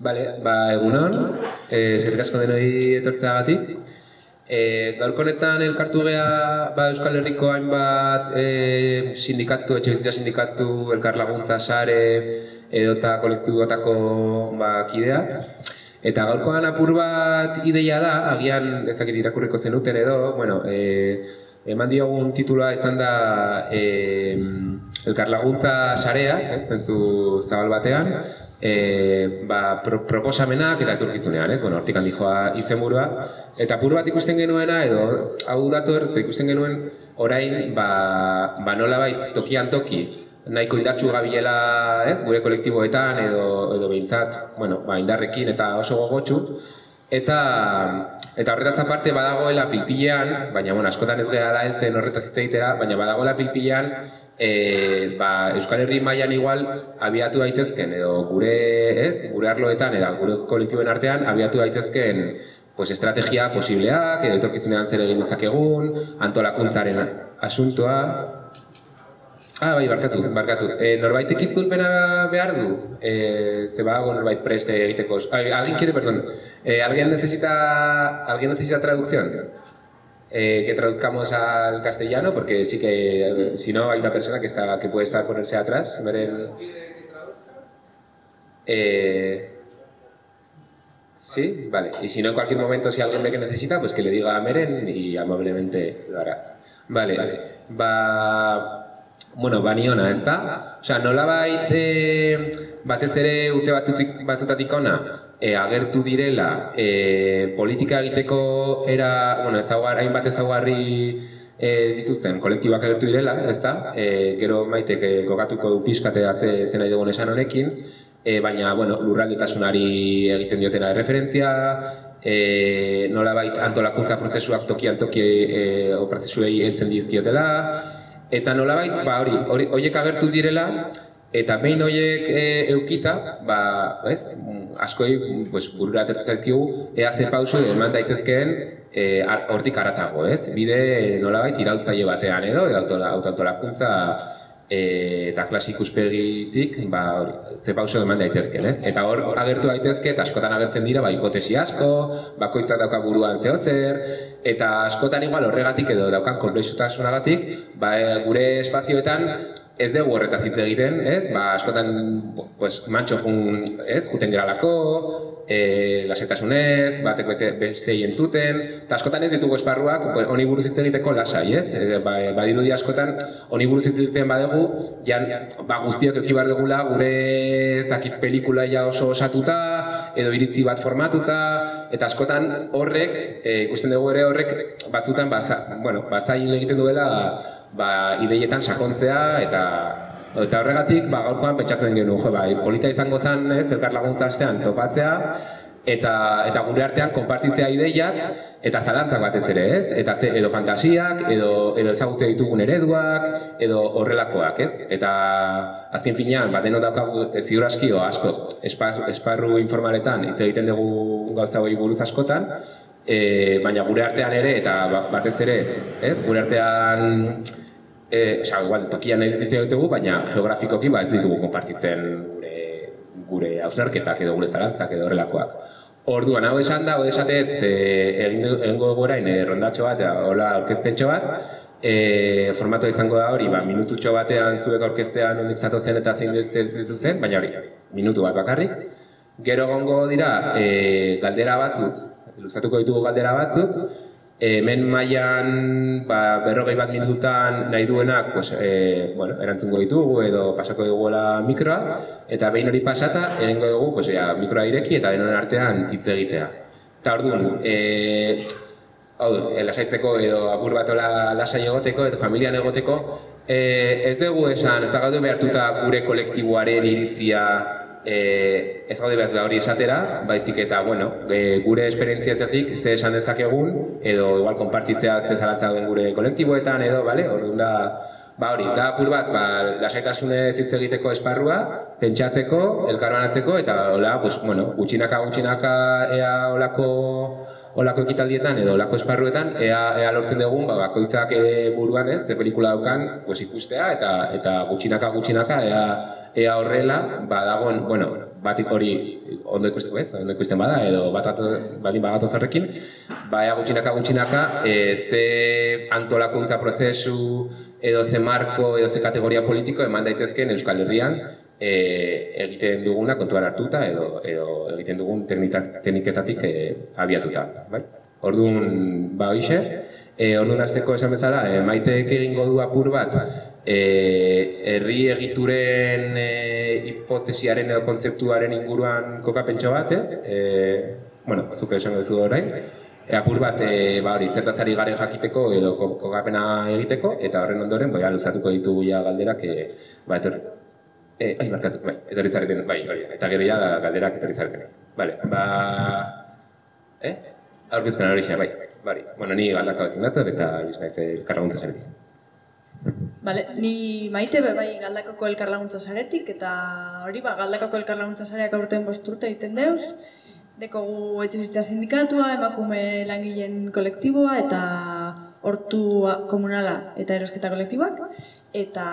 Bale, ba, egunon, eh, eskerrik asko denoi etortzeagatik. Eh, gaurko honetan elkartu gea ba, Euskal Herriko hainbat eh, sindikatu, etxe sindikatu, elkar laguntza sare, edota kolektibotako ba, kidea. Eta gaurkoan apur bat ideia da, agian ezakit irakurriko zenuten edo, bueno, eh, eman diogun titula izan da eh, elkar laguntza sarea, ez, zentzu zabal batean, e, ba, pro, proposamenak eta etorkizunean, ez? Bueno, hortik handi joa izenburua. Eta puru bat ikusten genuena, edo hau ertze ikusten genuen, orain, ba, ba nola bait, tokian toki, nahiko indartxu gabilela, ez? Gure kolektiboetan, edo, edo behintzat, bueno, ba, indarrekin eta oso gogotxu. Eta, eta horretaz aparte badagoela pilpilean, baina bueno, askotan ez gara da entzen horretaz hitz baina badagoela pilpilean e, ba, Euskal Herri mailan igual abiatu daitezken edo gure, ez, gure arloetan eta gure kolektiboen artean abiatu daitezken pues estrategia posibleak edo etorkizunean zer egin dezakegun, antolakuntzaren asuntoa. Ah, bai, barkatu, barkatu. E, norbait itzulpena behar du? Eh, ze bago norbait preste egiteko. Ai, alguien quiere, perdón. Eh, alguien necesita alguien necesita traducción? Eh, que traduzcamos al castellano, porque sí que, si no, hay una persona que, está, que puede estar ponerse atrás. Meren... Eh, sí, vale. Y si no, en cualquier momento, si alguien ve que necesita, pues que le diga a Meren y amablemente lo hará. Vale, vale. Va... Bueno, baniona, ez da? Osea, nola bait, eh, batez ere urte batzutatik ona, e, agertu direla e, politika egiteko era, bueno, ezaguar, hainbat ezaguarri e, dituzten kolektibak agertu direla, ez da? E, gero maitek e, gogatuko du pixkate atze zen nahi dugun esan honekin, e, baina, bueno, lurraldetasunari egiten diotena referentzia, e, nola bait antolakuntza prozesuak tokian toki e, o prozesuei heltzen dizkiotela, eta nola bait, ba, hori, horiek agertu direla, Eta behin horiek e, eukita, ba, ez, askoi pues, burura atertzen zaizkigu, ea ze pauso eman daitezkeen e, hortik aratago, ez? Bide nolabait irautzaile batean edo, edo autoantolakuntza e, eta klase ikuspegitik, ba, ze pauso eman daitezkeen, ez? Eta hor agertu daitezke, eta askotan agertzen dira, ba, hipotesi asko, bakoitza dauka buruan zeo zer, eta askotan igual horregatik edo daukan konplexutasunagatik, ba, gure espazioetan ez dugu horretaz hitz egiten, ez? Ba, askotan, pues, mantxo jun, ez? Juten geralako, e, lasetasunez, batek bete beste entzuten, eta askotan ez ditugu esparruak, honi buruz hitz egiteko lasai, ez? E, ba, ba dirudi askotan, honi buruz hitz egiten badegu, jan, ba, guztiok eki bar dugula, gure ez dakit pelikula ja oso osatuta, edo iritzi bat formatuta, eta askotan horrek, e, ikusten dugu ere horrek, batzutan, ba, bueno, ba, egiten duela, ba, ideietan sakontzea eta eta horregatik ba, gaurkoan pentsatzen genuen, jo, bai, polita izango zen, ez, elkar laguntza astean topatzea, eta, eta gure artean konpartitzea ideiak, eta zalantzak batez ere, ez? Eta ze, edo fantasiak, edo, edo ezagutzea ditugun ereduak, edo horrelakoak, ez? Eta azken finean, bat denot daukagu ziur askio asko, esparru informaletan, hitz egiten dugu gauza hori buruz askotan, e, baina gure artean ere, eta ba, batez ere, ez, gure artean, e, oza, igual, tokian nahi dizitzea dugu, baina geografikoki ba, ez ditugu konpartitzen gure, gure hausnarketak edo gure zarantzak edo horrelakoak. Orduan, hau esan da, hau esatet, e, egin dugu gorain, e, bat, hola orkezpentxo bat, e, formato izango da hori, ba, minututxo batean zuek orkestean ondik zen eta zein ditu zen, baina hori, minutu bat bakarrik. Gero gongo dira, e, galdera batzuk, luzatuko ditugu galdera batzuk, hemen mailan ba, berrogei bat minututan nahi duenak pues, e, bueno, erantzungo ditugu edo pasako duguela mikroa, eta behin hori pasata, erengo dugu pues, ja, mikroa ireki eta denon artean hitz egitea. Eta orduan, e, hau, e, lasaitzeko edo apur bat lasai egoteko edo familian egoteko, e, ez dugu esan, ez da gaudu behartuta gure kolektiboaren iritzia e, ez gaude behar hori esatera, baizik eta, bueno, e, gure esperientziatetik ze esan dezakegun, edo igual konpartitzea ze zalatza den gure kolektiboetan, edo, bale, hori da, ba hori, da apur bat, ba, lasaitasune zitze egiteko esparrua, pentsatzeko, elkarbanatzeko, eta hola, pues, bueno, gutxinaka, gutxinaka, ea olako, olako ekitaldietan edo olako esparruetan, ea, ea lortzen dugun, ba, bakoitzak e, buruan ez, ze pelikula daukan, pues, ikustea, eta, eta gutxinaka, gutxinaka, ea, ea horrela, ba, dagoen, bueno, batik hori ondo ikusten, ez, ondo ikusten bada, edo bat baldin bagatoz horrekin, ba, ea gutxinaka gutxinaka, e, ze antolakuntza prozesu, edo ze marko, edo ze kategoria politiko eman daitezkeen Euskal Herrian, e, egiten duguna kontuan hartuta edo, edo egiten dugun tekniketatik e, abiatuta. Bai? Orduan, ba hoxe, e, orduan azteko esan bezala, e, maiteek egingo du apur bat, e, herri egituren e, hipotesiaren edo kontzeptuaren inguruan kokapentso bat, ez? E, bueno, zuke esan duzu orain, e, apur bat, e, ba hori, zertazari garen jakiteko edo kokapena egiteko, eta horren ondoren, bai, luzatuko ditugu ja galderak, e, ba, etorri, e, ai, markatu, bai, etorri zareten, bai, hori, eta gero ja galderak etorri zareten. Bale, ba, eh? Aurkezpen hori bai, bai, bueno, ni galdaka bat indator, eta Luis Naiz, karraguntza zaretik. Bale, ni maite be bai galdakoko elkarlaguntza saretik eta hori ba galdakoko elkarlaguntza sareak aurten bost urte egiten deuz. Dekogu etxe sindikatua, emakume langileen kolektiboa eta hortu komunala eta erosketa kolektiboak. Eta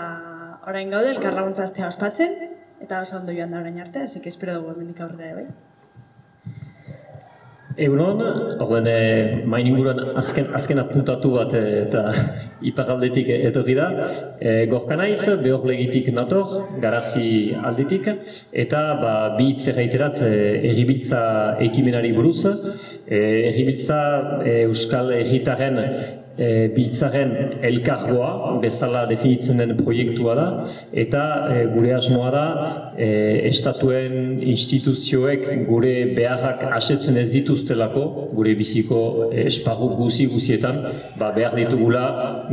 orain gaude elkarlaguntza astea ospatzen eta oso ondo joan da orain arte, hasi que espero dugu hemendik aurrera bai. Egunon, horren eh, main inguruan azken, azken apuntatu bat eh, eta iparaldetik etorri da. E, gorka naiz, behor legitik nator, garazi aldetik, eta ba, bi hitz erraiterat erribiltza ekimenari buruz. E, erribiltza Euskal Herritaren e, biltzaren elkargoa bezala definitzen den proiektua da. Eta e, gure asmoa da e, estatuen instituzioek gure beharrak asetzen ez dituztelako gure biziko e, esparru guzi guzietan ba, behar ditugula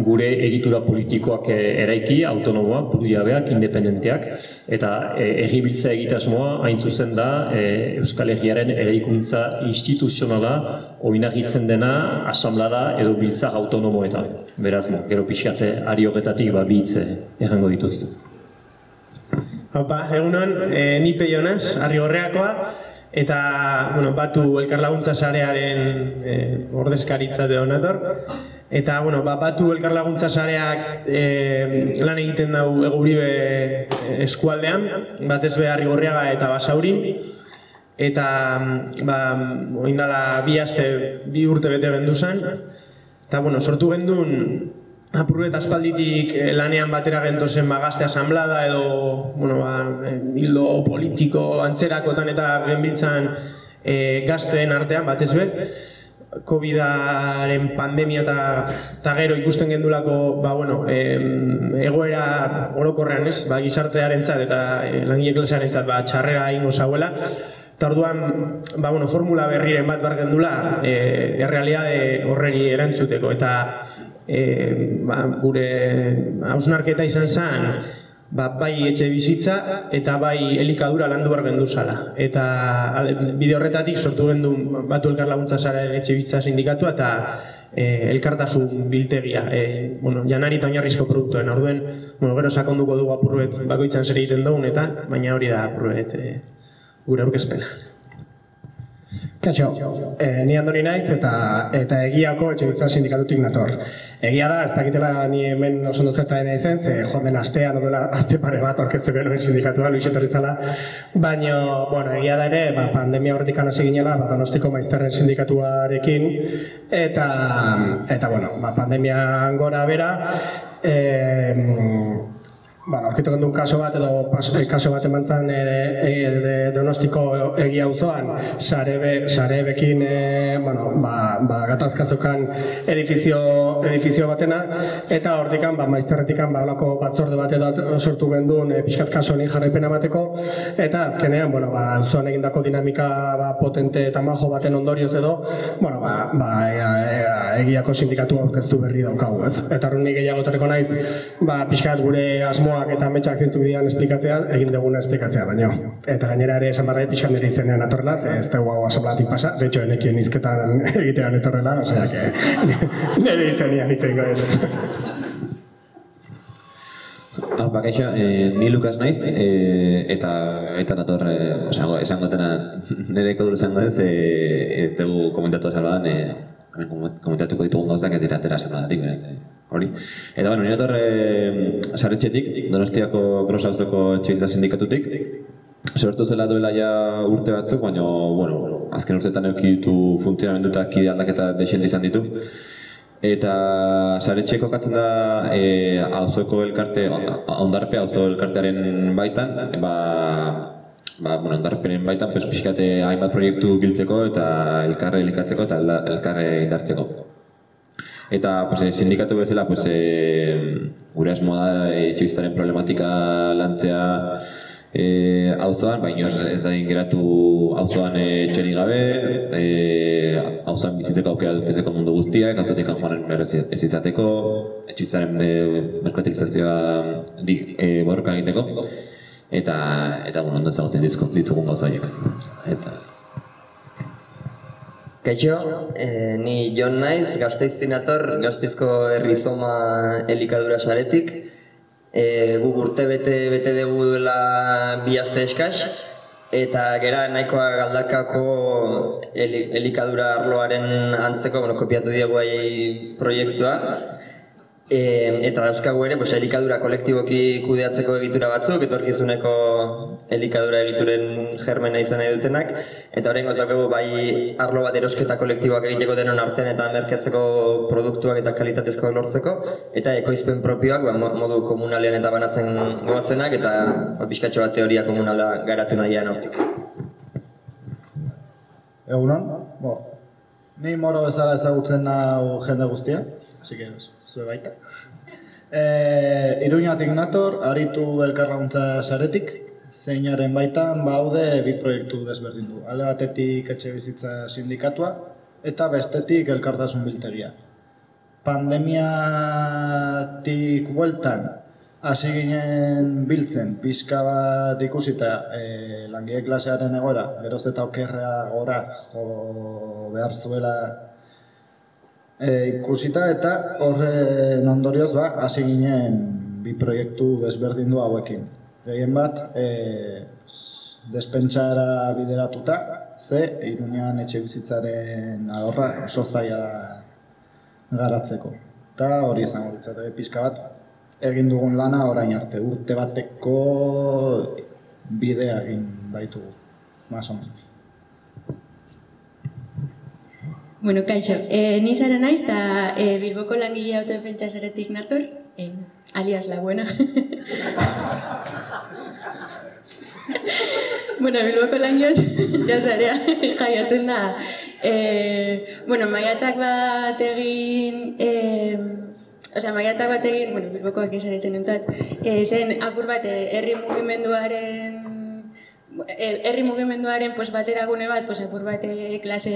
gure egitura politikoak e, eraiki, autonomoak, burujabeak, independenteak. Eta e, erribiltza egitasmoa hain zuzen da e, Euskal Herriaren eraikuntza instituzionala oinagitzen dena asamblada edo biltza autonomoetan. Beraz, mo, gero pixate ari horretatik ba, bitze errango dituzte. Opa, egunon, e, ni peionaz, ari horreakoa, eta bueno, batu elkarlaguntza sarearen e, ordezkaritza de donator. Eta, bueno, ba, batu elkarlaguntza sareak e, lan egiten dugu eguribe eskualdean, batez behar gorriaga eta basaurin, eta ba, oindala bi aste, bi urte bete bendu zen, eta bueno, sortu gendun apurru eta aspalditik eh, lanean batera gentozen ba, gazte asamblada edo bueno, ba, hildo politiko antzerakotan eta genbiltzan e, gazteen artean batez bez, COVID-aren pandemia eta gero ikusten gendulako ba, bueno, egoera orokorrean ez, ba, gizartearen zat, eta e, langile klasearen zat, ba, txarrera ingo zauela. Eta orduan, ba, bueno, formula berriren bat bar gendula, e, errealiade horregi erantzuteko. Eta e, ba, gure hausnarketa izan zen, ba, bai etxe bizitza eta bai elikadura landu behar gendu zala. Eta bide horretatik sortu gendu batu elkar laguntza zara etxe bizitza sindikatu eta e, elkartasun biltegia. E, bueno, janari eta oinarrizko produktuen. Orduen, bueno, gero sakonduko dugu apurruet bakoitzan zer egiten dugun eta baina hori da apurruet e, gure aurkezpena. Kaixo, e, ni andoni naiz eta eta egiako etxe bizitza sindikatutik nator. Egia da, ez dakitela ni hemen oso duzeta dena izen, ze joan den astean, odela aste pare bat orkestu genuen sindikatua, Luis Etorrizala. Baina, bueno, egia da ere, ba, pandemia horretik anasi ginela, ba, donostiko maizterren sindikatuarekin, eta, eta bueno, ba, pandemia gora bera, eh, Bueno, aurkitu gendun kaso bat edo pas, eh, kaso bat emantzan e, e, de, donostiko egia auzoan. Sarebe, sarebekin e, bueno, ba, ba, gatazkazokan edifizio, edifizio batena. Eta hortikan ba, maizterretikan ba, olako batzorde bat edo sortu gendun e, pixkat kaso ni jarraipena bateko eta azkenean bueno, ba, auzoan egindako dinamika ba, potente eta majo baten ondorioz edo bueno, ba, ba, egiako sindikatu aurkeztu berri daukagu ez. Eta horren gehiago naiz ba, pixkat gure asmo asmoak eta ametsak zintzuk dian esplikatzea, egin duguna esplikatzea, baino. Eta gainera ere esan barra pixkan nire izenean atorrela, ez dugu hau asamlatik pasa, de hecho, enekien izketan egitean etorrela, osea, que nire izenean itzen dut. Ah, bakaixo, eh, ni Lukas naiz, eh, eta eta nator, eh, esango, esango tena, nire kodu esango ez, eh, ez dugu komentatu salbadan, eh, komentatuko ditugun gauzak ez dira atera salbadatik, beraz, eh hori. Eta bueno, nire torre sarretxetik, Donostiako Gros Auzoko etxeizta sindikatutik, sortu zela duela ja urte batzuk, baina, bueno, azken urteetan euki ditu funtzionamendu eta kide aldaketa desente izan ditu. Eta saretxe kokatzen da e, auzoko elkarte, ondarpe auzo elkartearen baitan, ba, ba, bueno, ondarpenen baitan, pues, pixkate hainbat proiektu giltzeko eta elkarre elikatzeko eta elkarre indartzeko. Eta pues, eh, sindikatu bezala, pues, e, gure asmoa da e, etxebizitaren problematika lantzea e, auzoan, baina ez, dadin geratu auzoan e, etxerik gabe, e, auzoan bizitzeko aukera dukezeko mundu guztiak, auzotik joanen ez izateko, etxebizitaren e, merkantilizazioa di, e, borroka egiteko, eta, eta bueno, ondo ezagutzen dizko, ditugun gauza. Eta, Kaixo, eh, ni Jon naiz, gazteiztik nator, gazteizko herrizoma elikadura saretik. Eh, guk urte bete bete dugu duela bi aste eskas, eta gera nahikoa galdakako eli, elikadura arloaren antzeko, bueno, kopiatu diegu proiektua. E, eta dauzkagu ere, pues, elikadura kolektiboki kudeatzeko egitura batzuk, etorkizuneko elikadura egituren germena izan nahi dutenak, eta horrein daukagu bai arlo bat erosketa kolektiboak egiteko denon artean eta merkatzeko produktuak eta kalitatezkoak lortzeko, eta ekoizpen propioak ba, mo- modu komunalean eta banatzen goazenak, eta ba, pixkatxo bat teoria komunala garatu nahian hortik. Egunon, bo, ni moro bezala ezagutzen nau jende guztia, así que zue baita. E, Iruñatik nator, aritu elkarlaguntza saretik, zeinaren baitan baude bi proiektu desberdin du. Alde batetik etxe bizitza sindikatua eta bestetik elkartasun biltegia. Pandemiatik bueltan hasi ginen biltzen pixka bat ikusita e, langile klasearen egoera, geroz eta okerrea gora jo behar zuela e, ikusita eta horren ondorioz ba, hasi ginen bi proiektu desberdindu hauekin. Gehien bat, e, despentsara bideratuta, ze irunean etxe bizitzaren ahorra oso zaila garatzeko. Eta hori izango ditzate, pixka bat, egin dugun lana orain arte, urte bateko bidea egin baitugu, más o menos. Bueno, kaixo, e, ni zara naiz eta e, Bilboko langile autodefentsa saretik nator, e, alias la buena. bueno, Bilboko langile jasarea jaiatzen da. E, bueno, maiatak bat egin... E, Osea, maiatak bat egin, bueno, Bilbokoak esareten entzat, e, zen apur bat herri mugimenduaren herri mugimenduaren pues, bateragune bat, pues, apur bat e, klase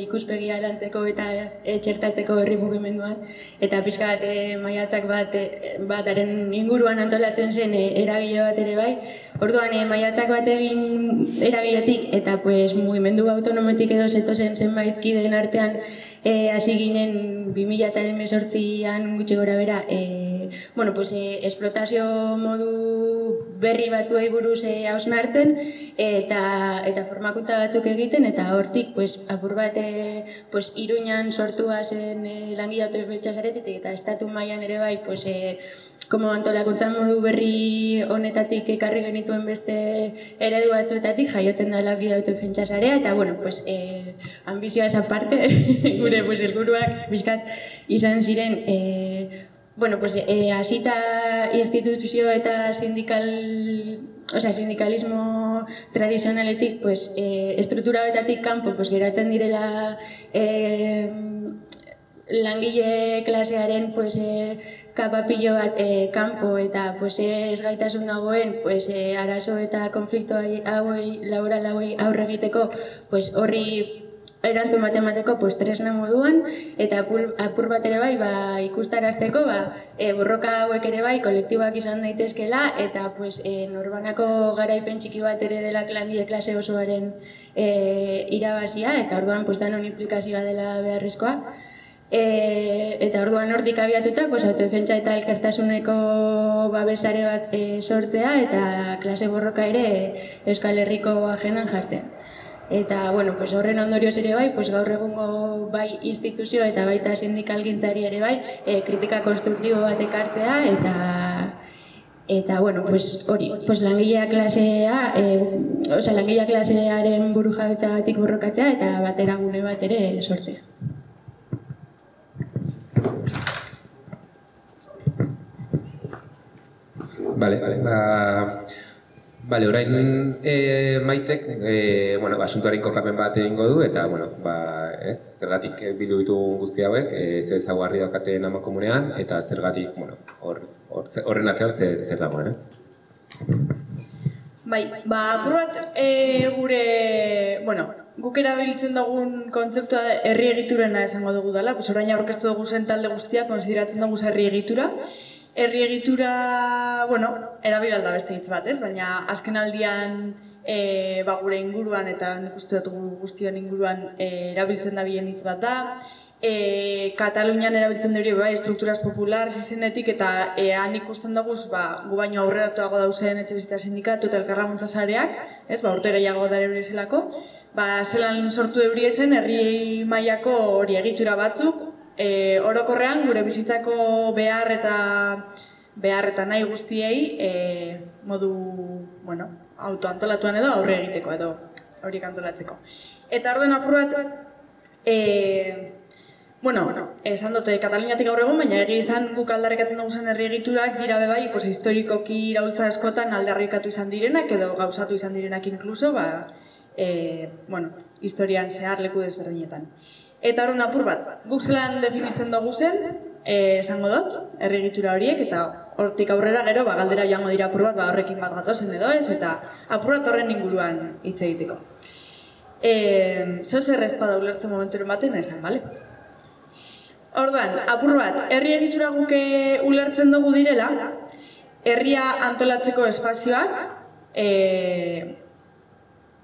ikuspegia lantzeko eta e, herri mugimenduan. Eta pixka bat e, maiatzak bat, e, bataren inguruan antolatzen zen e, eragile bat ere bai. Orduan e, maiatzak bat egin eragiletik eta pues, mugimendu autonometik edo zetozen zenbait kideen artean e, hasi ginen 2018an gutxi gora bera, e, bueno, pues, e, esplotazio modu berri batzuei buruz e, hausnartzen eta eta formakuntza batzuk egiten eta hortik pues apur bat e, pues Iruñan sortua zen e, langile autodefentsa saretik eta estatu mailan ere bai pues e, como antolakuntza modu berri honetatik ekarri genituen beste eredu batzuetatik jaiotzen da langile autodefentsa sarea eta bueno pues e, ambizioa esa parte gure pues helburuak bizkat izan ziren e, Bueno, pues eh, hasita instituzio eta sindikal, osea, sindikalismo tradizionaletik, pues eh, estrukturabetatik kanpo, pues geratzen direla eh, langile klasearen pues eh, kapapillo bat eh, kanpo eta pues ez gaitasun dagoen pues eh, arazo eta konflikto hauei laboral hauei aurre egiteko pues horri erantzun bat emateko pues, tresna moduan, eta apur, apur bat ere bai, ba, ikustarazteko, ba, e, borroka hauek ere bai, kolektiboak izan daitezkela, eta pues, e, norbanako garaipen txiki bat ere dela langile klase osoaren e, irabazia, eta orduan pues, danon implikazioa dela beharrezkoa. E, eta orduan hortik abiatuta, pues, autodefentsa eta elkartasuneko babesare bat e, sortzea, eta klase borroka ere Euskal Herriko agendan jartzen. Eta, bueno, pues horren ondorioz ere bai, pues gaur egungo bai instituzio eta baita sindikalgintzari ere bai, e, kritika konstruktibo bat ekartzea eta Eta, bueno, pues, hori, pues, langilea klasea, e, oza, langilea klasearen buru jabetzatik borrokatzea eta batera gune bat ere sortzea. Bale, bale, ba... Bale, orain e, maitek, e, bueno, ba, asuntuaren kokapen bat egingo du, eta, bueno, ba, ez, zergatik bildu ditu guzti hauek, e, zer zaugarri daukaten ama komunean, eta zergatik, bueno, hor, hor, horren atzean zer, zer dagoen, eh? Bai, ba, bat e, gure, bueno, guk erabiltzen dugun kontzeptua herri egiturena esango dugu dela, pues orain aurkeztu dugu zen talde guztia, konsideratzen dugu herri egitura. Herri egitura, bueno, erabil alda beste hitz bat, ez? Baina azken aldian e, ba, gure inguruan eta nik uste dut gu- guztion inguruan e, erabiltzen da bien hitz bat da. E, Katalunian erabiltzen duri bai, estrukturaz popular izenetik eta e, han ikusten dugu ba, gu baino aurreratuago dauzen etxe bizita sindikatu eta elkarlaguntza sareak, ez, ba, urte gehiago da euri zelako, ba, zelan sortu euri ezen herri mailako hori egitura batzuk, e, orokorrean gure bizitzako behar eta behar eta nahi guztiei e, modu, bueno, autoantolatuan edo aurre egiteko edo horiek antolatzeko. Eta orden apur bat, e, Bueno, esan dute Kataluniatik gaur egun, baina egia izan guk aldarrikatzen dugu zen herri egiturak dira bebai, pues, historikoki iraultza askotan aldarrikatu izan direnak edo gauzatu izan direnak inkluso, ba, e, bueno, historian zehar leku desberdinetan. Eta horren apur bat, guk zelan definitzen dugu zen, e, esango dut, herri egitura horiek, eta hortik aurrera gero, ba, galdera joango dira apur bat, ba, horrekin bat gatozen edo ez, eta apur bat horren inguruan hitz egiteko. E, zo zer ezpada ulertzen momenturen baten esan, bale? Orduan, apur bat, herri egitura guke ulertzen dugu direla, herria antolatzeko espazioak, e,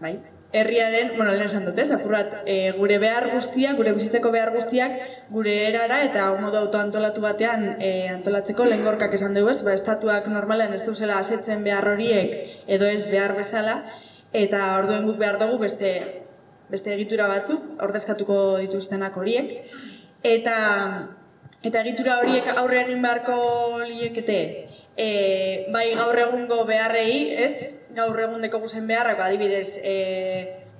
bai, herriaren, bueno, lehen esan dut, ez, apur bat, e, gure behar guztiak, gure bizitzeko behar guztiak, gure erara eta modu autoantolatu batean e, antolatzeko lehen gorkak esan dugu ez, ba, estatuak normalean ez duzela asetzen behar horiek edo ez behar bezala, eta orduen guk behar dugu beste, beste egitura batzuk, ordezkatuko dituztenak horiek, eta eta egitura horiek aurre egin beharko liekete e, bai gaur egungo beharrei, ez? Gaur egun deko guzen beharrak, adibidez, e,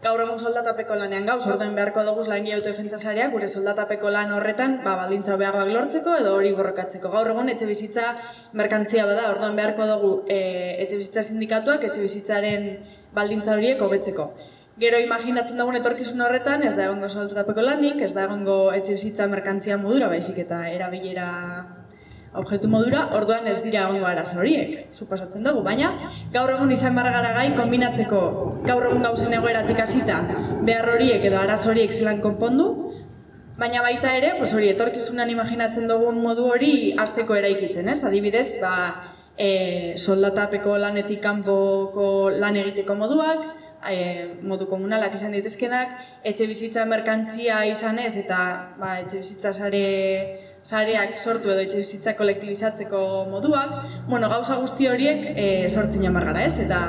gaur egun soldatapeko lanean gauz, orduan beharko dugu langi autodefentsa gure soldatapeko lan horretan, ba, baldintza beharrak lortzeko edo hori borrokatzeko. Gaur egun etxe bizitza merkantzia bada, orduan beharko dugu e, etxe bizitza sindikatuak etxe bizitzaren baldintza horiek hobetzeko. Gero imaginatzen dugun etorkizun horretan, ez da egongo soldatapeko lanik, ez da egongo etxe bizitza merkantzia modura, baizik eta erabilera objektu modura, orduan ez dira egongo arazo horiek, suposatzen dugu, baina gaur egun izan barra gara gai kombinatzeko gaur egun gauzen egoeratik hasita behar horiek edo arazo horiek zelan konpondu, baina baita ere, pues hori etorkizunan imaginatzen dugun modu hori hasteko eraikitzen, ez? Adibidez, ba, e, soldatapeko lanetik kanpoko lan egiteko moduak, e, modu komunalak izan daitezkenak, etxe bizitza merkantzia izan ez, eta ba, etxe bizitza sare sareak sortu edo etxe bizitza kolektibizatzeko moduak, bueno, gauza guzti horiek e, sortzen jamar gara, ez? Eta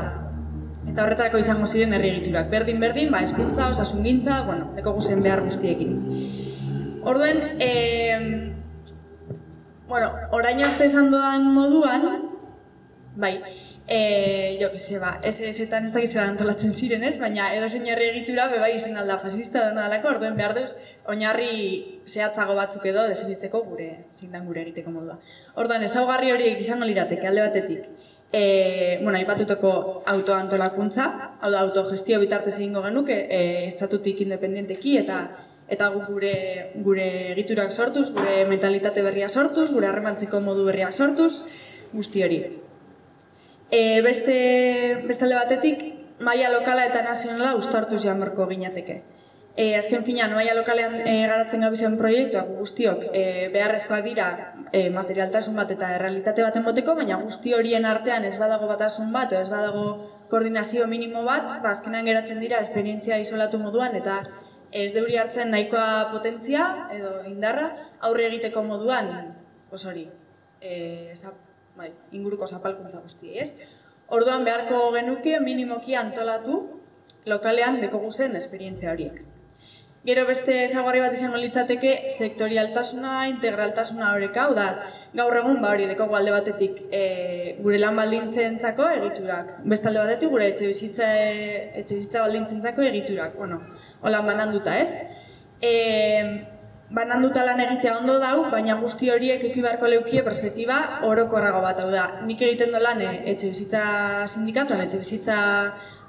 eta horretarako izango ziren herri egiturak. Berdin berdin, ba, eskuntza, osasungintza, bueno, deko guzen behar guztiekin. Orduen, e, bueno, orain arte esan doan moduan, bai, e, jo que se ba, SS-etan ez dakiz antolatzen ziren ez, baina edo zein herri egitura bebai izen alda fasista dena dalako, orduen behar duz, oinarri zehatzago batzuk edo definitzeko gure, zein dan gure egiteko modua. Orduan, ezaugarri horiek izango lirateke alde batetik, e, bueno, aipatutako autoantolakuntza, hau da autogestio bitartez egingo genuke, e, estatutik independenteki eta eta gure gure egiturak sortuz, gure mentalitate berria sortuz, gure harremantzeko modu berriak sortuz, guzti hori. E, beste, beste alde batetik, maila lokala eta nazionala ustartuz jamarko ginateke. E, azken finean, maila lokalean e, garatzen gabizen proiektuak guztiok e, beharrezkoak dira e, materialtasun bat eta errealitate baten boteko, baina guzti horien artean ez badago batasun bat, ez badago koordinazio minimo bat, ba, azkenean geratzen dira esperientzia isolatu moduan eta ez deuri hartzen nahikoa potentzia edo indarra aurre egiteko moduan, os hori, e, zap, bai, inguruko zapalkuntza guzti, ez? Orduan beharko genuke minimoki antolatu lokalean deko guzen esperientzia horiek. Gero beste ezaugarri bat izango litzateke sektorialtasuna, integraltasuna horreka, hau da, gaur egun ba hori dekogu alde batetik e, gure lan baldintzentzako egiturak. Beste alde batetik gure etxe bizitza, etxe bizitza baldintzentzako egiturak. Bueno, holan bananduta, ez? E, bananduta lan egitea ondo dau, baina guzti horiek eki beharko leukie perspektiba orokorrago bat, hau da. Nik egiten do lan e, etxe bizitza sindikatuan, etxe bizitza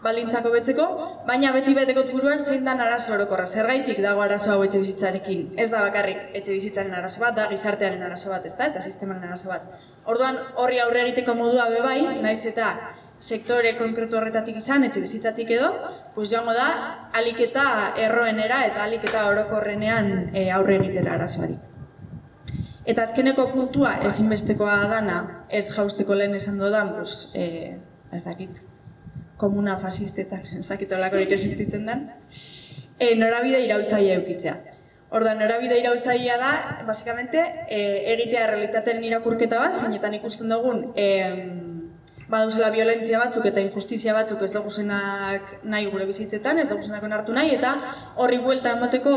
baldintzako betzeko, baina beti beteko buruan zein dan arazo orokorra. Zergaitik dago arazo hau etxe bizitzarekin. Ez da bakarrik etxe bizitzaren arazo bat, da gizartearen arazo bat, ez da, eta sistemaren arazo bat. Orduan horri aurre egiteko modua bebai, naiz eta sektore konkretu horretatik izan, etxe bizitzatik edo, pues joango da, aliketa erroenera eta aliketa orokorrenean e, aurre egitera arazoari. Eta azkeneko puntua ezinbestekoa dana, ez jausteko lehen esan dodan, pues, e, ez dakit, komuna fasistetan, ezakit olakorik existitzen den, e, norabide iraultzaia eukitzea. Orda, norabide iraultzaia da, basikamente, e, egitea realitatearen irakurketa bat, zeinetan ikusten dugun, e, baduzela violentzia batzuk eta injustizia batzuk ez dugu zenak nahi gure bizitzetan, ez dugu zenak onartu nahi, eta horri buelta emoteko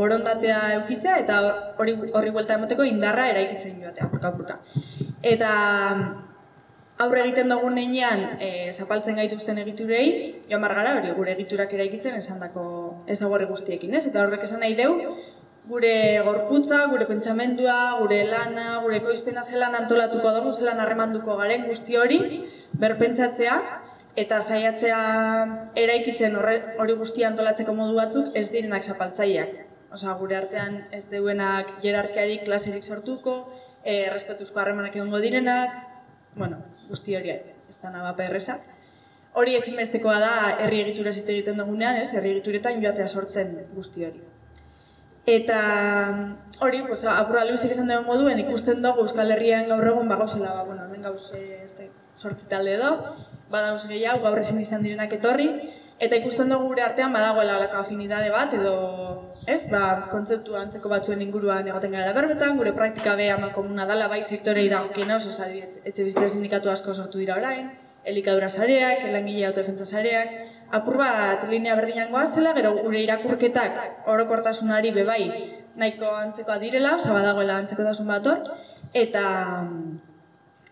borondatea eukitzea, eta horri, horri buelta emoteko indarra eraikitzen joatea, apurka, Eta aurre egiten dugun neinean e, zapaltzen gaituzten egiturei, joan gara hori gure egiturak eraikitzen esandako ezagorri guztiekin, ez? Eta horrek esan nahi deu, gure gorputza, gure pentsamendua, gure lana, gure koizpena zelan antolatuko dugu, zelan harremanduko garen guzti hori, berpentsatzea, eta saiatzea eraikitzen hori guztia antolatzeko modu batzuk ez direnak zapaltzaileak. Osea, gure artean ez deuenak jerarkiarik klaserik sortuko, e, respetuzko harremanak egongo direnak, bueno, guzti hori ez da naba perreza. Hori ezinbestekoa da herri egitura zite egiten dugunean, ez? Herri egituretan joatea sortzen guzti hori. Eta hori, pues, apura luizek esan dugu moduen, ikusten dugu Euskal Herrian gaur egun bagauzela, ba, bueno, hemen gauz e, sortzi talde edo, badauz gehiago, gaur ezin izan direnak etorri, eta ikusten dugu gure artean badagoela alako afinidade bat, edo, ez, ba, kontzeptu antzeko batzuen inguruan egoten gara berbetan, gure praktika beha ama komuna dala, bai sektorei dagokien oso, etxe bizitza sindikatu asko sortu dira orain, elikadura sareak, elangile autodefentza sareak, apur bat linea berdinan zela, gero gure irakurketak orokortasunari bebai nahiko antzekoa direla, osa badagoela antzekotasun bat hor, eta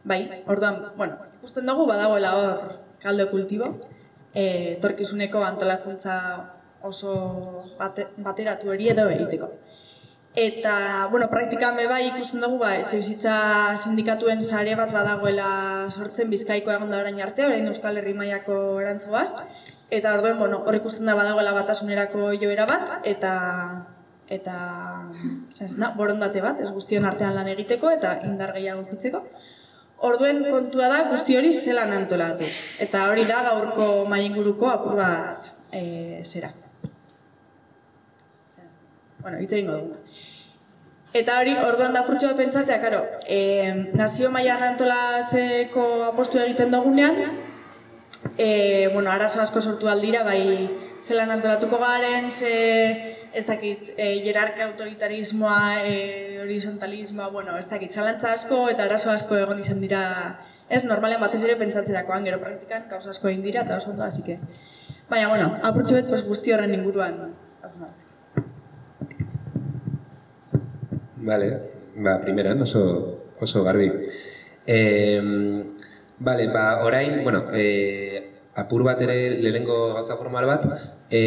bai, orduan, bueno, ikusten dugu badagoela hor kaldo kultibo, e, torkizuneko antolakuntza oso bate, bateratu eri edo egiteko. Eta, bueno, praktikan be bai ikusten dugu, ba, etxe bizitza sindikatuen sare bat badagoela sortzen bizkaiko egon da orain arte, orain Euskal Herri mailako erantzuaz. Eta orduen, bueno, hor ikusten da badagoela batasunerako joera bat, eta eta na, borondate bat, ez guztion artean lan egiteko eta indar gehiago ukitzeko. Orduen kontua da guzti hori zelan antolatu. Eta hori da gaurko mainguruko apur bat e, zera. Bueno, ite ingo dugu. Eta hori, orduan da purtsu bat pentsatzea, karo, e, nazio mailan antolatzeko apostu egiten dugunean, e, bueno, arazo asko sortu aldira, bai zelan antolatuko garen, ze ez dakit, e, jerarka autoritarismoa, e, horizontalismoa, bueno, ez dakit, zalantza asko eta arazo asko egon izan dira, ez, normalean batez ere pentsatzerakoan, gero praktikan, gauza asko egin dira, eta oso ondo, que... Baina, bueno, apurtxo bet, pues, guzti horren inguruan. Vale, ba, primeran, oso, oso garbi. Eh, vale, ba, orain, bueno, eh, apur bat ere lehenengo gauza formal bat, e,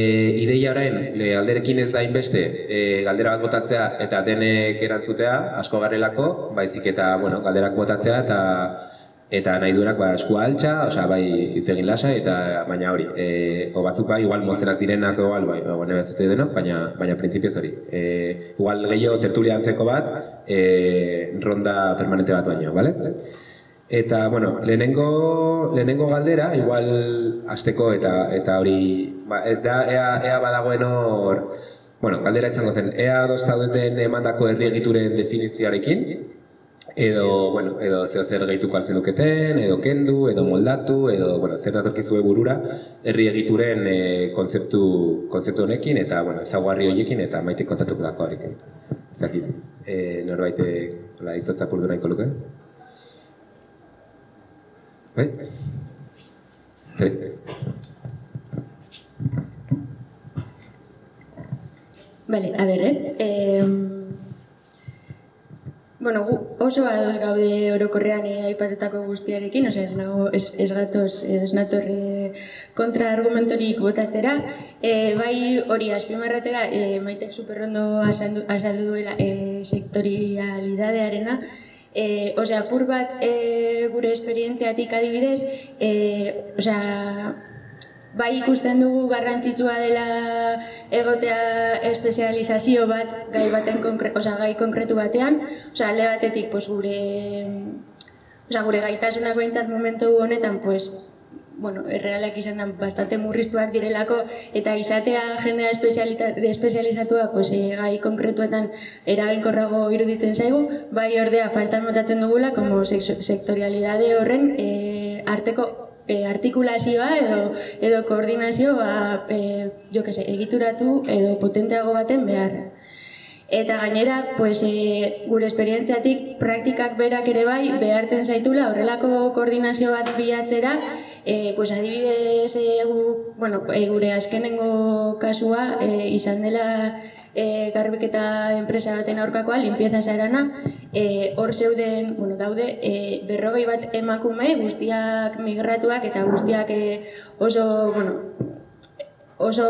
ideia orain le, alderekin ez da inbeste e, galdera bat botatzea eta denek erantzutea asko garelako, baizik eta bueno, galderak botatzea eta eta nahi duenak ba, eskua altxa, osea, bai hitz egin lasa, eta baina hori, e, o batzuk bai, igual motzenak direnak, igual, bai, bai, bai, bai, denok, baina, baina printzipioz hori. E, igual gehiago tertulia antzeko bat, e, ronda permanente bat baino, bale? Eta, bueno, lehenengo, lehenengo galdera, igual azteko eta eta hori, ba, eta ea, ea badagoen hor, bueno, galdera izango zen, ea doztauden emandako herri egituren definizioarekin, edo, bueno, edo zeo zer gehituko altzen duketen, edo kendu, edo moldatu, edo, bueno, zer datorkizue burura, herri egituren e, kontzeptu, kontzeptu honekin, eta, bueno, ezaguarri horiekin, eta maite kontatuko dako horrekin. Zakit, e, norbait, la izotza purdu nahiko luke? Bai? Bai? Bale, a ber, eh? eh bueno, gu oso ados gaude orokorrean eh, aipatutako guztiarekin, osea, ez nago ez, ez gatoz, ez nator eh, kontra argumentorik botatzera. Eh, bai hori azpimarratera, eh, maitek superrondo azaldu, azaldu duela eh, sektorialidadearena, eh, osea, apur bat eh, gure esperientziatik adibidez, eh, osea, bai ikusten dugu garrantzitsua dela egotea espezializazio bat gai baten konkre, osea, gai konkretu batean, osea, alde batetik pues, gure osea, gure gaitasunak behintzat momentu honetan pues, bueno, errealak izan da bastante murriztuak direlako eta izatea jendea espezializatua pues, e, gai konkretuetan eraginkorrago iruditzen zaigu, bai ordea faltan motatzen dugula como sektorialidade horren e, arteko e, artikulazioa edo edo koordinazio ba, e, jo que egituratu edo potenteago baten behar. Eta gainera, pues, e, gure esperientziatik praktikak berak ere bai behartzen zaitula horrelako koordinazio bat bilatzera, e, pues, adibidez e, gu, bueno, e, gure azkenengo kasua e, izan dela e, garbiketa enpresa baten aurkakoa, limpieza zarana, e, hor zeuden, bueno, daude, e, berrogei bat emakume, guztiak migratuak eta guztiak e, oso, bueno, oso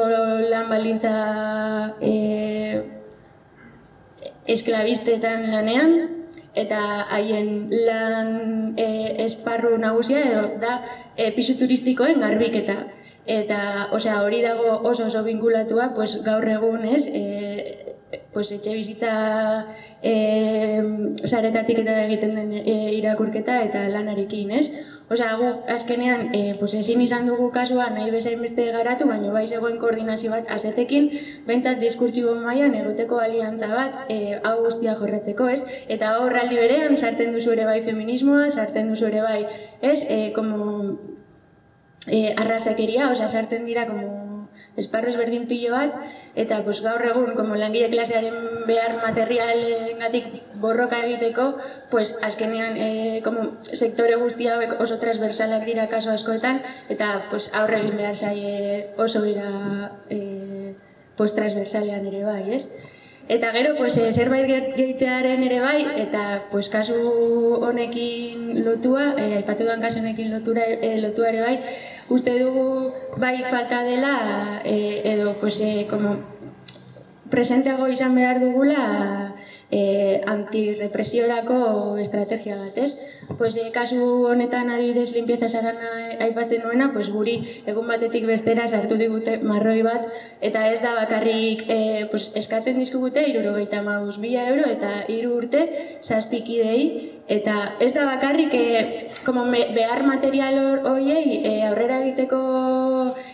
lan balintza e, esklabistetan lanean, eta haien lan e, esparru nagusia edo da e, pisu turistikoen garbiketa. Eta, osea, hori dago oso oso vinculatua, pues gaur egun, ez, e, pues etxe bizitza e, saretatik eta egiten den e, irakurketa eta lanarekin, ez? Osea, gu azkenean, e, pues ezin izan dugu kasua nahi bezain beste garatu, baina bai zegoen koordinazio bat azetekin, bentsat diskurtsibo mailan egoteko aliantza bat, e, hau guztia jorretzeko, ez? Eta hor aldi berean, sartzen duzu ere bai feminismoa, sartzen duzu ere bai, ez? E, como e, arrasakeria, osea, sartzen dira como esparros berdin pilo bat, eta pues, gaur egun, como langile klasearen behar materialengatik borroka egiteko, pues, azkenean e, como sektore guztia oso transversalak dira kaso askoetan, eta pues, aurre egin behar zaie oso dira e, pues, transversalean ere bai, ez? Eta gero, pues, e, zerbait gehitzearen ere bai, eta pues, kasu honekin lotua, e, aipatu duan kasu honekin lotura, e, lotua ere bai, uste dugu bai falta dela, e, edo pues, e, como presenteago izan behar dugula e, antirepresiorako estrategia bat, ez? Pues, e, kasu honetan adibidez limpieza sarana aipatzen nuena, pues, guri egun batetik bestera sartu digute marroi bat, eta ez da bakarrik e, pues, eskatzen dizkugute, irurogeita maus bila euro, eta hiru urte zazpikidei, Eta ez da bakarrik e, como me, behar material horiei e, aurrera egiteko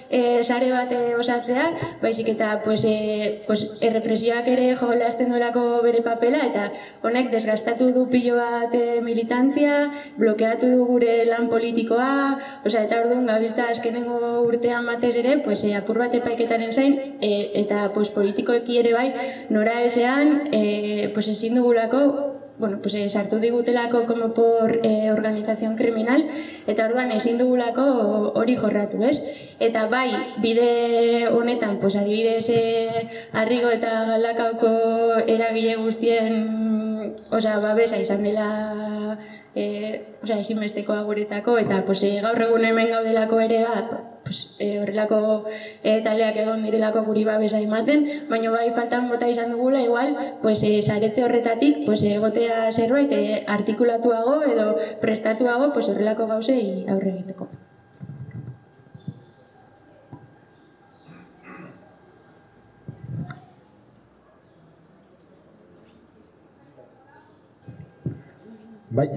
e, sare bat osatzea, baizik eta pues, e, pues, errepresioak ere jolazten duelako bere papela, eta honek desgastatu du pilo bat e, militantzia, blokeatu du gure lan politikoa, osea, eta orduan gabiltza azkenengo urtean batez ere, pues, e, apur bat epaiketaren zain, e, eta pues, politikoeki ere bai, nora ezean, e, pues, ezin dugulako bueno, pues, eh, sartu digutelako como por eh, organización criminal, eta orduan ezin dugulako hori jorratu, ez? Eta bai, bide honetan, pues, adibidez, eh, arrigo eta galakauko eragile guztien, osea, babesa izan dela e, osea, ezinbestekoa guretako, eta pues, e, gaur egun hemen gaudelako ere bat, pues, e, horrelako e, taleak egon direlako guri babesa ematen, baina bai faltan bota izan dugula, igual, pues, e, sarete horretatik, pues, egotea zerbait e, artikulatuago edo prestatuago pues, horrelako gauzei aurre egiteko. Bai.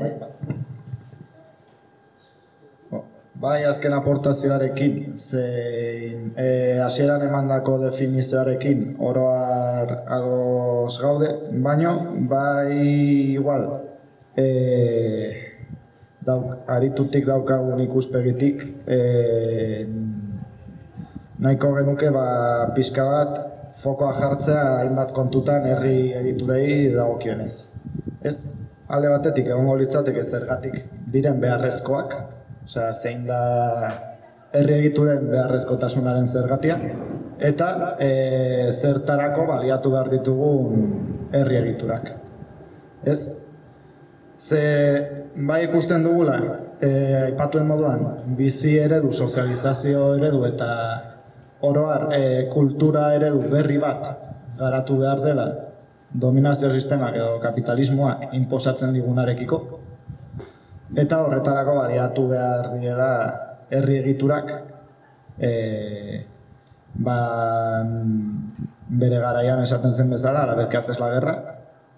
Bai, azken aportazioarekin, zein e, hasieran emandako definizioarekin oroar ados gaude, baino, bai igual, e, dauk, aritutik daukagun ikuspegitik, e, nahiko genuke ba, pizka bat fokoa jartzea hainbat kontutan herri egiturei dagokionez. Ez? Alde batetik egongo litzateke zergatik diren beharrezkoak, osea zein da herri egituren beharrezkotasunaren zergatia, eta e, zertarako baliatu behar ditugun herri egiturak. Ez? Ze bai ikusten dugula, e, aipatuen moduan, bizi eredu, sozializazio eredu eta oroar e, kultura eredu berri bat garatu behar dela dominazio sistemak edo kapitalismoak inposatzen digunarekiko. Eta horretarako baliatu behar dira herri egiturak e, ba, bere garaian esaten zen bezala, la que haces la guerra,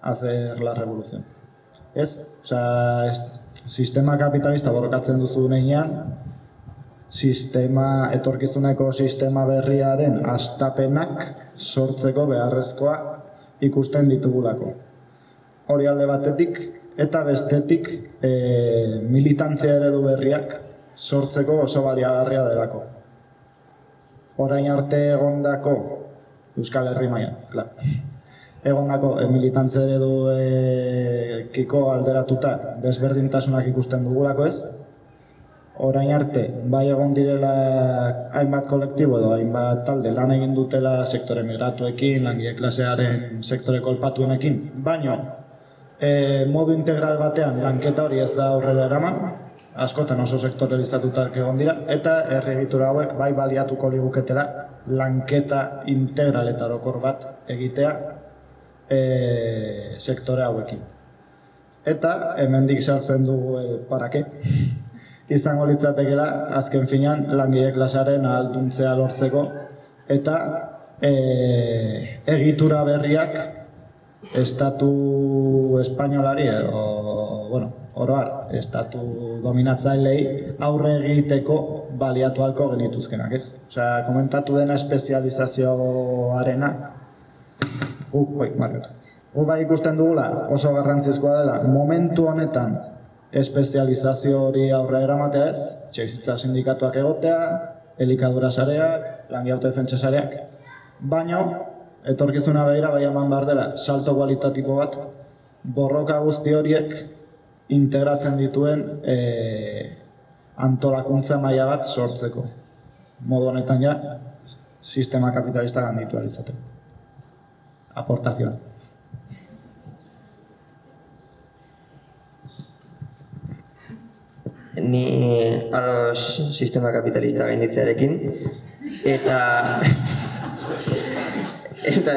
hacer la revolución. Ez? Osea, es, sistema kapitalista borrokatzen duzu nenean, sistema, etorkizuneko sistema berriaren astapenak sortzeko beharrezkoa ikusten ditugulako. Hori alde batetik, eta bestetik e, militantzia eredu berriak sortzeko oso baliagarria delako. Orain arte egondako Euskal Herri mailan, klar. Egondako e, militantzia eredu e, kiko alderatuta desberdintasunak ikusten dugulako ez, orain arte, bai egon direla hainbat kolektibo edo hainbat talde lan egin dutela sektore migratuekin, langile klasearen sektore kolpatuenekin, baino e, modu integral batean lanketa hori ez da aurrera eraman, askotan oso sektoralizatutak egon dira, eta erregitura hauek bai baliatuko liguketela lanketa integral eta orokor bat egitea e, sektore hauekin. Eta hemendik sartzen dugu e, parake, izango litzatekela azken finean langile klasaren ahalduntzea lortzeko eta e, egitura berriak estatu espainolari edo bueno, oroar, estatu dominatzailei aurre egiteko baliatu halko genituzkenak, ez? Osea, komentatu dena espezializazioarena bai, Guk bai ikusten dugula oso garrantzizkoa dela momentu honetan espezializazio hori aurre eramatea ez, txekizitza sindikatuak egotea, elikadura sareak, langiauto defentsa sareak, baino, etorkizuna behira bai eman behar dela, salto kualitatibo bat, borroka guzti horiek integratzen dituen e, antolakuntza maila bat sortzeko. Modu honetan ja, sistema kapitalista ganditu alizaten. Aportazioa. Ni ados sistema kapitalista gainditzearekin. Eta eta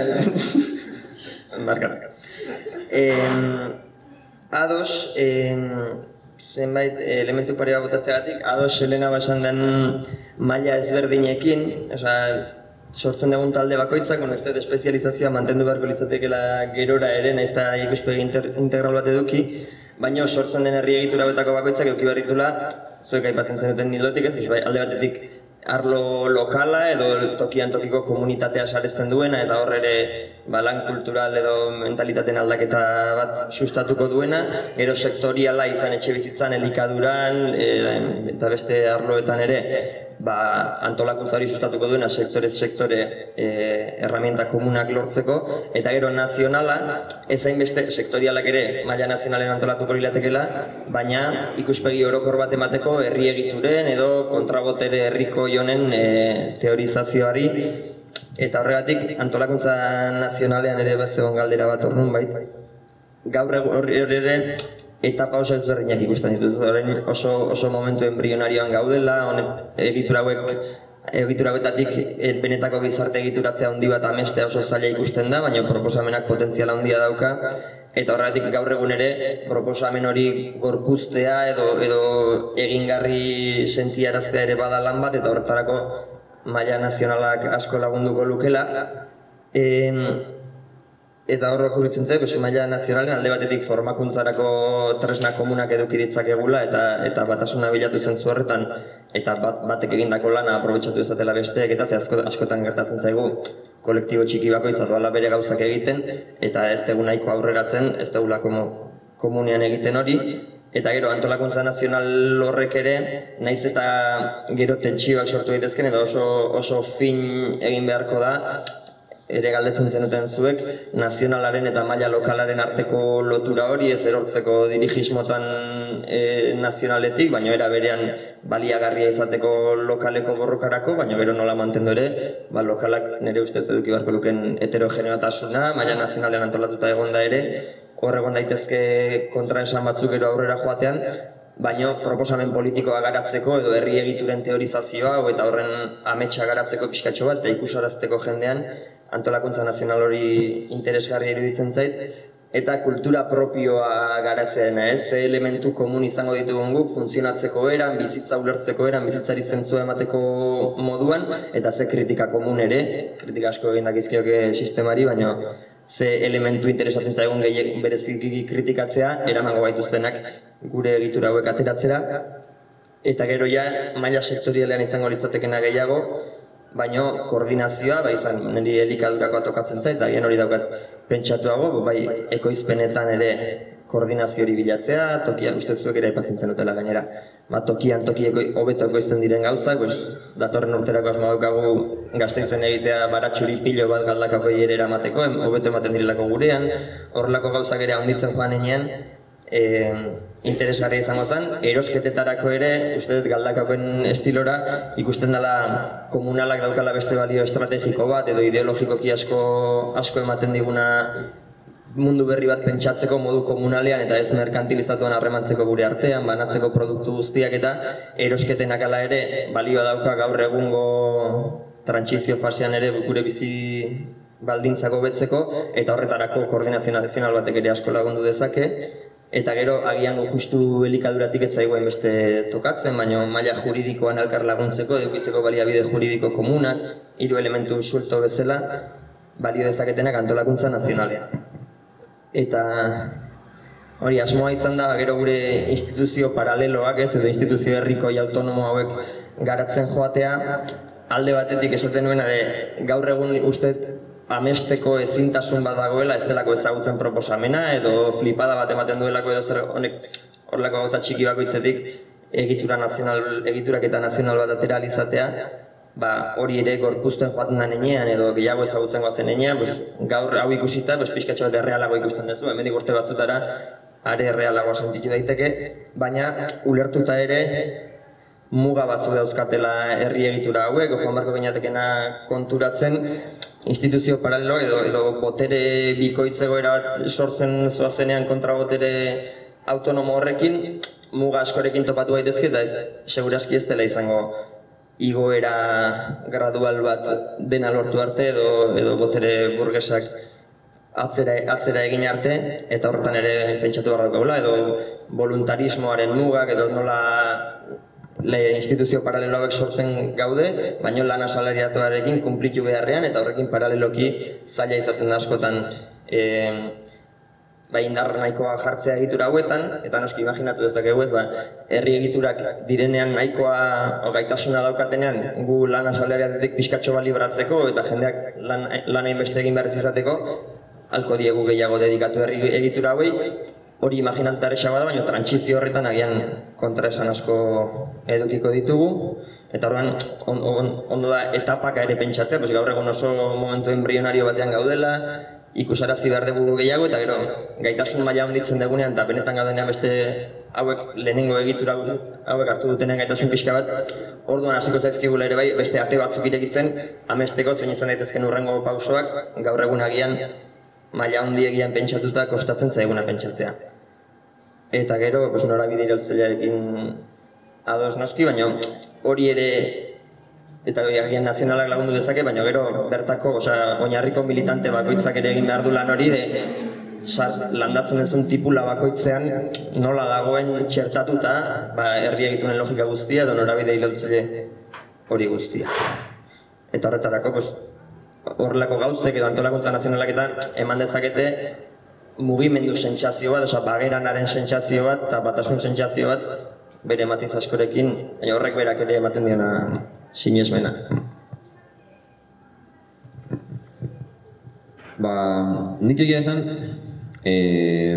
marka em, ados em, zenbait elementu pare bat botatzeagatik ados Elena basan den maila ezberdinekin osea sortzen dugun talde bakoitzak, bueno, ez espezializazioa mantendu beharko litzatekeela gerora ere, naiz eta ikuspegi integral bat eduki, baina sortzen den herri egitura betako bakoitzak eduki behar zuek aipatzen zenuten nilotik ez, bai, alde batetik arlo lokala edo tokian tokiko komunitatea saretzen duena eta hor ere ba, lan kultural edo mentalitateen aldaketa bat sustatuko duena, gero sektoriala izan etxe bizitzan elikaduran e, eta beste arloetan ere ba, antolakuntza hori sustatuko duena sektore sektore e, erramienta komunak lortzeko. Eta gero nazionala ez beste sektorialak ere maila nazionalen antolatuko lilatekela baina ikuspegi orokor bat emateko herri egituren edo kontrabotere herriko jonen e, teorizazioari. Eta horregatik antolakuntza nazionalean ere bezegon galdera bat ornun bait gaur hori ere etapa oso ezberdinak ikusten dituz. Orain oso oso momentu embrionarioan gaudela, honet egitura hauek egitura hauetatik eh, benetako gizarte egituratzea handi bat amestea oso zaila ikusten da, baina proposamenak potentziala handia dauka eta horretik gaur egun ere proposamen hori gorpuztea edo edo egingarri sentiaraztea ere bada lan bat eta horretarako maila nazionalak asko lagunduko lukela. Eh, Eta horrek urritzen zait, maila nazionalen alde batetik formakuntzarako tresna komunak eduki ditzakegula eta eta batasuna bilatu zen horretan eta bat, batek egindako lana aprobetsatu ezatela besteek eta ze askotan gertatzen zaigu kolektibo txiki bakoitza doala bere gauzak egiten eta ez dugu nahiko aurreratzen, ez dugu lako komunian egiten hori. Eta gero antolakuntza nazional horrek ere naiz eta gero tentsioak sortu daitezken edo oso, oso fin egin beharko da ere galdetzen zenuten zuek, nazionalaren eta maila lokalaren arteko lotura hori ez erortzeko dirigismotan e, nazionaletik, baina era berean baliagarria izateko lokaleko borrokarako, baina gero nola mantendu ere, ba, lokalak nire ustez eduki beharko luken heterogeneotasuna, maila nazionalean antolatuta egonda ere, hor egon daitezke kontraesan batzuk gero aurrera joatean, baino proposamen politikoa garatzeko edo herri egituren teorizazioa eta horren ametsa garatzeko pixkatxo bat eta ikusarazteko jendean antolakuntza nazional hori interesgarria iruditzen zait eta kultura propioa garatzeena, ez? Ze elementu komun izango ditugun guk funtzionatzeko eran, bizitza ulertzeko eran, bizitzari zentzua emateko moduan eta ze kritika komun ere, kritika asko egin dakizkioke sistemari, baina ze elementu interesatzen zaigun gehiek bereziki kritikatzea, eramango baituztenak gure egitura hauek ateratzera, eta gero ja, maila sektorialean izango litzatekena gehiago, baino koordinazioa, bai izan niri elikadurakoa tokatzen zait, da hori daukat pentsatuago, bai ekoizpenetan ere koordinazio hori bilatzea, tokian uste zuek ere aipatzen zenutela gainera. Ba, tokian tokieko hobeto ekoizten diren gauzak, pues, datorren urterako asmo daukagu gazteizen egitea baratxuri pilo bat galdakako ere eramateko, hobeto ematen direlako gurean, horrelako gauzak ere handitzen joan enean, e, interesgarria izango zen, erosketetarako ere, uste dut galdakakoen estilora, ikusten dela komunalak daukala beste balio estrategiko bat, edo ideologikoki asko, asko ematen diguna mundu berri bat pentsatzeko modu komunalean eta ez merkantilizatuan harremantzeko gure artean, banatzeko produktu guztiak eta erosketenak ala ere balioa dauka gaur egungo trantsizio fasean ere gure bizi baldintzako betzeko eta horretarako koordinazio nazional batek ere asko lagundu dezake eta gero agian justu elikaduratik ez zaiguen beste tokatzen, baina maila juridikoan elkar laguntzeko, edukitzeko baliabide juridiko komunak, hiru elementu suelto bezala, balio dezaketenak antolakuntza nazionalea. Eta hori asmoa izan da, gero gure instituzio paraleloak ez, edo instituzio herriko autonomo hauek garatzen joatea, alde batetik esaten nuena de gaur egun uste amesteko ezintasun bat dagoela ez delako ezagutzen proposamena edo flipada bat ematen duelako edo zer honek horrelako gauza txiki bakoitzetik egitura nazional, egiturak eta nazional bat atera alizatea, ba, hori ere gorpuzten joaten da nenean edo gehiago ezagutzen goazen nenean, pues, gaur hau ikusita, pues, pixkatxo bat errealago ikusten duzu, hemen urte batzutara are errealagoa sentitu daiteke, baina ulertuta ere muga batzu dauzkatela herri egitura hauek, joan barko gineatekena konturatzen, instituzio paralelo edo, edo botere bikoitzegoera sortzen zoazenean kontra botere autonomo horrekin, muga askorekin topatu daitezke eta ez, seguraski ez dela izango igoera gradual bat dena lortu arte edo, edo botere burgesak atzera, atzera egin arte eta horretan ere pentsatu behar daukagula edo voluntarismoaren mugak edo nola le instituzio paraleloak sortzen gaude, baino lan asalariatuarekin kumplitu beharrean eta horrekin paraleloki zaila izaten da askotan e, ba, indar nahikoa jartzea egitura hauetan, eta noski imaginatu dezakegu ez, ba, herri egiturak direnean nahikoa gaitasuna daukatenean gu lan asalariatutik pixkatxo bali bratzeko eta jendeak lan, lan beste egin behar izateko, alko diegu gehiago dedikatu herri egitura hauei, hori imaginantar da, baina trantzizio horretan agian kontraesan asko edukiko ditugu. Eta horren on, on, ondo da etapaka ere pentsatzea, pues gaur egun oso momentu embrionario batean gaudela, ikusarazi behar dugu gehiago, eta gero gaitasun maila honditzen dugunean, eta benetan gaudenean beste hauek lehenengo egitura hauek hartu dutenean gaitasun pixka bat, orduan hasiko zaizkigula ere bai, beste ate batzuk irekitzen, amesteko zein izan daitezken urrengo pausoak, gaur egun agian maila handiegian pentsatuta kostatzen zaiguna pentsatzea. Eta gero, pues, norabide iraultzailearekin ados noski, baina hori ere eta agian nazionalak lagundu dezake, baina gero bertako, osea, oinarriko militante bakoitzak ere egin behar du lan hori, de, landatzen duzun tipula bakoitzean nola dagoen txertatuta ba, herri egitunen logika guztia edo norabide iraultzaile hori guztia. Eta horretarako, pues, horrelako gauzek edo antolakuntza nazionalak eta eman dezakete mugimendu sentsazio bat, oza, bageranaren sentsazio bat eta batasun sentsazio bat bere matiz askorekin, baina horrek berak ere ematen diena sinesmena. Ba, nik egia esan, e,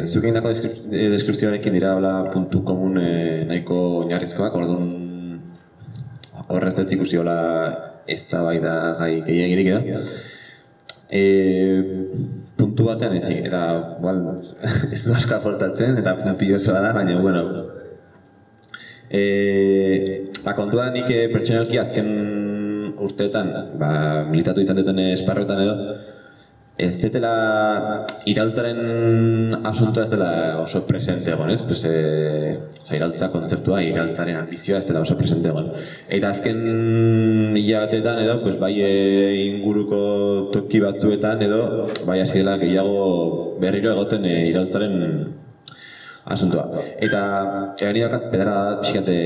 zuk egin dako deskripzioarekin dira bla, puntu komun e, nahiko oinarrizkoak, orduan horrez dut ikusi hola ez da bai da gai gehiagirik edo. e, puntu batean ez, eta igual, ez du asko aportatzen, eta puntillosoa da, baina, bueno, E, ba, kontua nik eh, pertsonalki azken urteetan, ba, militatu izan duten esparroetan edo, ez detela iraultzaren asuntoa ez dela oso presente egon, ez? Pues, e, oza, iraultza kontzeptua, iraultzaren ambizioa ez dela oso presente egon. Eta azken hilabetetan edo, pues, bai e, inguruko toki batzuetan edo, bai hasi dela gehiago berriro egoten e, iraultzaren asuntua. Eta egari dakat pedara pixkate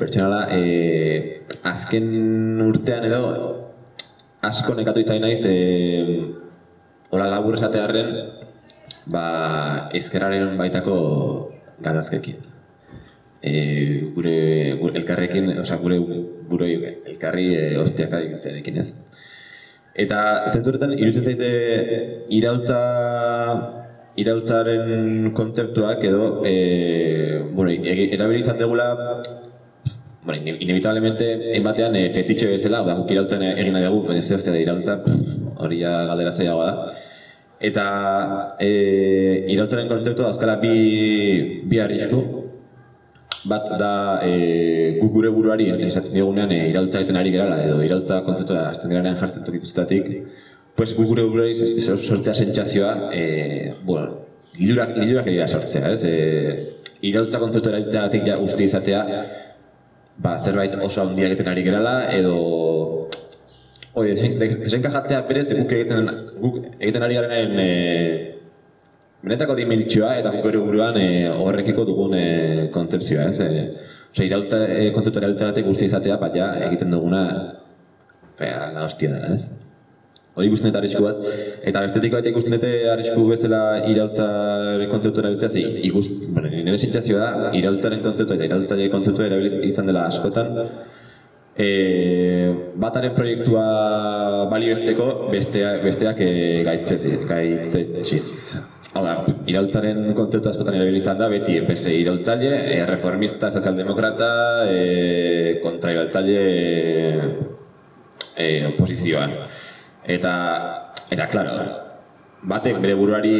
pertsonala, e, azken urtean edo asko nekatu izan naiz, e, hola labur esatearen, ba, ezkerraren baitako gatazkekin. E, gure, gure elkarrekin, oza, gure, gure elkarri e, ostiaka ikatzearekin ez. Eta zenturetan, irutzen zaite irautza irautzaren kontzeptuak edo e, bueno, e, erabili izan degula bueno, inevitablemente ematean e, fetitxe bezala, da guk irautzen egin nahi dugu, baina ez da irautza, hori ja galdera zailagoa da. Eta e, irautzaren kontzeptu da bi, bi arrisku. Bat da e, guk gure buruari esaten digunean e, irautza egiten ari gerala edo irautza kontzeptu da azten jartzen tokik pues gu gure gure sortzea sentsazioa, eh, bueno, lilurak, lilurak egira sortzea, ez? E, irautza kontzeptu erabiltzeagatik ja uste izatea, ba, zerbait oso handiak egiten ari gerala, edo Oie, desenkajatzea berez, guk egiten, guk egiten ari garen e, benetako dimentsioa eta guk ere buruan e, horrekiko dugun e, kontzeptzioa, ez? E, Ose, irautza e, kontzeptu erabiltzeagatik uste izatea, bat ja, egiten duguna, bera, la hostia dela, ez? hori ikusten dut arrisku bat. Eta bestetik baita ikusten dute arrisku bezala irautzaren kontzeptu erabiltzea, zi, ikust, bueno, nire sentsazioa da, irautzaren kontzeptu eta irautzaile kontzeptu erabiliz izan dela askotan. E, bataren proiektua balio bestea, besteak e, gaitzetziz, gaitzetziz. Hau da, irautzaren kontzeptu askotan erabili izan da, beti enpese irautzaile, e, reformista, sozialdemokrata, e, kontra irautzaile e, oposizioan. Eta, eta, klaro, batek bere buruari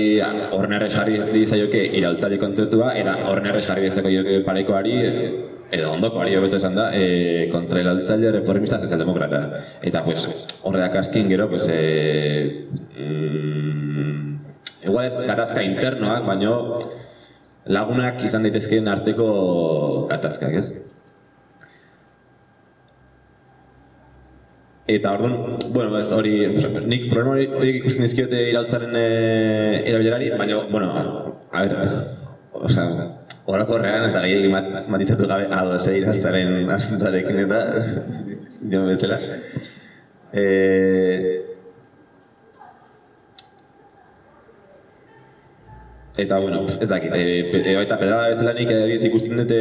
horren errez jarri ez dizaioke iraultzaile kontzeptua, eta horren errez jarri dizeko joke parekoari, edo ondokoari hobeto esan da, e, kontra iraultzaile reformista sozialdemokrata. Eta, pues, horre dakazkin gero, pues, e, mm, igual ez gatazka internoak, baino lagunak izan daitezkeen arteko gatazkak, ez? Eta orduan, bueno, ez hori, nik problema hori ikusten dizkiote irautzaren e, erabilerari, baina, bueno, a ber, oza, horako horrean eta gehiagin mat, matizatu gabe ado ze irautzaren asuntarekin eta jo bezala. E, eta, bueno, ez dakit, e, e, baita pedala bezala nik egiz ikusten dute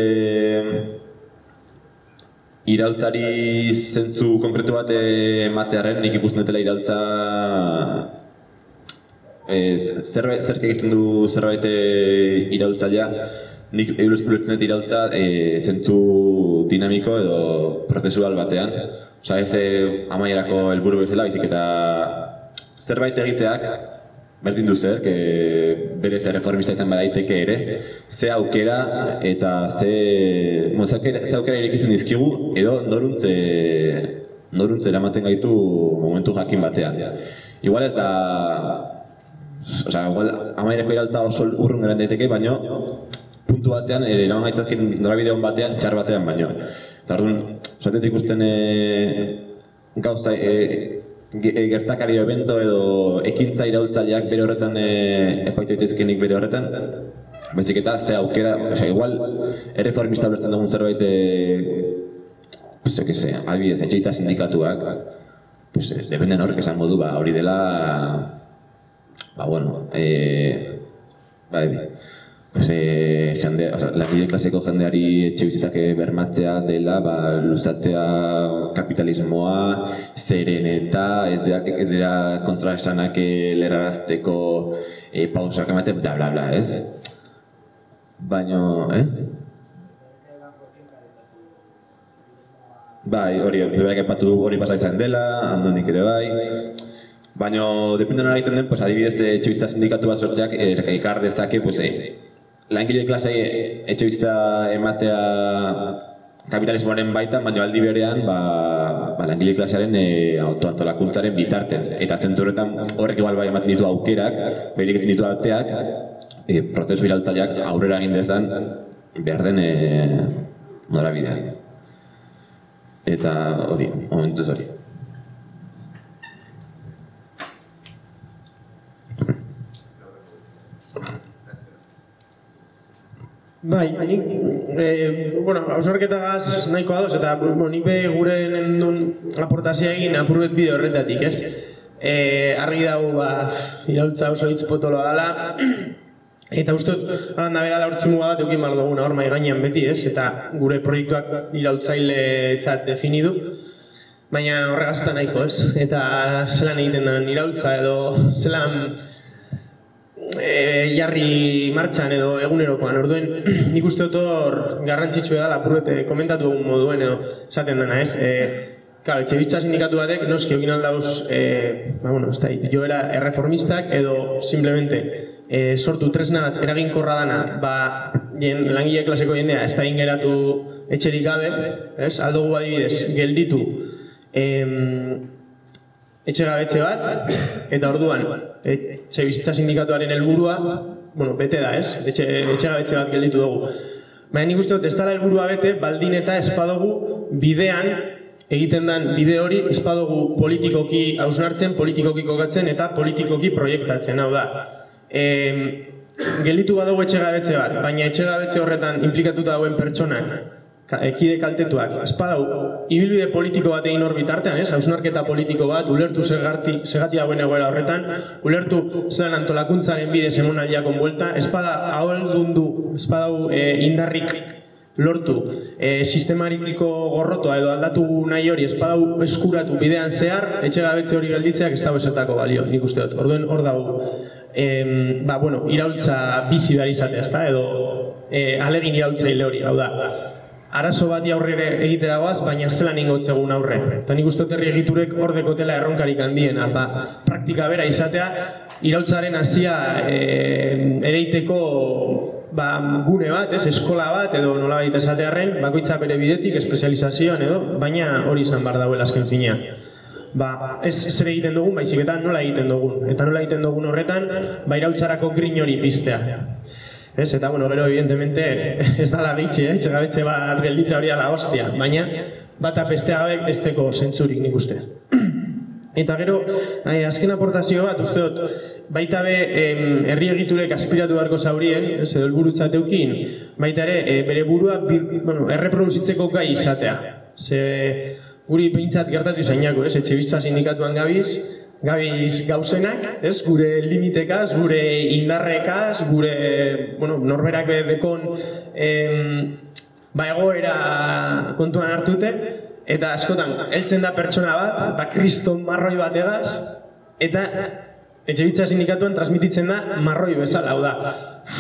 Iraultzari zentzu konkretu bat ematearen, nik ikusten dutela iraultza e, zerbait, zer egiten du zerbait iraultzailea, nik euruz dut iraultza e, zentzu dinamiko edo prozesual batean. Osa ez amaierako helburu bezala, bizik eta zerbait egiteak, berdin du zer, bere ze reformista izan badaiteke ere, ze aukera eta ze, mo, ze, aukera, ze aukera irekitzen dizkigu, edo noruntze, noruntze eramaten gaitu momentu jakin batean. Igual ez da, Osea, igual amaireko iralta oso urrun garen daiteke, baino puntu batean, eraman gaitzazkin norabide hon batean, txar batean baino. Eta orduan, zaten ikusten e, gauza, e, E, gertakari evento edo ekintza iraultzaileak bere horretan e, epaitu daitezkenik bere horretan Baizik eta ze aukera, osea, igual erreformista bertzen dugun zerbait eh pues que sea, adibidez, etxeitza sindikatuak, pues dependen horrek esan modu, ba, hori dela ba bueno, eh bai, pues, e, jende, o sea, langile klaseko jendeari etxe bizitzak bermatzea dela, ba, luzatzea kapitalismoa, zeren eta ez dira, ez dira kontra esanak lerarazteko e, pausak emate, bla, bla, bla, ez? Baina, eh? Bai, hori, berak epatu hori pasa izan dela, andonik ere bai. Baina, depende nola egiten den, pues, adibidez, eh, etxe sindikatu bat sortzeak eh, ekar dezake, pues, eh, langile klasei etxe bizitza ematea kapitalismoaren baita, baina aldi berean, ba, ba langile klasearen e, autoantolakuntzaren bitartez. Eta zentzu horretan horrek igual bai ematen ditu aukerak, behirik ezin ditu ateak, e, prozesu iraltzaileak aurrera egin dezan behar den e, norabidean. Eta hori, momentuz hori. Bai, nik, e, bueno, hausarketagaz nahiko adoz, eta bueno, nik be gure nendun aportazia egin apurbet bide horretatik, ez? E, argi dago, ba, irautza oso hitz potoloa dela, eta uste dut, da bera hortzimu bat eukin malo duguna hor mai gainean beti, ez? Eta gure proiektuak irautzaile txat definidu, baina horregazta nahiko, ez? Eta zelan egiten den irautza edo zelan e, jarri martxan edo egunerokoan, orduen nik uste dut hor garrantzitsua da lapurrete komentatu egun moduen edo esaten dena, ez? E, Claro, etxe bitza sindikatu batek, noski egin aldauz, e, ba, bueno, ez da, joera erreformistak edo simplemente e, sortu tresna bat eraginkorra dana, ba, jen, langile klaseko jendea, ez da ingeratu etxerik gabe, ez? Aldo adibidez, gelditu, em, etxe gabetze bat, eta orduan, etxe bizitza sindikatuaren helburua, bueno, bete da, ez? Etxe, etxe gabetze bat gelditu dugu. Baina nik uste dut, ez dara helburua bete, baldin eta espadogu bidean, egiten den bide hori, espadogu politikoki hausnartzen, politikoki kokatzen eta politikoki proiektatzen, hau da. E, gelditu badugu etxe gabetze bat, baina etxe gabetze horretan implikatuta dauen pertsonak, ekide kaltetuak, espadau, ibilbide politiko bat egin hor bitartean, ez? Hausnarketa politiko bat, ulertu segarti, segati dagoen egoera horretan, ulertu zelan antolakuntzaren bide semonaliak onbuelta, espada ahol dundu, espadau e, indarrik lortu, e, sistemarikiko gorrotoa edo aldatu nahi hori, espadau eskuratu bidean zehar, etxe gabetze hori gelditzeak ez dago esatako balio, nik uste dut. Orduen hor dago, e, ba, bueno, iraultza bizi da izatea, ezta? edo e, alegin iraultza hori, hau da arazo bati aurrere egiteragoaz, baina zelan ingotzegun aurre. Eta nik uste herri egiturek hor dekotela erronkarik handiena, ba, praktika bera izatea, irautzaren hasia e, ereiteko ba, gune bat, ez, eskola bat, edo nola baita esatearen, bakoitza bere bidetik, espezializazioan edo, baina hori izan bar dauela azken fina. Ba, ez zer egiten dugun, baizik eta nola egiten dugun. Eta nola egiten dugun horretan, ba, irautzarako grin hori piztea. Ez, eta, bueno, gero, evidentemente, ez da la bitxe, eh? txegabetxe bat gelditza hori ala hostia, baina bat apestea gabe ez teko zentzurik nik uste. Eta gero, ai, azken aportazio bat, uste dut, baita be, em, herri egiturek aspiratu beharko zaurien, ez, edo elburutzat eukin, baita ere, e, bere burua, bir, bueno, erreproduzitzeko gai izatea. Ze, guri behintzat gertatu zainako, ez, etxe sindikatuan gabiz, gabiz gauzenak, ez, gure limitekaz, gure indarrekaz, gure, bueno, norberak bekon em, ba egoera kontuan hartute, eta askotan, heltzen da pertsona bat, ba kriston marroi bat egaz, eta etxe bitza sindikatuan transmititzen da marroi bezala, hau da,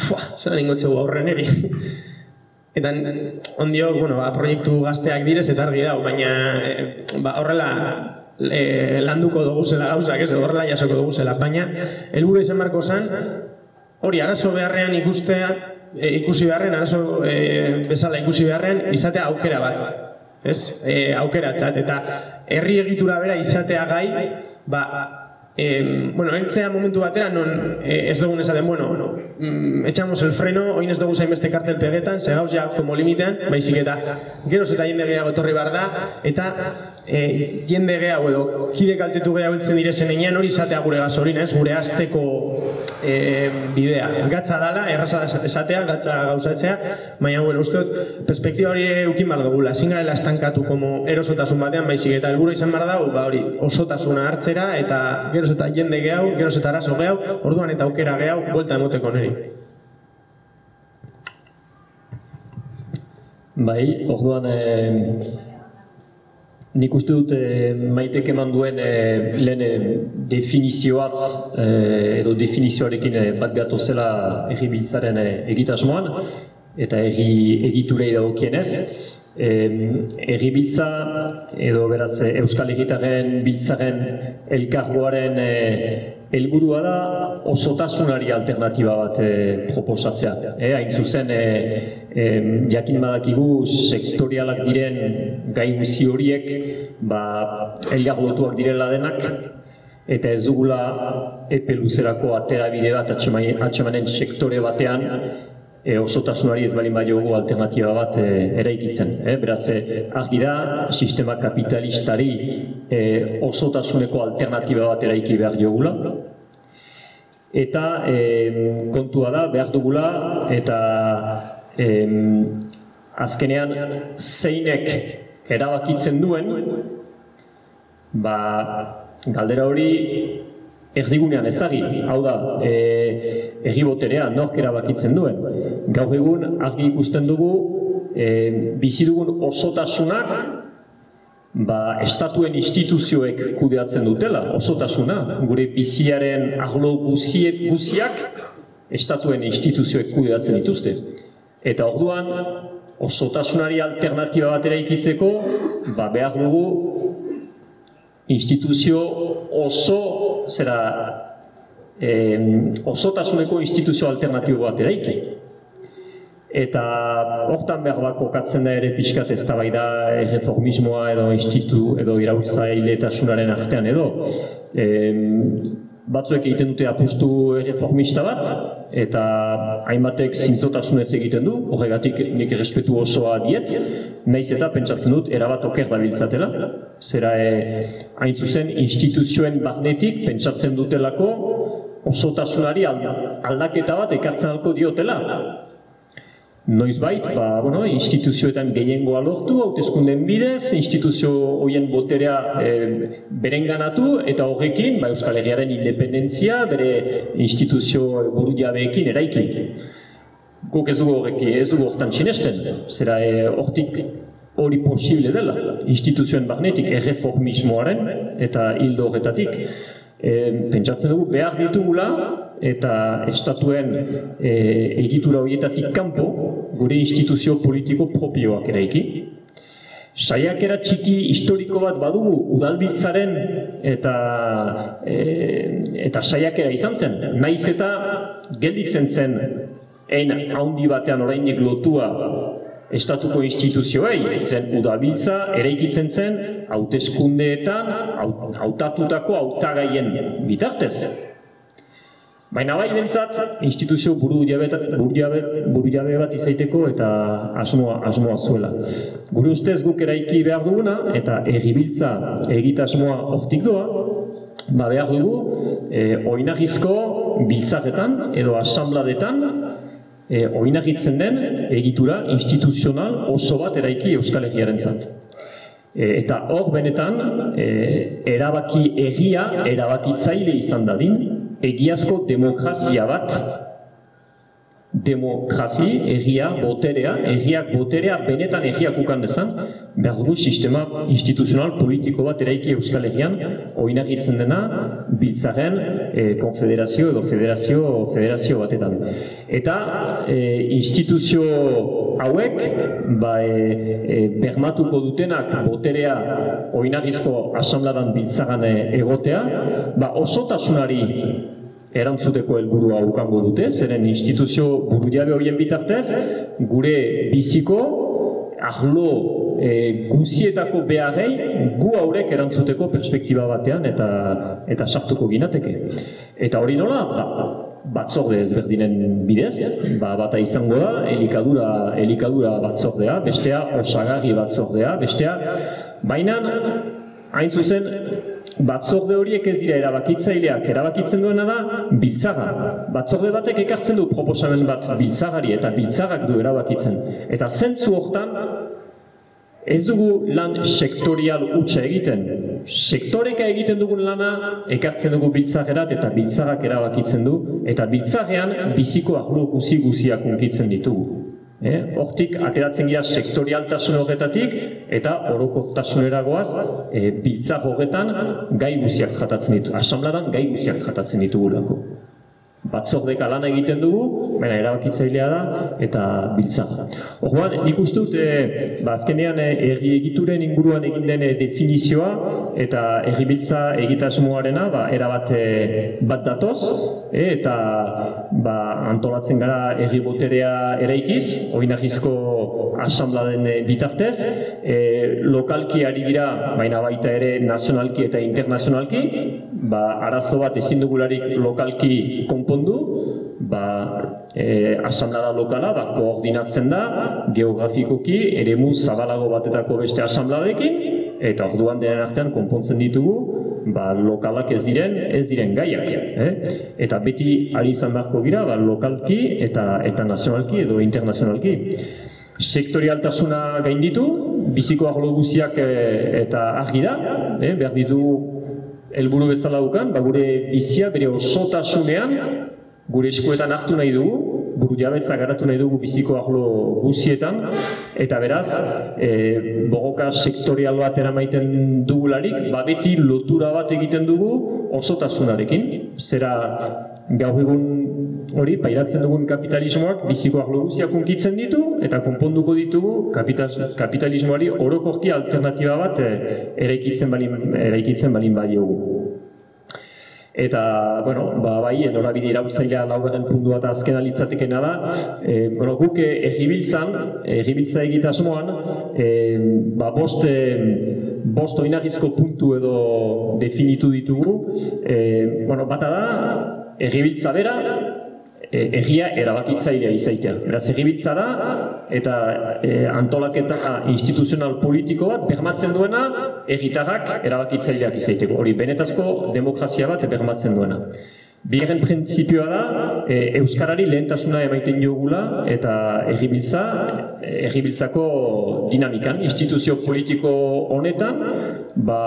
fua, zera ningotzegu aurren eri. Eta ondio, bueno, ba, proiektu gazteak direz eta argi dau, baina e, ba, horrela e, landuko dugu zela gauzak, ez, horrela jasoko dugu zela, baina helburu izan barko zen, hori arazo beharrean ikustea, e, ikusi beharren, arazo e, bezala ikusi beharren, izatea aukera bat, ez, e, aukeratzat, eta herri egitura bera izatea gai, ba, Eh, bueno, entzea momentu batera non eh, ez dugun esaten, bueno, no, mm, echamos el freno, oin ez dugu zainbeste kartel pegetan, segauz ja como limitean, baizik eta geroz eta jende gehiago etorri bar da, eta e, jende gehiago edo kide kaltetu gehiago biltzen direzen einean hori izatea gure gasolina, ez gure azteko e, bidea. Gatza dala, erraza esatea, gatza gauzatzea, baina, bueno, uste dut, perspektiba hori eukin bar dugula, ezin garela estankatu como erosotasun batean, baizik eta helburu izan bar dau, ba hori, osotasuna hartzera, eta geroz eta jende gehiago, geroz eta arazo gehiago, orduan eta aukera gehiago, buelta emoteko niri. Bai, orduan, eh, Nik uste dut e, maitek eman duen e, lehen e, definizioaz e, edo definizioarekin e, bat behatu zela erri biltzaren e, egitasmoan eta erri egiturei dagokienez. Em, Erribiltza edo beraz Euskal Herritarren biltzaren elkargoaren eh, helburua da osotasunari alternatiba bat eh, proposatzea. Eh, hain zuzen, eh, em, jakin badakigu sektorialak diren gai guzi horiek ba, elgarlotuak direla denak, eta ez dugula epe luzerako aterabide bat atxema- atxemanen sektore batean e, osotasunari ez baldin badiogu alternatiba bat e, eraikitzen. E, beraz, e, argi da, sistema kapitalistari e, osotasuneko alternatiba bat eraiki behar diogula. Eta e, kontua da, behar dugula, eta e, azkenean zeinek erabakitzen duen, ba, galdera hori erdigunean ezagi, hau da, e, egiboterea nork erabakitzen duen. Gaur egun argi ikusten dugu e, bizi dugun osotasunak ba, estatuen instituzioek kudeatzen dutela, osotasuna, gure biziaren arlo guziek guziak estatuen instituzioek kudeatzen dituzte. Eta orduan, osotasunari alternatiba bat eraikitzeko, ba, behar dugu instituzio oso, zera, em, osotasuneko instituzio alternatibo bat eraiki. Eta hortan behar kokatzen da ere pixkat ez da reformismoa edo institu edo iraultzailetasunaren artean edo. Em, batzuek egiten dute apustu reformista bat, eta hainbatek zintzotasunez egiten du, horregatik nik errespetu osoa diet, naiz eta pentsatzen dut erabat oker dabiltzatela. Zera e, hain zuzen instituzioen barnetik pentsatzen dutelako osotasunari alda- aldaketa bat ekartzen alko diotela. Noizbait, ba, bueno, instituzioetan gehiengoa lortu, hauteskundeen bidez, instituzio horien boterea e, berenganatu eta horrekin ba, Euskal Herriaren independentzia bere instituzio buru jabeekin eraiki. Guk ez dugu horrekin, ez dugu hortan sinesten, zera e, hortik hori posible dela, instituzioen barnetik, erreformismoaren eta hildo horretatik. E, pentsatzen dugu behar ditugula eta estatuen e, egitura horietatik kanpo gure instituzio politiko propioak eraiki. Saiakera txiki historiko bat badugu udalbiltzaren eta e, eta saiakera izan zen. Naiz eta gelditzen zen ein handi batean orainik lotua estatuko instituzioei, zen udabiltza eraikitzen zen hauteskundeetan haut- hautatutako hautagaien bitartez. Baina bai bentsat, instituzio buru jabe, buru jabe, buru jabe bat izaiteko eta asmoa, asmoa zuela. Gure ustez guk eraiki behar duguna eta egibiltza egitasmoa hortik doa, ba behar dugu e, oinagizko biltzaketan edo asambladetan e, oinagitzen den egitura instituzional oso bat eraiki Euskal Herriarentzat. E, eta hor benetan e, erabaki egia erabakitzaile izan dadin egiazko demokrazia bat. Demokrazi, egia, boterea, egiak boterea, benetan egiak ukan dezan, behar dugu sistema instituzional politiko bat eraiki Euskal Herrian, oinagitzen dena, biltzaren e, konfederazio edo federazio, federazio batetan. Eta e, instituzio hauek, ba, e, e, bermatuko dutenak boterea oinagizko asambladan biltzagan e, egotea, ba, osotasunari erantzuteko helburua ukango dute, zeren instituzio burujabe horien bitartez, gure biziko, ahlo e, guzietako beharrei gu haurek erantzuteko perspektiba batean eta eta sartuko ginateke. Eta hori nola, ba, batzorde ezberdinen bidez, ba, bata izango da, elikadura, elikadura batzordea, bestea osagarri batzordea, bestea, baina hain zuzen batzorde horiek ez dira erabakitzaileak, erabakitzen duena da biltzaga. Batzorde batek ekartzen du proposamen bat biltzagari eta biltzagak du erabakitzen. Eta zentzu hortan ez dugu lan sektorial utxa egiten. Sektoreka egiten dugun lana ekartzen dugu biltzagerat eta biltzagak erabakitzen du eta biltzagean biziko ahlo guzi guziak unkitzen ditugu. Eh? Hortik ateratzen gira sektorialtasun horretatik eta orokortasunera goaz e, biltzak horretan gai guziak jatatzen ditu. Asambladan gai guziak jatatzen ditugulako. Batzordeka lan egiten dugu, baina erabakitzailea da eta biltza. Orduan, nik uste dut, e, ba, azkenean e, herri egituren inguruan egin den e, definizioa eta herri biltza egitasmoarena ba, erabat e, bat datoz, e, eta ba, antolatzen gara herri boterea eraikiz, oinahizko asambladen e, bitartez, e, lokalki ari dira, baina baita ere nazionalki eta internazionalki, ba, arazo bat ezin dugularik lokalki konpondu, ba, e, asamblada lokala ba, koordinatzen da, geografikoki, eremu zabalago batetako beste asambladekin, eta orduan denen artean konpontzen ditugu, ba, lokalak ez diren, ez diren gaiak. Eh? Eta beti ari izan beharko gira, ba, lokalki eta eta nazionalki edo internazionalki. Sektorialtasuna gainditu, biziko arlo guziak e, eta argi da, eh? behar ditu helburu bezala dukan, ba, gure bizia bere osotasunean, gure eskuetan hartu nahi dugu, buru jabetza garatu nahi dugu biziko ahlo guzietan, eta beraz, e, bogoka sektorial bat eramaiten dugularik, ba beti lotura bat egiten dugu osotasunarekin. Zera gaur egun hori, pairatzen dugun kapitalismoak biziko ahlo guztiak unkitzen ditu, eta konponduko ditugu kapitalismoari orokorki alternatiba bat e, eraikitzen balin, eraikitzen balin badiogu. Eta, bueno, ba, bai, norabide irautzailea laugarren puntua eta azkena litzatekena da. E, bueno, guk egibiltzan, egibiltza egitasmoan, e, ba, bost, bost oinarrizko puntu edo definitu ditugu. E, bueno, bata da, egibiltza bera, e, egia erabakitzailea izaitea. Beraz, egibiltza da, eta e, antolaketa instituzional politiko bat bermatzen duena egitarrak erabakitzaileak izaiteko. Hori, benetazko demokrazia bat bermatzen duena. Bigarren printzipioa da, e, Euskarari lehentasuna emaiten jogula eta egibiltza, egibiltzako dinamikan, instituzio politiko honetan, ba,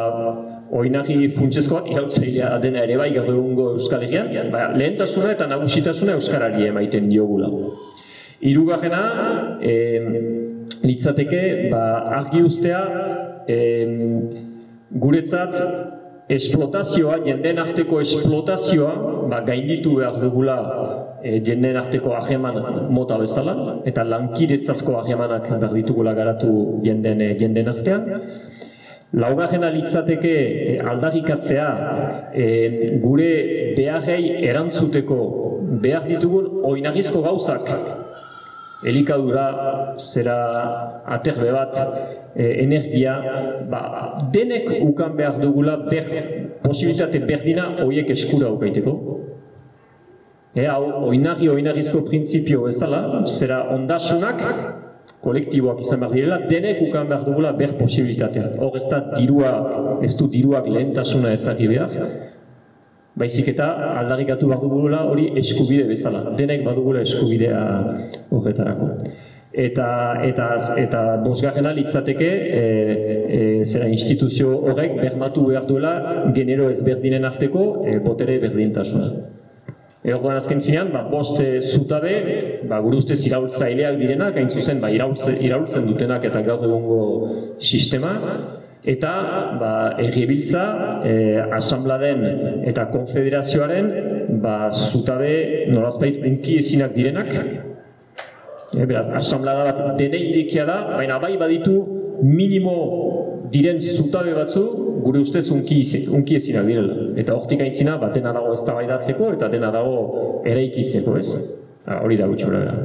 oinagi funtsezkoak irautzailea dena ere bai gaur egungo Euskal ba, lehentasuna eta nagusitasuna Euskarari emaiten diogula. Hirugarrena, e, litzateke, ba, argi ustea, e, guretzat, esplotazioa, jenden arteko esplotazioa, ba, gainditu behar dugula e, jenden arteko aheman mota bezala, eta lankidetzazko ahemanak behar ditugula garatu jenden, jenden artean. Laugarrena litzateke eh, aldarrikatzea e, gure beharrei erantzuteko behar ditugun oinagizko gauzak elikadura, zera aterbe bat, e, energia, ba, denek ukan behar dugula ber, posibilitate berdina horiek eskura ukaiteko. E, hau, oinagi, oinagizko printzipio ez dela, zera ondasunak, kolektiboak izan behar direla, denek ukan behar dugula ber posibilitatea. Hor ez da dirua, ez du diruak lehentasuna ezagri behar, baizik eta aldarrikatu behar dugula hori eskubide bezala. Denek badugula eskubidea horretarako. Eta, eta, eta bosgarrena litzateke e, e, zera instituzio horrek bermatu behar duela genero ezberdinen arteko e, botere berdintasuna. Egoan azken finean, ba, bost zutabe, ba, gure ustez iraultzaileak direnak, hain zuzen, ba, iraultzen dutenak eta gaur egungo sistema, eta ba, erribiltza, e, asambladen eta konfederazioaren ba, zutabe norazpait unki ezinak direnak. E, beraz, asamblada bat dene irekia da, baina bai baditu minimo diren zutabe batzu gure ustez unki, unki ezinak direla. Eta hortik aintzina, bat dena dago ez eta dena dago eraikitzeko ez. Ha, hori da gutxora da.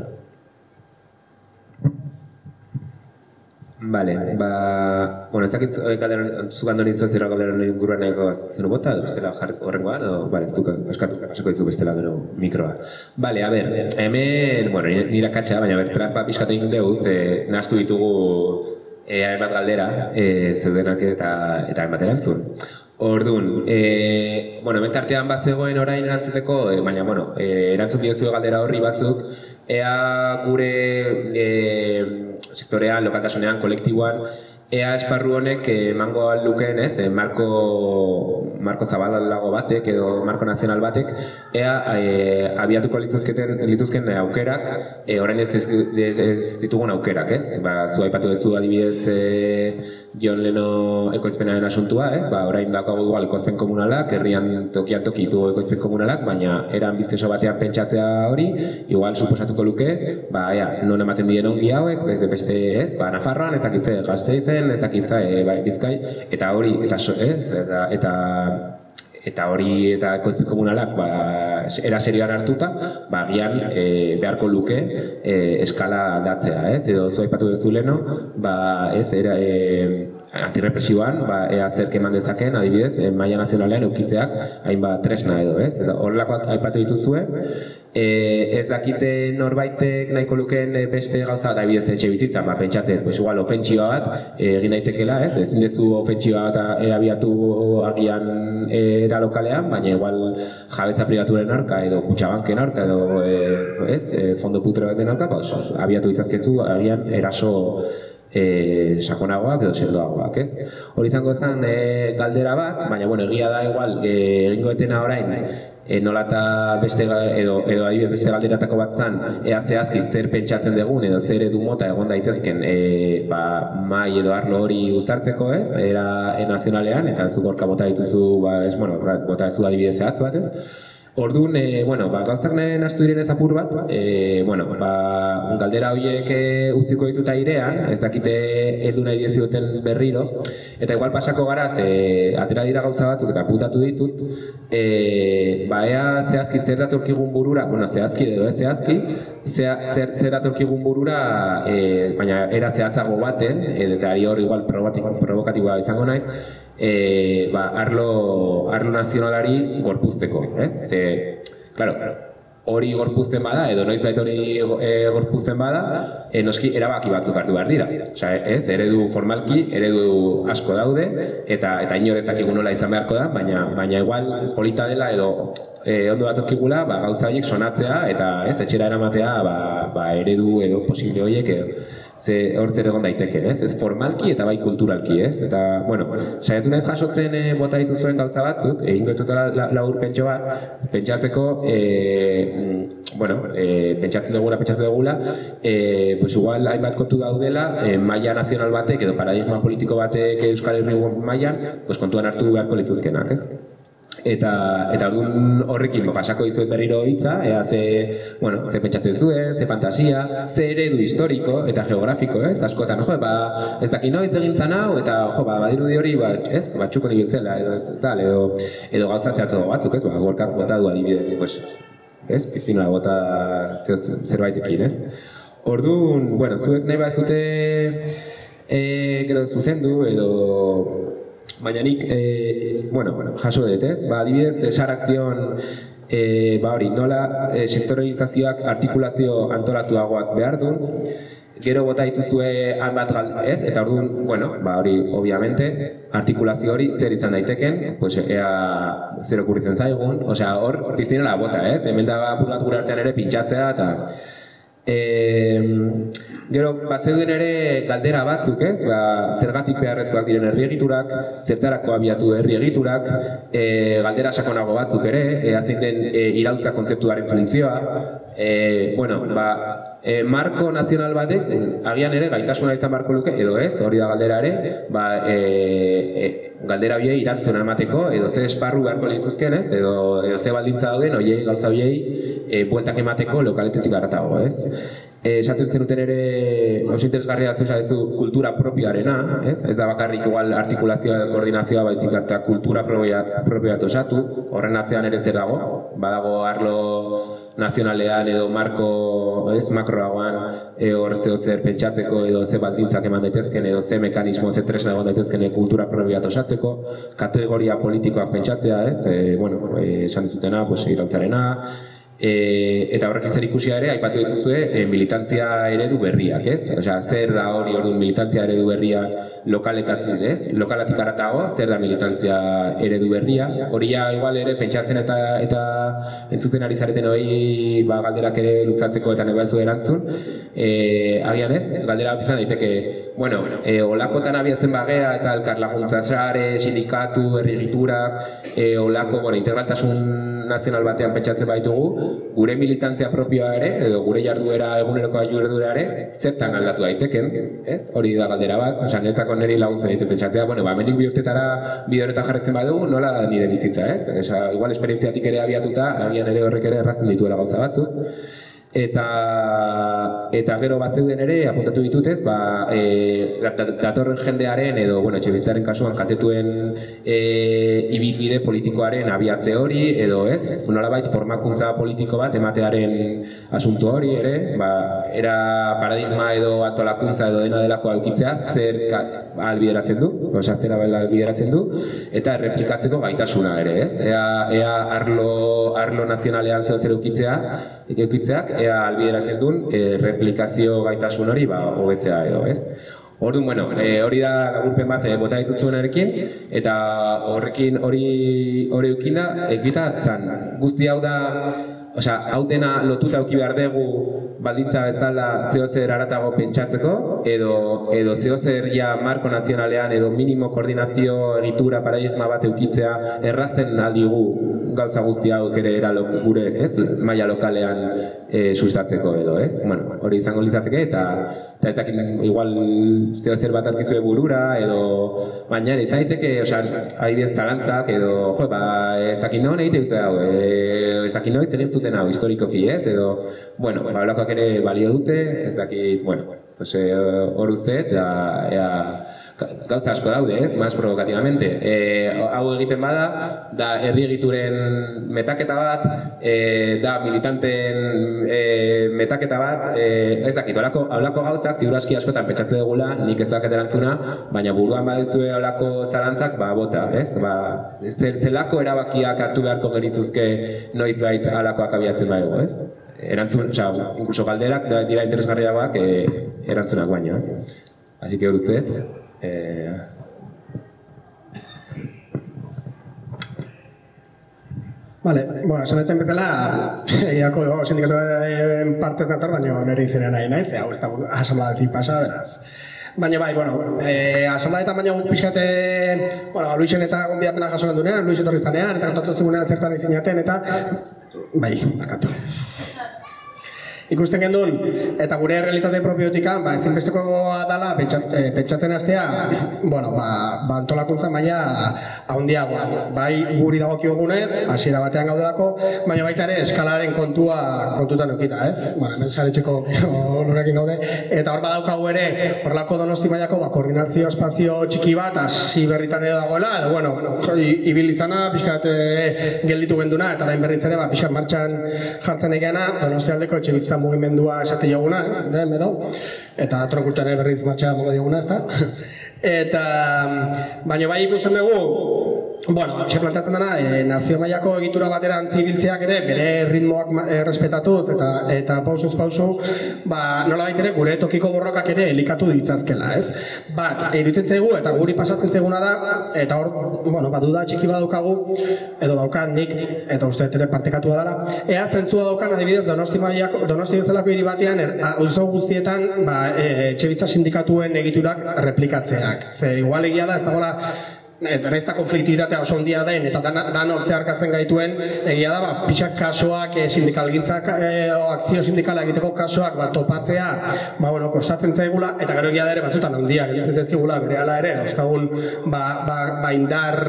Vale, ba, bueno, ez dakit eh, galderan, zu gando nintzen zira galderan inguruan ego zenu bota, edo bestela horrengoa, no? Vale, ez duk, eskatu, pasako dizu bestela gero mikroa. Vale, a ber, hemen, bueno, nire katxa, baina ber, trampa pixkatu egin dugu, ze naztu ditugu e, hainbat galdera e, zeudenak eta eta hainbat erantzun. Orduan, e, bueno, hemen tartean bat zegoen orain erantzuteko, e, baina, bueno, e, erantzun diozu galdera horri batzuk, ea gure e, sektorean, lokaltasunean, kolektiboan, ea esparru honek eh, emango lukeen, ez, eh, marko, marko zabalago batek edo marko nazional batek, ea e, abiatuko lituzketen, lituzken aukerak, e, orain ez, ez, ez, ez ditugun aukerak, ez? Ba, zu aipatu duzu adibidez e, John Leno ekoizpenaren asuntua, ez? Ba, orain dago igual ekoizpen komunalak, herrian tokian toki du ekoizpen komunalak, baina eran bizteso batean pentsatzea hori, igual suposatuko luke, ba, ea, non ematen diren ongi hauek, bez beste, ez? Ba, Nafarroan, ez dakize, gazteizen, ez dakize, e, bai, bizkai, eta hori, eta, so, ez? Eta, eta eta hori eta ekoizpen komunalak ba, era serioan hartuta, ba, gian e, beharko luke e, eskala datzea, ez? Edo zu aipatu duzu leno, ba, ez, era, e, antirepresioan, ba, ea zer keman dezaken, adibidez, e, maia nazionalean eukitzeak hainbat tresna edo, ez? Eta horrelakoak aipatu dituzue, e, ez dakite norbaitek nahiko lukeen beste gauza da bidez etxe bizitza, ba, pentsatzen, pues igual ofentsioa bat egin daitekela, ez? Ezin dezu ofentsioa bat e, abiatu agian era lokalean, baina igual jabetza pribaturen arka edo kutsabanken arka edo e, ez? E, fondo putre baten arka, ba, abiatu ditzazkezu agian eraso e, sakonagoak edo sendoagoak, ez? Hori izango zen e, galdera bat, baina bueno, egia da igual, e, egingo etena orain, e, nolata beste edo edo adibidez beste galderatako bat zan ea zehazki zer pentsatzen dugun edo zer edu mota egon daitezken e, ba, mai edo arlo hori uztartzeko ez era e, nazionalean eta zu gorka bota dituzu ba, ez, bueno, bota ez adibidez zehatz bat ez Orduan, e, bueno, ba, gauzak nahen astu diren apur bat, e, bueno, ba, galdera horiek e, utziko dituta irean, ez dakite edu nahi diezioten berriro, eta igual pasako gara, ze atera dira gauza batzuk eta putatu ditut, e, ba, ea zehazki zer datorkigun burura, bueno, zehazki edo ez zehazki, zea, zer, zer datorkigun burura, e, baina era zehatzago baten, eta ari hor igual provokatiboa izango naiz, e, ba, arlo, arlo nazionalari gorpuzteko, ez? Ze, claro, hori gorpuzten bada, edo noiz bait hori e, gorpuzten bada, e, noski erabaki batzuk hartu behar dira. Osea, ez, eredu formalki, eredu asko daude, eta eta inoretak nola izan beharko da, baina baina igual polita dela edo e, ondo bat okigula, ba, gauza horiek sonatzea, eta ez, etxera eramatea, ba, ba, eredu edo posible horiek edo ze hor zer egon daiteke, ez? Ez formalki eta bai kulturalki, ez? Eta, bueno, saiatu naiz jasotzen e, bota dituzuen gauza batzuk, egin gotutela la, la, la pentso bat, pentsatzeko, e, bueno, e, pentsatzen dugula, pentsatzen dugula, e, pues igual hainbat kontu daudela, e, maila nazional batek edo paradigma politiko batek Euskal Herri mailan, pues kontuan hartu beharko lituzkenak, ez? Eta eta ordun horrekin pasako dizuet berriro hitza ea ze bueno ze pentsatzen zuen ze fantasia ze eredu historiko eta geografiko ez? Askotan jo ba ez daki noiz egin hau eta jo ba badirudi hori ba ez batzuko ni biltzela edo tal edo edo gauza zehatzo batzuk ez? Ba gorkak bota du adibidez pues ez? Pizina bota zerbaitekin ez? Ordun bueno zuek nahi bazute eh gero zuzendu edo baina nik, e, bueno, bueno, jaso dut, ez? Ba, adibidez, sarakzion, e, ba hori, nola e, sektorizazioak artikulazio antolatuagoak behar du, gero bota dituzue han bat ez? Eta orduan, bueno, ba hori, obviamente, artikulazio hori zer izan daiteken, pues ea zer okurritzen zaigun, osea, hor piztinela bota, ez? Hemen da apuratu gure artean ere pintxatzea eta E, gero, bazeuden ere galdera batzuk, ez? Ba, zergatik beharrezkoak diren herri egiturak, zertarako abiatu herri egiturak, e, galdera sakonago batzuk ere, e, zein den e, irautza kontzeptuaren funtzioa, e, bueno, ba, e, marko nazional batek, agian ere, gaitasuna izan marko luke, edo ez, hori da galdera ere, ba, e, e, galdera hoiei irantzuna emateko, edo ze esparru beharko lituzken, ez? Edo, edo ze baldintza dauden, hoiei gauza hoiei, e, bueltak emateko lokaletetik haratago, ez? E, esaten zenuten ere oso interesgarria zuza ez kultura propioarena, ez? Ez da bakarrik igual artikulazioa edo koordinazioa baizik eta kultura propioa osatu, horren atzean ere zer dago, badago arlo nazionalean edo marko, ez, makroagoan e, hor zeo zer pentsatzeko edo ze baldintzak eman daitezken edo ze mekanismo, ze tresna egon daitezken kultura propioa osatzeko, kategoria politikoak pentsatzea, ez? E, bueno, esan dizutena, pues, irantzarena, E, eta horrek zer ikusia ere, aipatu dituzue, e, militantzia eredu berriak, ez? Osea, zer da hori orduan militantzia eredu berriak lokaletatik, ez? Lokalatik aratago, zer da militantzia eredu berria. Hori ja, igual ere, pentsatzen eta eta entzuten ari zareten hori ba, galderak ere luzatzeko eta nahi erantzun. E, agian ez, galdera bat izan daiteke, bueno, e, olakotan abiatzen bagea eta elkar laguntza sare, sindikatu, herrigitura, e, olako, bueno, integraltasun nazional batean pentsatzen baitugu, gure militantzia propioa ere, edo gure jarduera eguneroko jarduera ere, zertan aldatu daiteken, ez? Hori da galdera bat, osea, netzako niri laguntzen daite pentsatzea, bueno, ba, mendik bi urtetara bide horretan jarretzen badugu, nola da nire bizitza, ez? Osea, igual esperientziatik ere abiatuta, agian ere horrek ere errazten dituela gauza batzuk eta eta gero bat ere apuntatu ditutez ba, e, datorren jendearen edo bueno, etxe kasuan katetuen e, ibilbide politikoaren abiatze hori edo ez, nolabait formakuntza politiko bat ematearen asuntu hori ere ba, era paradigma edo atolakuntza edo dena delako aukitzea zer albideratzen du, osa zera albideratzen du eta erreplikatzeko gaitasuna ere ez, ea, ea arlo, arlo nazionalean zeo zer eukitzea eukitzeak, ea albideratzen duen e, replikazio gaitasun hori ba, hobetzea edo, ez? Orduan, bueno, e, hori da laburpen bat e, bota dituzuen erekin, eta horrekin hori hori eukina, egita zan. Guzti hau da, osea, hau dena lotuta euki behar dugu baldintza bezala zehozer aratago pentsatzeko, edo, edo zehozer ja marko nazionalean edo minimo koordinazio egitura paradigma bat eukitzea errazten aldigu gauza guzti hau ere era gure, ez, maila lokalean e, sustatzeko edo, ez? Bueno, hori izango litzateke eta eta ez dakit igual zeo zer bat arkizue burura edo baina izan daiteke, osea, adibidez zalantzak edo jo, ba, ez dakit non egite dute hau, e, ez dakit noiz egin zuten hau historikoki, ez? Edo, bueno, ba, ere balio dute, ez dakit, bueno, pues eh, hor uste eta ea gauza asko daude, eh? más provokatibamente. E, hau egiten bada, da herri egituren metaketa bat, e, da militanten e, metaketa bat, e, ez dakit, holako, holako gauzak ziur aski askotan petxatze dugula, nik ez dakit erantzuna, baina buruan badizue holako zalantzak, ba, bota, ez? Ba, zel, zelako erabakiak hartu beharko genituzke noiz bait halakoak abiatzen baigu, ez? Erantzun, oza, inkluso galderak dira interesgarriagoak e, erantzunak baino, ez? Así que hor Eh, Vale, bueno, esan eten bezala, egiako sindikatuaren partez dator, baina nire izenean nahi naiz, hau ez da asamladetik pasa, beraz. Baina bai, bueno, eh, asamladetan baina pixkate, bueno, Luisen eta gonbiapena jaso gendunean, Luis etorri zanean, eta kontatu zegunean zertan izinaten, eta, bai, markatu ikusten gendun eta gure realitate propiotika ba ezinbesteko dala eh, pentsatzen hastea bueno ba, ba antolakuntza maila handiagoa. Bai guri dagokiogunez hasiera batean gaudelako baina baita ere eskalaren kontua kontutan ukita ez? Ba hemen saretzeko horrekin gaude. Eta hor badaukagu ere horlako donosti mailako ba koordinazio espazio txiki bat hasi berritan edo dagoela edo bueno ibil izana pixkat eh, gelditu genduna eta orain berriz ere ba pixkat martxan jartzen egeana donostialdeko etxe bizitza mugimendua esate joguna, ez, da, edo, eta trokultare berriz martxa mogo dioguna, ez da. Eta, baina bai ikusten dugu, Bueno, xe plantatzen dena, e, nazio mailako egitura bateran zibiltzeak ere, bere ritmoak errespetatuz eta eta pausuz pausu, ba, nola ere gure tokiko borrokak ere elikatu ditzazkela, ez? Bat, irutzen zaigu eta guri pasatzen zaiguna da, eta hor, bueno, baduda txiki badukagu, edo daukan nik, eta uste ere partekatua dara, ea zentzua daukan adibidez donosti mailako, donosti bezalako hiri batean, er, auzo guztietan, ba, e, etxe sindikatuen egiturak replikatzeak. Ze igual egia da, ez dagoela, eta ez da konfliktibitatea oso ondia den, eta dan, dan harkatzen gaituen, egia da, ba, pixak kasoak, e, sindikalgintzak, e, akzio sindikala egiteko kasoak, ba, topatzea, ba, bueno, kostatzen zaigula, eta gero egia da ere, batzutan handia, egiten zaizkigula, bere ala ere, dauzkagun, ba, ba, ba, indar,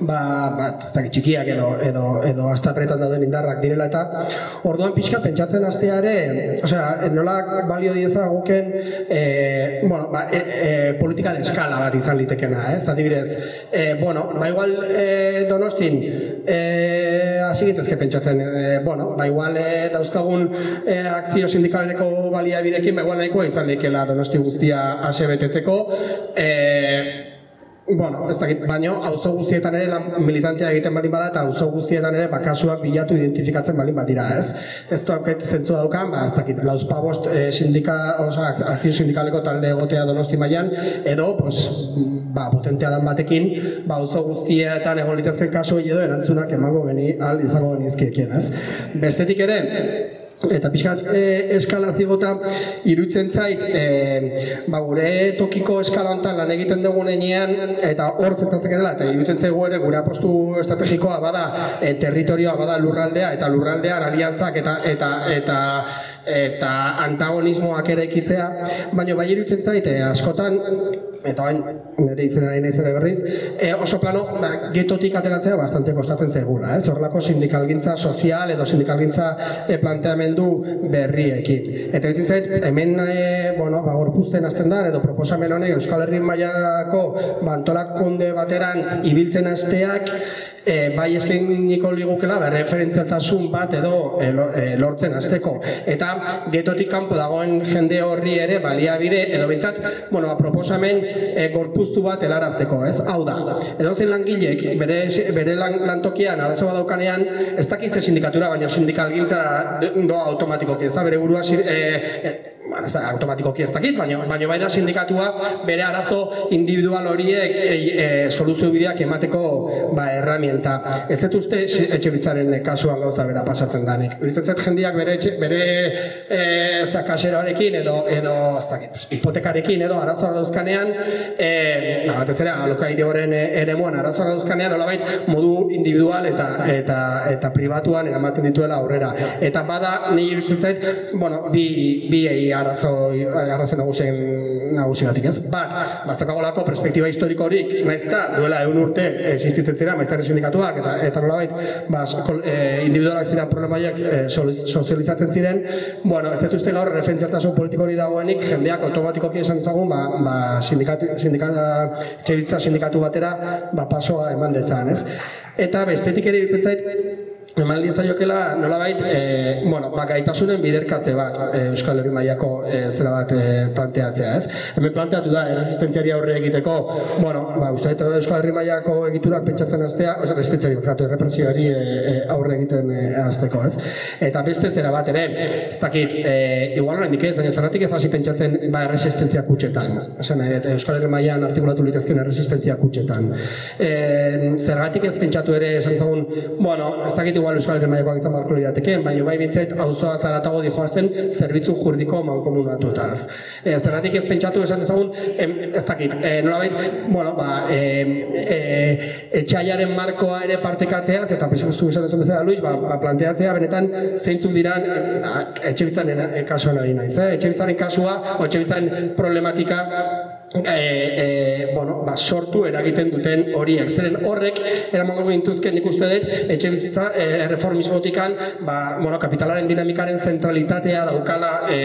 ba, ba, txikiak edo, edo, edo, hasta apretan dauden indarrak direla, eta orduan pixka pentsatzen hastea ere, osea, nola balio dieza guken, e, bueno, ba, e, e, politika de eskala bat izan litekena, ez, adibidez, e, bueno, ba igual e, donostin e, hasi gitezke pentsatzen e, bueno, ba igual e, dauzkagun e, akzio sindikaleneko balia bidekin, ba igual nahikoa izan lekela donosti guztia ase betetzeko e, Bueno, ez dakit, baino auzo guztietan ere lan militantea egiten baldin bada eta auzo guztietan ere bakasuak bilatu identifikatzen baldin badira, ez? Ez dauket zentzu daukan, ba, ez dakit, lauzpabost e, sindika, oza, azio sindikaleko talde egotea donosti mailan edo, pues, ba, potentea dan batekin, ba, auzo guztietan egon litezken kasu edo erantzunak emango geni, al izango genizkiekien, ez? Bestetik ere, Eta pixkat e, eskala zigota iruditzen zait e, ba, gure tokiko eskala honetan lan egiten dugun enean eta hor zentatzen gerela eta iruditzen zaigu ere gure apostu estrategikoa bada e, territorioa bada lurraldea eta lurraldean aliantzak eta eta eta eta antagonismoak ere ekitzea baina bai iruditzen zait e, askotan eta bain nire izena nahi nahi berriz e, oso plano ba, getotik ateratzea bastante kostatzen zaigula ez? Horrelako sindikalgintza sozial edo sindikalgintza e, planteamendu berriekin. Eta ditzen zait hemen e, bueno, ba, gorpuzten azten da edo proposamen honek Euskal Herri mailako bantolakunde baterantz ibiltzen asteak e, bai eskeniko ligukela ba, referentzialtasun bat edo e, lortzen hasteko eta getotik kanpo dagoen jende horri ere baliabide edo bintzat bueno, proposamen e, gorpuztu bat helarazteko, ez? Hau da, edo zen langilek bere, bere lan, lantokian arazo bat daukanean, ez dakiz sindikatura, baina sindikalgintza doa automatikoki, ez da, bere burua e, e, bueno, ez da, automatikoki ez dakit, baina, baina bai da sindikatua bere arazo individual horiek e, e, soluzio bideak emateko ba, erramienta. Ez dut uste etxe bizaren kasuan gauza bera pasatzen danik. Uritzen jendiak bere, etxe, bere e, zakaseroarekin edo, edo ez dakit, hipotekarekin edo arazoa dauzkanean, e, na, batez ere, alokaire horren ere muan arazoa dauzkanean, nolabait modu individual eta eta eta pribatuan eramaten dituela aurrera. Eta bada, nire zait, bueno, bi, bi arrazo arrazo nagusien nagusigatik, ez? Bat, baztakagolako perspektiba historikorik, naiz eta duela egun urte existitzen zira, maiztar sindikatuak eta eta nolabait, ba, e, individualak ziren problemaiak e, sozializatzen ziren, bueno, ez dut uste gaur referentzialtasun politikori dagoenik jendeak automatikoki esan zagun, ba, ba sindikat, sindikata, sindikatu batera, ba, pasoa eman dezan, ez? Eta bestetik ere dutzen zait, eman liezaiokela nolabait e, bueno, ba, gaitasunen biderkatze bat e, Euskal Herri mailako e, zera bat e, planteatzea, ez? Hemen planteatu da erresistentziari aurre egiteko, bueno, ba, uste Euskal Herri mailako egiturak pentsatzen hastea, oza, resistentziari, fratu, errepresioari e, aurre egiten e, hasteko, ez? Eta beste zera bat ere, ez dakit, e, igual oraindik ez, baina zerratik ez hasi pentsatzen ba, erresistentzia kutxetan. Esan, e, Euskal Herri mailan artikulatu litezken erresistentzia kutxetan. E, zergatik ez pentsatu ere esan zagun, bueno, ez dakit igual Euskal Herri mailakoak izan barko lirateke, baina bai bintzait auzoa zaratago dijoazen zerbitzu juridiko mankomunatutaz. E, zerratik ez pentsatu esan ezagun, em, ez dakit, e, nolabait, bueno, ba, e, e, etxaiaren markoa ere partekatzeaz, eta pesimuztu esan ez bezala Luis, ba, ba, planteatzea, benetan, zeintzuk diran, etxe bizanen e, kasuan ari naiz, eh? etxe bizanen kasua, etxe problematika, e, e, bueno, ba, sortu eragiten duten horiek. Zeren horrek, eramango gintuzken nik uste dut, etxe bizitza e, reformismotikan, ba, bueno, kapitalaren dinamikaren zentralitatea daukala e,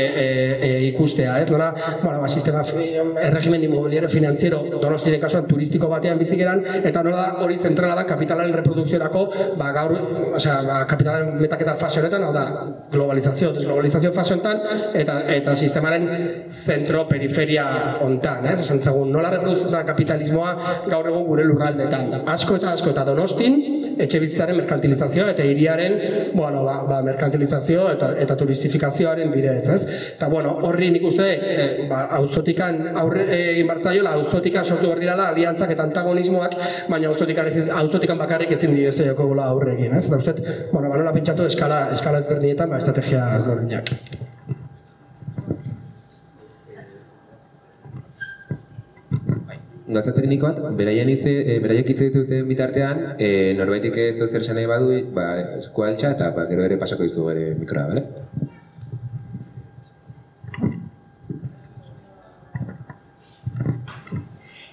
e, ikustea, ez? Nola, bueno, ba, sistema erregimen inmobiliare finanziero donostire kasuan turistiko batean bizikeran, eta nola hori zentrala da kapitalaren reprodukziorako, ba, gaur, osea, ba, kapitalaren metaketa fase honetan, hau da, globalizazio, desglobalizazio fase honetan, eta, eta sistemaren zentro periferia hontan, ez? Esan zagun, nola reproduzitzen da kapitalismoa gaur egun gure lurraldetan. Asko eta asko eta donostin, etxe bizitzaren merkantilizazioa eta hiriaren, bueno, ba, ba, merkantilizazio eta, eta turistifikazioaren bidez, ez? Eta, bueno, horri nik uste, e, ba, auzotikan aurre egin bartzaio, la auzotikan sortu hor dirala, aliantzak eta antagonismoak, baina auzotikan, ezin, auzotikan bakarrik ezin didezte joko aurre egin, ez? Eta uste, bueno, ba, nola pentsatu eskala, eskala ezberdinetan, ba, estrategia ezberdinak. Gauza tekniko bat, beraien ize, e, beraiek hitz duten bitartean, e, norbaitik ez zer nahi badu, ba, eskua eta ba, gero ere pasako dizu bere mikroa, bale?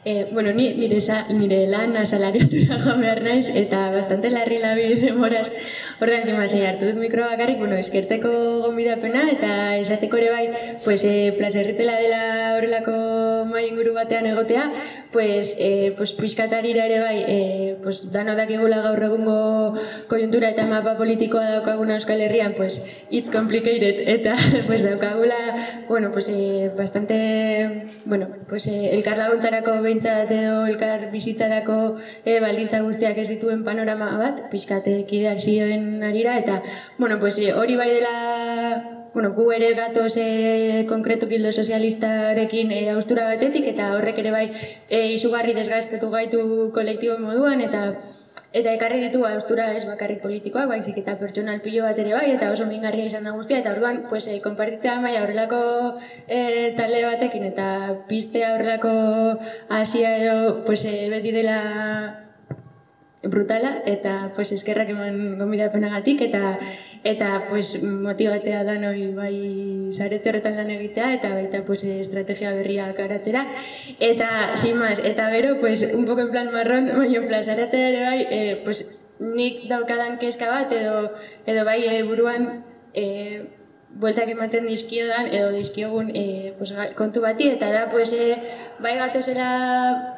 Eh, bueno, ni, nire, sa, nire lan asalariatura joan behar naiz, eta bastante larri labi demoraz Horren zimasi hartu dut mikroa bakarrik, bueno, eskertzeko gonbidapena eta esateko ere bai, pues, e, plazerritela dela horrelako mai inguru batean egotea, pues, e, pues, pizkatarira ere bai, e, pues, dano dakigula gaur egungo koiuntura eta mapa politikoa daukaguna Euskal Herrian, pues, it's complicated, eta pues, daukagula, bueno, pues, e, bastante, bueno, pues, e, elkar laguntzarako behintzat edo elkar bizitzarako e, baldintza guztiak ez dituen panorama bat, pixkate kideak arira, eta, bueno, pues, e, hori bai dela bueno, gu ere gatoz e, konkretu gildo sozialistarekin e, austura batetik, eta horrek ere bai e, izugarri desgaztetu gaitu kolektibo moduan, eta eta ekarri ditu austura ez bakarrik politikoak, baizik eta pertsonal pilo bat ere bai, eta oso mingarria izan da guztia, eta orduan, pues, e, konpartitzea maia horrelako e, talde batekin, eta pistea horrelako hasia edo, pues, e, beti dela brutala eta pues eskerrak eman gonbidapenagatik eta eta pues motibatea da noi bai saretze horretan lan egitea eta baita pues estrategia berria karatera eta sin más eta gero pues un poco en plan marrón baina en plan ere bai eh, pues nik daukadan keska bat edo edo bai e, buruan eh, bueltak ematen dizkiodan edo dizkiogun eh, pues, kontu bati eta da pues eh, bai gatozela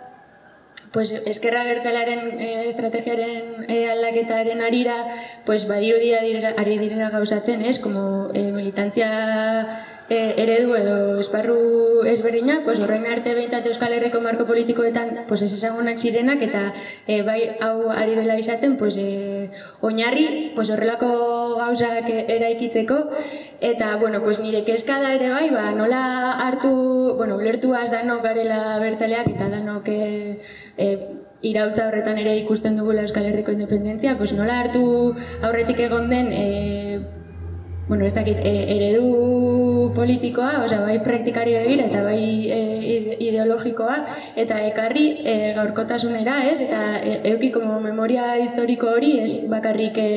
pues eskerra gertzelaren e, estrategiaren e, aldaketaren arira, pues badirudi ari direla gauzatzen, ez? Como e, militantzia e, eredu edo esparru ezberdinak, pues horrein arte behintzat Euskal Herriko marko politikoetan pues ez ezagunak zirenak eta e, bai hau ari dela izaten pues, e, oinarri pues horrelako gauzak eraikitzeko. Eta bueno, pues nire kezka da ere bai, ba, nola hartu, bueno, ulertu az danok garela bertzaleak eta danok e, e, irautza horretan ere ikusten dugula Euskal Herriko independentzia, pues nola hartu aurretik egon den e, bueno, ez dakit, e, eredu politikoa, osea, bai praktikari begira eta bai e, ideologikoa, eta ekarri e, gaurkotasunera, ez? Eta e, euki como memoria historiko hori, ez bakarrik e,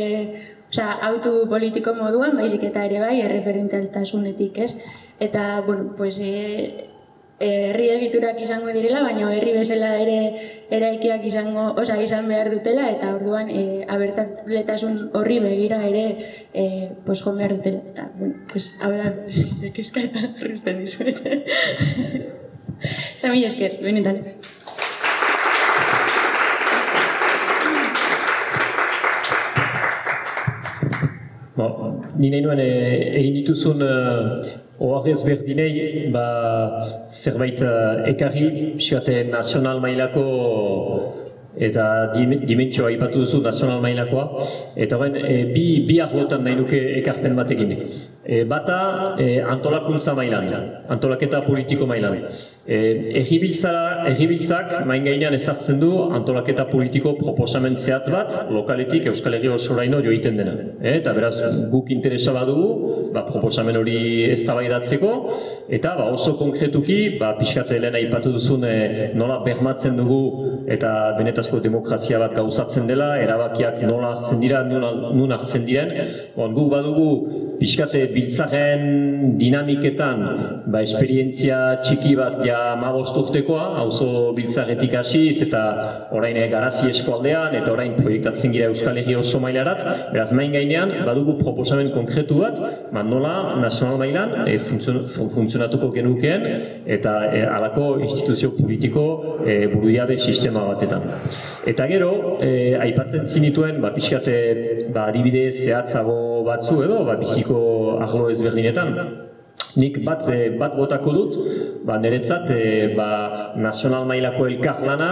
osea, autu politiko moduan, baizik eta ere bai, erreferentaltasunetik, ez? Eta, bueno, pues, e, herri egiturak izango direla, baina herri bezala ere eraikiak izango, osa izan behar dutela eta orduan e, abertatletasun horri begira ere e, pues, joan behar dutela. Eta, bueno, pues, hau da, ekizka eta horrezten dizuet. eta mi esker, benetan. Bo, ni nahi nuen eh, egin dituzun Oarez berdinei, ba, zerbait uh, ekarri, pixkate nazional mailako eta dimentsua aipatu duzu nazional mailakoa. Eta horren, e, bi, bi arlotan nahi nuke ekarpen batekin. E, bata e, antolakuntza mailan, antolaketa politiko mailan. E, Erribiltzak main gainean ezartzen du antolaketa politiko proposamen zehatz bat lokaletik Euskal Herri osoraino joiten dena. E, eta beraz guk interesa badugu, ba, proposamen hori eztabaidatzeko eta ba, oso konkretuki, ba, pixkate lehen aipatu duzun e, nola bermatzen dugu eta benetazko demokrazia bat gauzatzen dela, erabakiak nola hartzen dira, nun hartzen diren. Bon, guk badugu pixkate biltzaren dinamiketan ba, esperientzia txiki bat ja mabost urtekoa, hauzo biltzaretik hasiz eta orain garazi eskualdean eta orain proiektatzen gira Euskal Herri oso mailarat, beraz main gainean badugu proposamen konkretu bat, ba, nola nazional mailan e, funtzionatuko genukeen eta e, alako instituzio politiko e, buruiabe sistema batetan. Eta gero, e, aipatzen zinituen, ba, pixkate ba, adibide zehatzago batzu edo, ba, biziko politiko arlo ezberdinetan. Nik bat, e, bat botako dut, ba, niretzat e, ba, nazional mailako elkarlana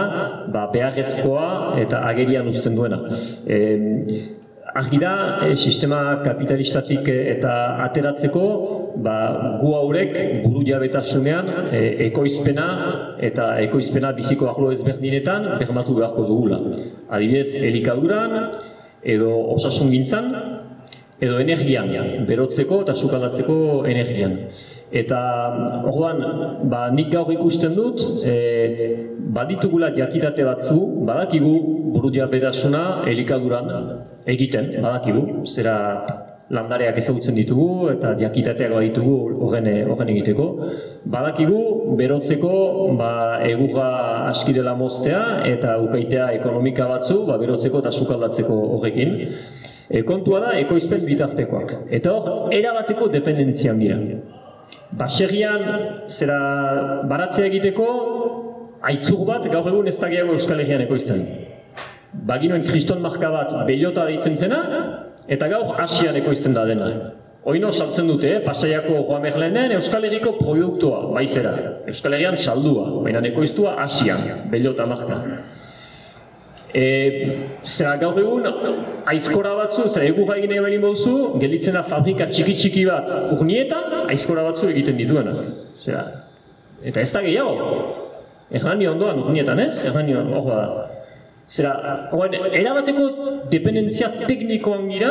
ba, beharrezkoa eta agerian uzten duena. E, argi da, e, sistema kapitalistatik eta ateratzeko ba, gu haurek buru jabetasunean e, ekoizpena eta ekoizpena biziko arlo ezberdinetan bermatu beharko dugula. Adibidez, elikaduran edo osasun gintzan, edo energian, berotzeko eta sukaldatzeko energian. Eta orduan, ba, nik gaur ikusten dut, e, baditugula jakitate batzu, badakigu buru diabedasuna elikaduran egiten, badakigu, zera landareak ezagutzen ditugu eta jakitateak baditugu horren, horren egiteko. Badakigu berotzeko ba, egurra aski dela moztea eta ukaitea ekonomika batzu ba, berotzeko eta sukaldatzeko horrekin. E, kontua da ekoizpen bitartekoak. Eta hor, erabateko dependentzian dira. Baserrian, zera baratzea egiteko, aitzur bat gaur egun ez da gehiago Euskal Herrian ekoizten. Baginoen kriston marka bat bellota deitzen zena, eta gaur Asian ekoizten da dena. Oino saltzen dute, eh? Pasaiako Joa Merlenen Euskal Herriko produktua, baizera. Euskal Herrian saldua, baina ekoiztua Asian, bellota marka. E, zera gaur egun, aizkora batzu, zera egu egin egin bauzu, gelditzen da fabrika txiki txiki bat urnietan, aizkora batzu egiten dituena. Zera, eta ez da gehiago. Errani ondoan urnietan ez, errani hor da. Zera, horren, erabateko dependentzia teknikoan gira,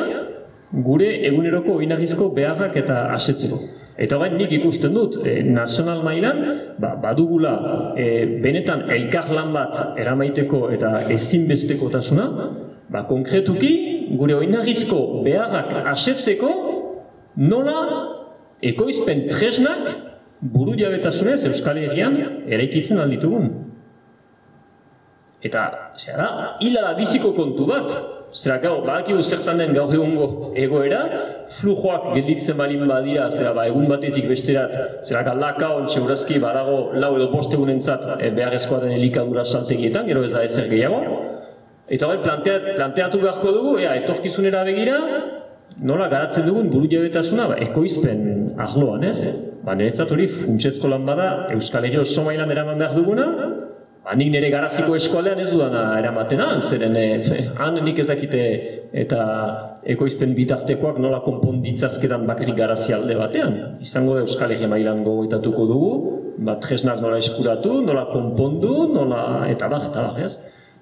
gure eguneroko oinarrizko beharrak eta asetzeko. Eta horrein nik ikusten dut, e, nazional mailan, ba, badugula e, benetan elkarlan bat eramaiteko eta ezinbesteko tasuna, ba, konkretuki gure oinarrizko beharrak asetzeko nola ekoizpen tresnak buru jabetasunez Euskal Herrian eraikitzen alditugun. Eta, zera da, hilala biziko kontu bat, Zera gau, badakigu zertan den gaur egungo egoera, flujoak gelditzen balin badira, zera ba, egun batetik besterat, zera galdaka hon txeurazki badago lau edo bost egunentzat e, beharrezkoa den elikadura saltegietan, gero ez da ezer gehiago. Eta hori planteat, planteatu beharko dugu, ea, etorkizunera begira, nola garatzen dugun buru jabetasuna, ba, ekoizpen ahloan ez? Ba, niretzat hori funtsezko lan bada, Euskal Herri oso mailan eraman behar duguna, Ba, nik nire garaziko eskualean ez dudana eramaten han, zeren e, han nik ez dakite eta ekoizpen bitartekoak nola konponditzazkedan bakrik garazi alde batean. Izango da Euskal Herria mailan gogoetatuko dugu, ba, tresnak nola eskuratu, nola konpondu, nola eta bar, eta bar, ez?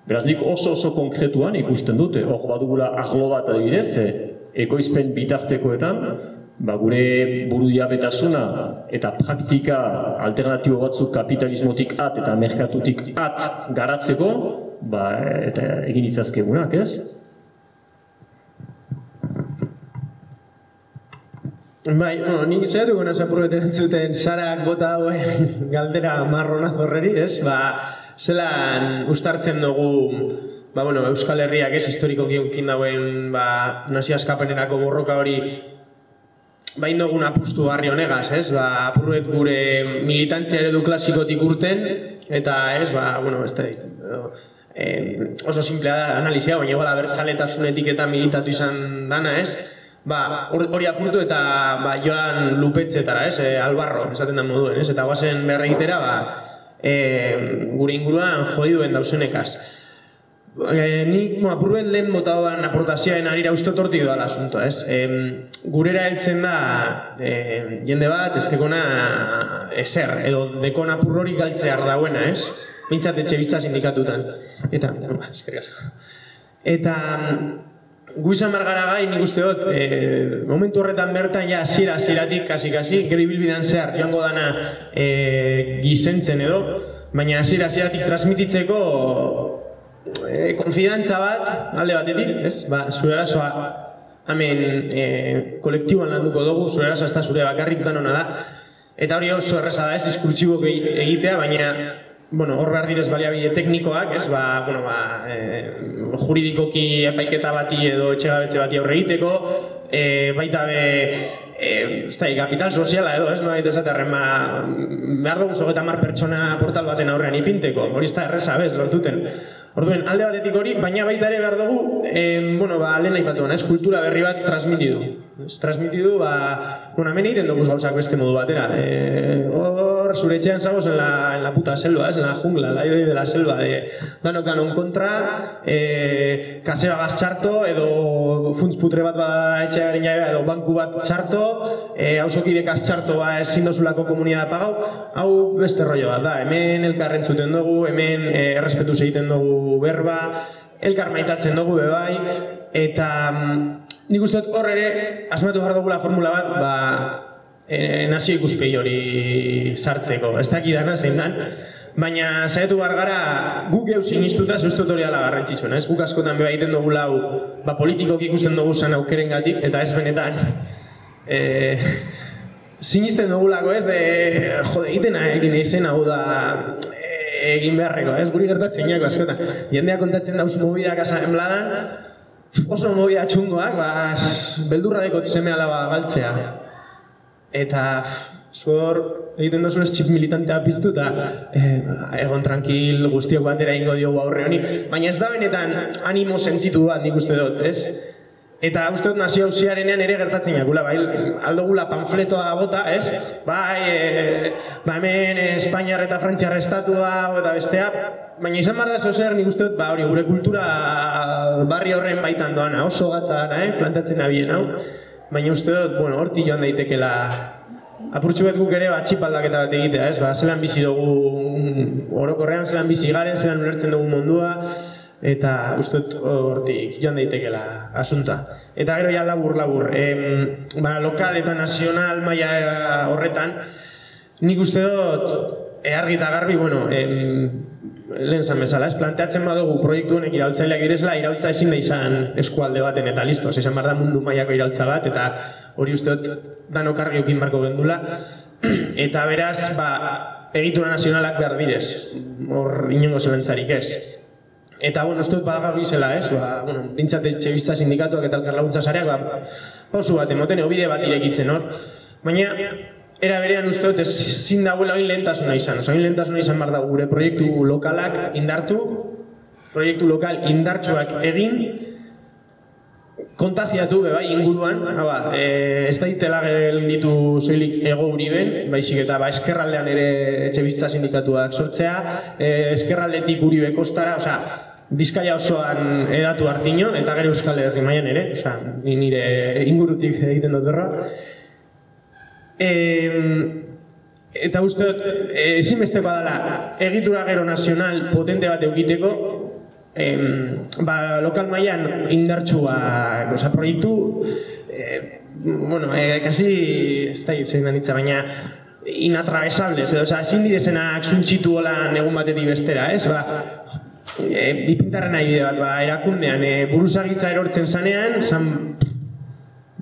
Beraz, nik oso oso konkretuan ikusten dute, hor badugula ahlo bat adibidez, e, ekoizpen bitartekoetan, ba, gure buru diabetasuna eta praktika alternatibo batzuk kapitalismotik at eta merkatutik at garatzeko, ba, eta egin itzazkegunak, ez? Bai, bueno, nik zaitu gona zapurbetan zuten sarak bota hauen galdera marrona zorreri, ez? Ba, zelan ustartzen dugu ba, bueno, Euskal Herriak ez historiko geukin dauen ba, nazio askapenerako borroka hori bain dugun apustu barri honegaz, ez? Ba, apurret gure militantzia eredu klasikotik urten, eta ez, ba, bueno, ez da, eh, oso simplea da analizia, baina igual abertzaletasunetik eta militatu izan dana, ez? Ba, hori apurtu eta ba, joan lupetzetara, ez? E, albarro, esaten da moduen, ez? Eta guazen behar egitera, ba, e, gure inguruan jodiduen dausenekaz. E, nik mo, apurben lehen motadoan aportazioen arira uste torti doa asunto, ez? E, gurera heltzen da e, jende bat, ez dekona eser, edo dekona apurrori galtzear dauena, ez? Mintzat etxe bizta sindikatutan. Eta, ba, Eta, gu izan gara gai, nik uste dut, e, momentu horretan bertan, ja, zira, ziratik, kasi, kasi, gero bilbidean zehar, joango dana e, gizentzen edo, baina zira, ziratik transmititzeko e, konfidantza bat, alde batetik, ez? Ba, zure arazoa, hemen e, kolektiboan landuko dugu, zure arazoa ez da zure bakarrik danona da. Eta hori oso erresa da ez, diskurtsibo egitea, baina bueno, hor behar direz baliabide teknikoak, ez, ba, bueno, ba, e, juridikoki epaiketa bati edo etxegabetze bati aurre egiteko, e, baita be, e, ustai, kapital soziala edo, ez, no baita esaterren, ba, behar dugu zogeta mar pertsona portal baten aurrean ipinteko, hori ez da erresa, bez, lortuten. Orduen, alde batetik hori, baina baita ere behar dugu, eh, bueno, ba, lehen nahi batuan, ez, kultura berri bat transmitidu. Ez, transmitidu, ba, bueno, hemen egiten dugu gauzak beste modu batera. E, hor, zure etxean zagoz en la, en la puta selva, ez, en la jungla, la idea de la selva, de, danok danon kontra, e, kaseba gaz txarto, edo funtz putre bat ba etxea garen jabe, edo banku bat txarto, e, hausokide gaz txarto, ba, ezin dozulako komunidad pagau, hau beste rollo bat, da, hemen elkarren zuten dugu, hemen e, errespetu egiten dugu berba, elkar maitatzen dugu bebai, eta mm, nik uste dut hor ere, asmatu behar dugula formula bat, ba, e, nazio ikuspegi hori sartzeko, ez dakidana zein dan, baina saiatu behar gara guk geu sinistuta zeuztu hori ala garrantzitsuna, ez guk askotan beba egiten dugu lau, ba, politikok ikusten dugu zan aukeren gatik, eta ez benetan, e, sinisten dugulako ez, de, jode, egiten egin izen hau da, egin beharreko, ez guri gertatzen jako askotan. Jendea kontatzen dauz mobidak asa enbladan, oso movida txungoak, ba, beldurra dekot seme alaba galtzea. Eta zuor egiten dozu ez txip militantea piztu eta eh, egon tranquil guztiok batera ingo diogu aurre honi. Baina ez da benetan animo sentitu bat nik uste dut, ez? Eta uste dut nazio hausiarenean ere gertatzen jakula, bai, aldogula panfletoa bota, ez? Bai, e, ba hemen Espainiar eta Frantziar estatua eta bestea, baina izan behar da zozer nik uste dut, ba hori, gure kultura barri horren baitan doana, oso gatza gara, eh? plantatzen abien hau. Baina uste dut, bueno, horti joan daitekela apurtxu bat guk ere ba, txipaldaketa bat egitea, ez? Ba, zelan bizi dugu orokorrean, zelan bizi garen, zelan ulertzen dugu mundua, eta uste hortik joan daitekela asunta. Eta gero ja labur labur, em, ba, lokal eta nazional maila horretan, nik uste dut e, argi eta garbi, bueno, em, lehen zan bezala, ez planteatzen badugu proiektu honek iraultzaileak direzela, iraultza ezin da izan eskualde baten eta listo, izan behar da mundu mailako iraultza bat, eta hori uste dut danok argi eukin barko gendula, eta beraz, ba, egitura nazionalak behar direz, hor inongo zelentzarik ez. Eta, bueno, uste dut badago izela, ez? Ba, bueno, bintzat etxe bizta sindikatuak eta elkar laguntza sareak, ba, pausu bat, emoten, obide bat irekitzen, hor. Baina, era berean uste dut ezin dagoela oin lehentasuna izan. Oin lehentasuna izan behar da gure proiektu lokalak indartu, proiektu lokal indartsuak egin, kontaziatu be bai inguruan, hau ba, e, ez daitela gelditu soilik ego uriben, baizik eta ba, eskerraldean ere etxe bizitza sindikatuak sortzea, e, eskerraldetik uribe kostara, osea, Bizkaia osoan edatu hartino, eta gero Euskal Herri mailan ere, osea, ni nire ingurutik egiten dut berra. E, eta uste dut, e, ezinbestekoa dela, egitura gero nazional potente bat eukiteko, em, ba, lokal mailan indartsua, osea, proiektu, eh, bueno, eh, kasi, ez da da nitza, baina inatravesables, edo, osea, ezin direzenak zuntxitu hola egun batetik bestera, ez? Ba, e, bipintarren bide bat, ba, erakundean, e, buruzagitza erortzen zanean, zan,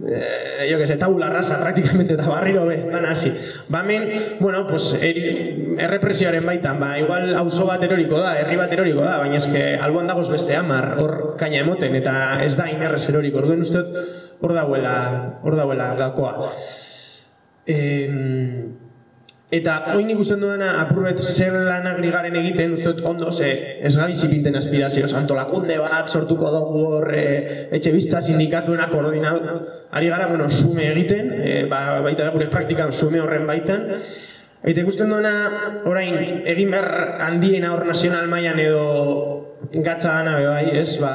eh, jo que sé, tabula rasa praktikamente eta barriro be, dan hasi. Ba hemen, bueno, pues eri, errepresioaren baitan, ba igual auzo bat eroriko da, herri bat eroriko da, baina eske alboan dagoz beste hamar hor kaina emoten eta ez da inerrez eroriko. Orduan uste dut hor dagoela, hor dagoela gakoa. Em, Eta oin ikusten dudana apurbet zer lanak garen egiten, uste dut ondo, ze ez gabiz ipinten aspirazio, antolakunde bat sortuko dugu hor e, etxe biztza sindikatuena koordinatu. Ari gara, bueno, sume egiten, e, ba, baita gure praktikan sume horren baitan. Eta ikusten duena, orain, egin behar handiena hor nazional mailan edo gatza gana bai, ez, ba,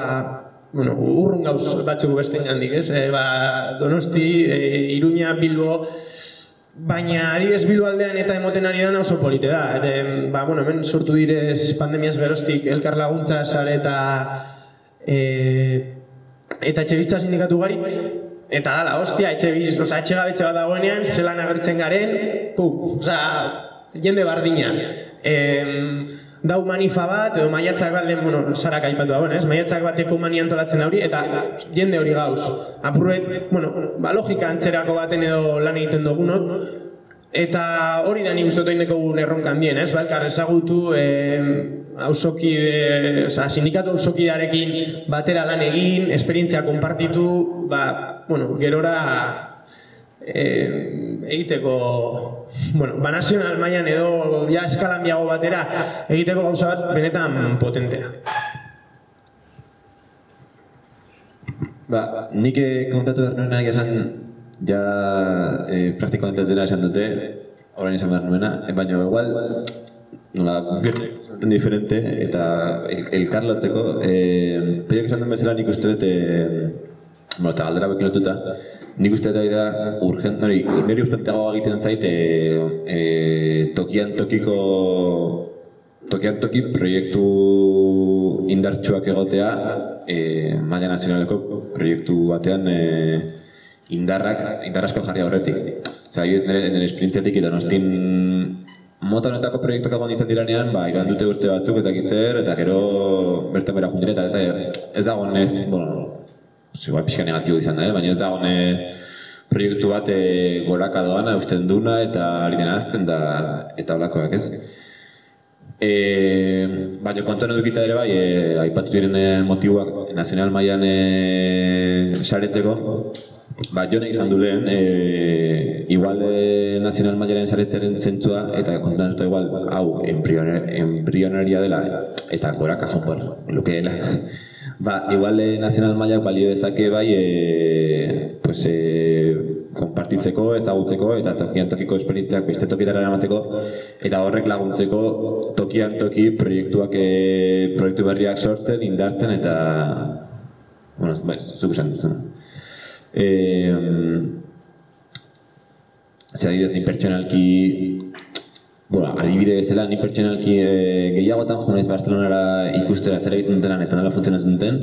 bueno, urrun gauz batzuk beste handik, ez, e, ba, Donosti, e, Iruña, Bilbo, Baina adibidez Bilbo aldean eta emoten ari dana oso polite da. Ede, ba, bueno, hemen sortu direz pandemiaz geroztik elkar laguntza sare eta e, eta etxe bizitza sindikatu gari. Eta dala, ostia, etxe biz, oza, etxe gabetxe bat dagoenean, zelan agertzen garen, pum, oza, jende bardina. E, dau manifa bat, edo maiatzak bat, lehen, bueno, sarak aipatu da, bueno, ez? Maiatzak bateko mani antolatzen da hori, eta jende hori gauz. Apurret, bueno, ba, logika antzerako baten edo lan egiten dugunok, eta hori da nik uste dut egin erronka handien, ez? Ba, elkar ezagutu, eh, ausokide, oza, sindikatu ausokidearekin batera lan egin, esperientzia konpartitu, ba, bueno, gerora eh, egiteko bueno, ba nazional mailan edo ja eskalan biago batera egiteko gauza bat benetan potentea. Ba, nik eh, kontatu behar nuena esan ja eh, praktikamente dela esan dute, orain izan behar nuena, eh, baina igual nola gertzen diferente eta el, elkarlatzeko eh, peiak esan duen bezala nik uste dut eh, bueno, eta galdera bekin lotuta nik uste dut da urgent, nori, niri urgenteago egiten zait eh, eh, tokian tokiko tokian toki proiektu indartsuak egotea eh, maila nazionaleko proiektu batean eh, indarrak, indarrasko jarri aurretik. Osea, ez nire, nire esperientziatik eta nostin mota honetako proiektuak egon izan diranean, ba, iran dute urte batzuk eta zer, eta gero bertan bera jundire, eta ez, ez dago ez, bueno, igual pixka negatibo izan da, eh? baina ez dago proiektu bat e, goraka doana, eusten duna, eta ari dena azten da, eta holakoak ez. E, baina kontuan edukita ere bai, e, aipatu diren e, motiboak nazional mailan e, saretzeko, ba, jonek izan du lehen, e, igual e, nazional mailaren saretzearen zentzua, eta kontuan dut igual, hau, embrionaria dela, eta goraka jonpor, lukeela. Ba, igual e, nazional mailak balio dezake bai, e, pues, e, konpartitzeko, ezagutzeko eta tokian tokiko esperientziak beste tokitara eramateko eta horrek laguntzeko tokian toki proiektuak e, proiektu berriak sortzen, indartzen eta bueno, bai, zuk esan duzuna. Eh, Zer adibidez, ni pertsonalki Bueno, adibide bezala, ni pertsonalki e, gehiagotan jo naiz Barcelonara ikustera zer egiten dutenan eta nola funtzionatzen duten,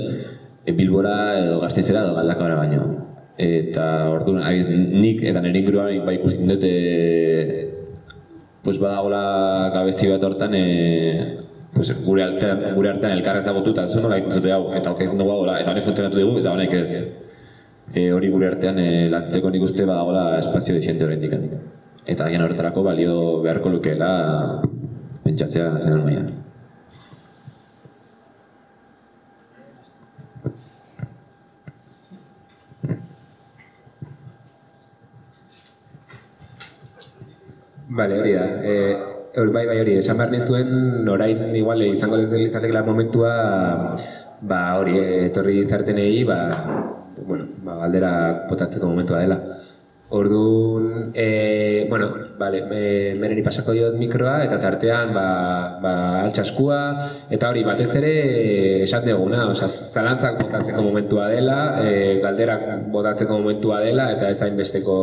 e, Bilbora edo Gasteizera edo Galdakabara baino. Eta orduan abiz, nik eta nire inguruan bai ikusten dut e, pues badagola gabezi bat hortan e, pues gure artean gure artean elkar ezagutu eta zu nola ikusten hau eta ok dugu dagoela eta honek funtzionatu dugu eta honek ez. E, hori gure artean e, lantzeko nik uste badagola espazio de xente horrendik eta agian horretarako balio beharko lukeela pentsatzea nazional mailan. Bale, hori da. E, bai, bai hori, esan behar nizuen, orain igual izango lizatekela momentua, ba hori, etorri zartenei, ba, bueno, ba, galdera botatzeko momentua dela. Orduan, e, bueno, vale, me, mereni pasako diot mikroa, eta tartean, ba, ba, altxaskua, eta hori, batez ere, esan duguna, oza, zalantzak botatzeko momentua dela, e, galderak botatzeko momentua dela, eta ez hainbesteko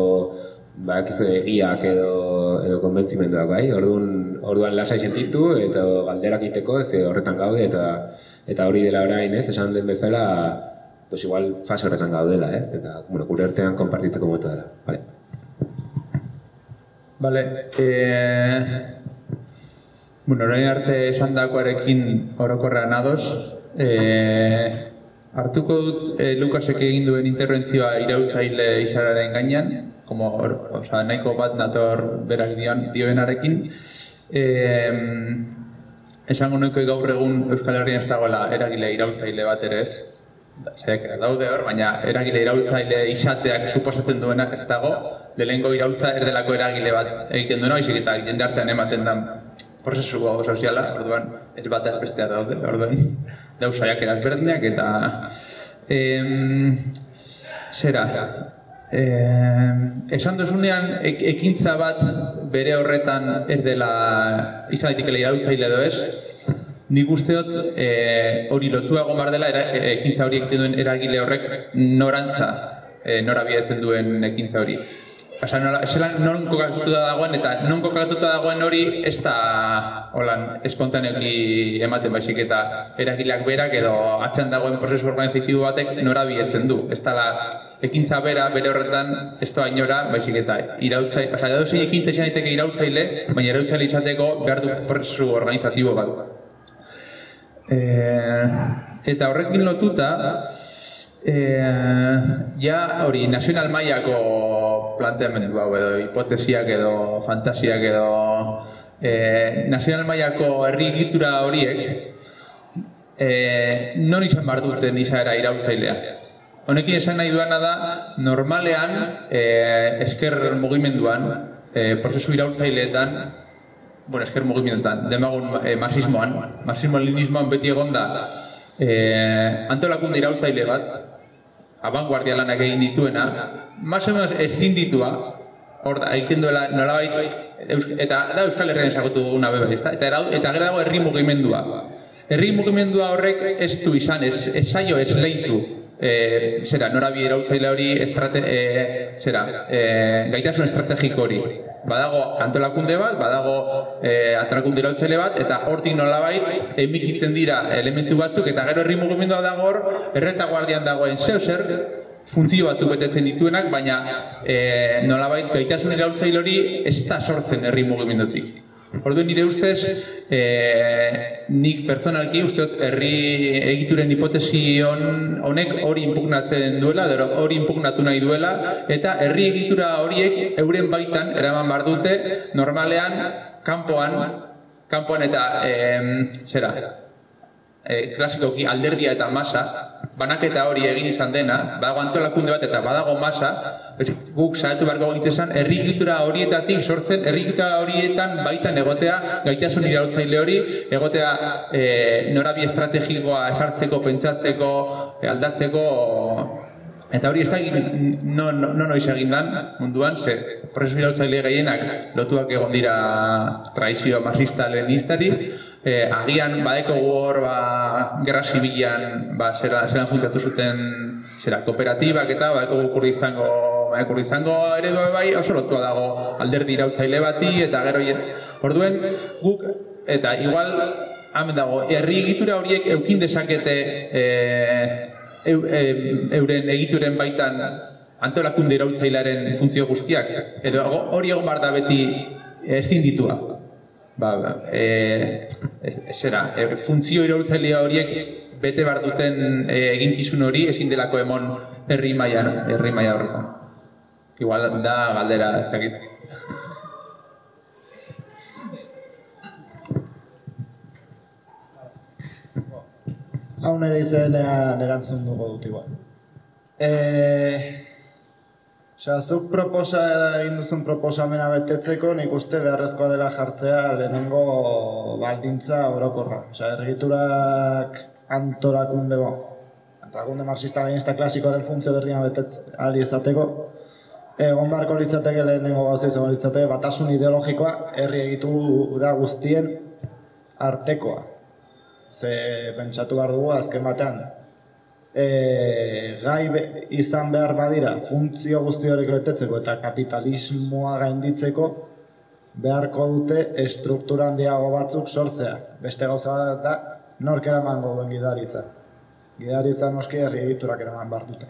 ba, ekizu egiak edo, edo konbentzimenduak bai, orduan, orduan lasai sentitu eta galderak iteko ez horretan gaude eta eta hori dela orain ez, esan den bezala pues igual fase horretan gaudela ez, eta bueno, gure artean konpartitzeko momentu dela. Vale. Vale, eh, bueno, orain arte esan dakoarekin orokorrean ados, eh, hartuko dut eh, Lukasek egin duen interbentzioa irautzaile izararen gainean, como, o sea, nahiko bat nator berak dion, dioenarekin. Eh, esango nuke gaur egun Euskal Herrian ez dagoela eragile irautzaile bat ere ez. Zerak daude hor, baina eragile irautzaile izateak suposatzen duena ez dago. Lehengo irautza erdelako eragile bat egiten duena, baizik eta jende artean ematen da prozesu soziala, orduan ez bat ez bestea daude, orduan dauzaiak erazberdinak eta em, zera, Eh, esan duzunean ek, ekintza bat bere horretan ez dela izan daitekela irautzaile edo ez. Nik usteot eh, hori lotua egon bar dela era, ekintza hori egiten duen eragile horrek norantza eh, nora bietzen duen ekintza hori. Osa, nola, eselan non kokatuta dagoen eta non kokatuta dagoen hori ez da holan espontaneoki ematen baizik eta eragileak berak edo atzean dagoen prozesu organizatibo batek nora bietzen du. Ez da ekintza bera, bere horretan ez da inora, baizik eta irautzaile, osa, edo zein ekintza izan daiteke irautzaile, baina irautzaile izateko behar du prozesu organizatibo bat. E, eta horrekin lotuta, e, ja hori nazional mailako planteamendu hau edo hipotesiak edo fantasiak edo e, nazional mailako herri egitura horiek e, non izan behar duten izaera irautzailea. Honekin esan nahi duana da, normalean, e, esker mugimenduan, e, prozesu iraultzaileetan, bueno, esker mugimenduetan, demagun e, marxismoan, marxismo-leninismoan beti egon da, e, antolakunde iraultzaile bat, abanguardia lanak egin dituena, más o menos ezin ditua, hor da, egiten duela nolabait, eta da Euskal Herrian esagotu duguna beba, eta, eta, eta gero dago herri mugimendua. Herri mugimendua horrek ez du izan, ez, ez saio, ez leitu, e, zera, nora bi irautzaile hori estrate, e, zera, e, gaitasun estrategiko hori. Badago antolakunde bat, badago e, antolakunde irautzaile bat, eta hortik nolabait emikitzen dira elementu batzuk, eta gero herri mugimendua dago hor, erreta guardian dagoen zeu zer, funtzio batzuk betetzen dituenak, baina e, nolabait gaitasun irautzaile hori ez da sortzen herri mugimendutik. Orduan nire ustez, e, nik pertsonalki usteot herri egituren hipotesi on, honek hori impugnatzen duela, hori impugnatu nahi duela, eta herri egitura horiek euren baitan eraman bar dute normalean kanpoan kanpoan eta, em, zera, e, klasikoki alderdia eta masa, banaketa hori egin izan dena, badago antolakunde bat eta badago masa, guk saiatu beharko gintezan, herrikultura horietatik sortzen, herrikultura horietan baitan egotea, gaitasun irautzaile hori, egotea e, norabi estrategikoa esartzeko, pentsatzeko, e, aldatzeko, Eta hori ez da egin, no, no, no noiz egin dan munduan, ze prozesu irautzaile gehienak lotuak egon dira traizio marxista lehenistari, eh, agian badeko hor ba, gerra zibilan ba, zera, zeran funtzatu zuten zera, kooperatibak eta badeko kurdizango ba, kurdizango eredua bai oso lotua dago alderdi irautzaile bati eta gero orduen guk eta igual hemen dago herri egitura horiek eukin dezakete eh, eu, euren egituren baitan antolakunde irautzailaren funtzio guztiak, edo hori egon bar da beti ezin ditua. Ba, ba, e, zera, e, funtzio irautzailea horiek bete bar duten e, eginkizun hori ezin delako emon herri maila herri maila horretan. Igual da galdera ez dakit. hau nire izanean erantzun dugu dut igual. E, Osea, zuk proposa egin duzun proposamena betetzeko nik uste beharrezkoa dela jartzea lehenengo baldintza orokorra. Osea, ergiturak antolakunde bo, antolakunde marxista lehenista klasiko den funtzio berrian betetz ali izateko, egon barko litzateke lehenengo gauza izango litzateke batasun ideologikoa herri egitura guztien artekoa ze pentsatu behar dugu azken batean e, gai be, izan behar badira funtzio guzti horiek betetzeko eta kapitalismoa gainditzeko beharko dute estruktura handiago batzuk sortzea. Beste gauza bat da nork eraman duen gidaritza. Gidaritza noski herri egiturak eraman behar dute.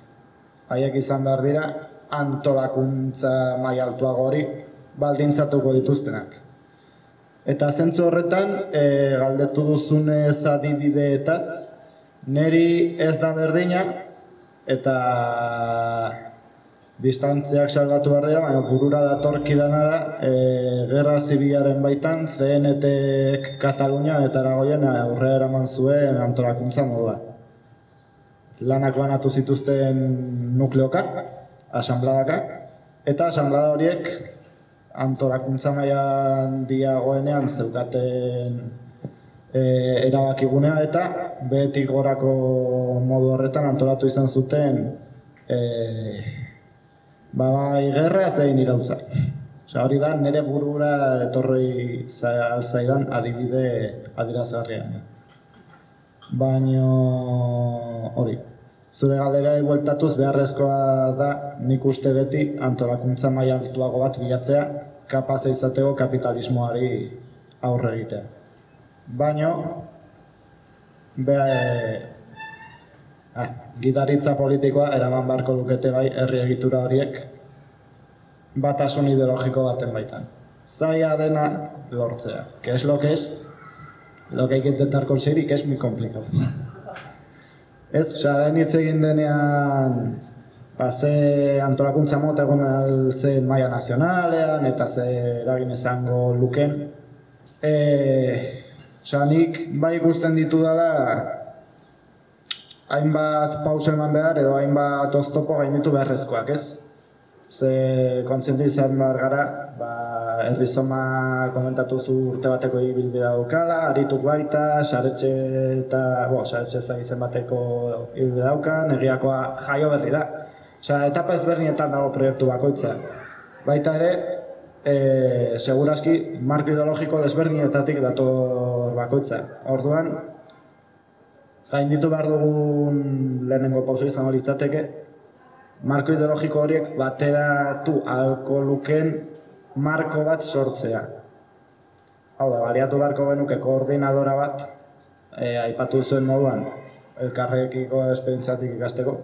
Haiek izan behar dira antolakuntza mai altuago hori baldintzatuko dituztenak. Eta zentzu horretan, e, galdetu duzunez adibideetaz, neri ez da berdina, eta distantziak salgatu barria, baina burura datorki dana da, e, gerra zibiaren baitan, CNT Katalunia eta Aragoien aurre eraman zuen antolakuntza modua. Lanak banatu zituzten nukleokak, asambladaka, eta asamblada horiek antolakuntza mailan diagoenean zeukaten e, erabakigunea eta behetik gorako modu horretan antolatu izan zuten e, ba, bai gerra zein irautza. Osa, hori da, nire burura etorri zaidan adibide adirazgarria. Baina hori, Zure galdera bueltatuz beharrezkoa da nik uste beti antolakuntza maila altuago bat bilatzea kapaz izateko kapitalismoari aurre egitea. Baina, be, ah, gidaritza politikoa eraman barko dukete bai herri egitura horiek batasun ideologiko baten baitan. Zaila dena lortzea. Que es lo que es, lo que hay que intentar conseguir y que es muy complicado. Ez, saren hitz egin denean, ba, ze antolakuntza mota egon ze maia nazionalean, eta ze eragin izango luken. E, nik bai ikusten ditu dela, hainbat pausa eman behar, edo hainbat oztopo gainitu beharrezkoak, ez? Ze kontzientu izan behar gara, ba, errizoma komentatu zu urte bateko ibilbidea daukala, arituk baita, saretxe eta, bo, saretxe izen bateko ibilbidea daukan, egiakoa jaio berri da. Osea, etapa ezberdinetan dago proiektu bakoitza. Baita ere, e, seguraski, marko ideologiko desberdinetatik dator bakoitza. Orduan, gainditu behar dugun lehenengo pauso izango litzateke, marko ideologiko horiek bateratu alko luken marko bat sortzea. Hau da, baliatu beharko genuke koordinadora bat, e, aipatu zuen moduan, elkarrekiko esperientzatik ikasteko,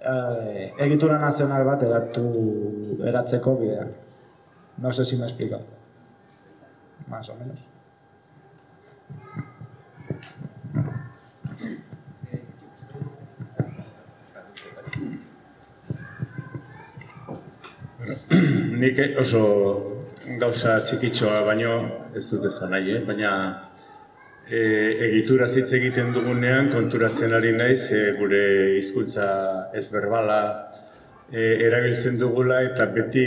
e, egitura nazional bat eratu eratzeko bidean. No sé si me explica. Más o menos. Nik oso gauza txikitxoa baino ez dut ez nahi, eh? baina e, egitura hitz egiten dugunean konturatzen ari naiz e, gure hizkuntza ez berbala e, erabiltzen dugula eta beti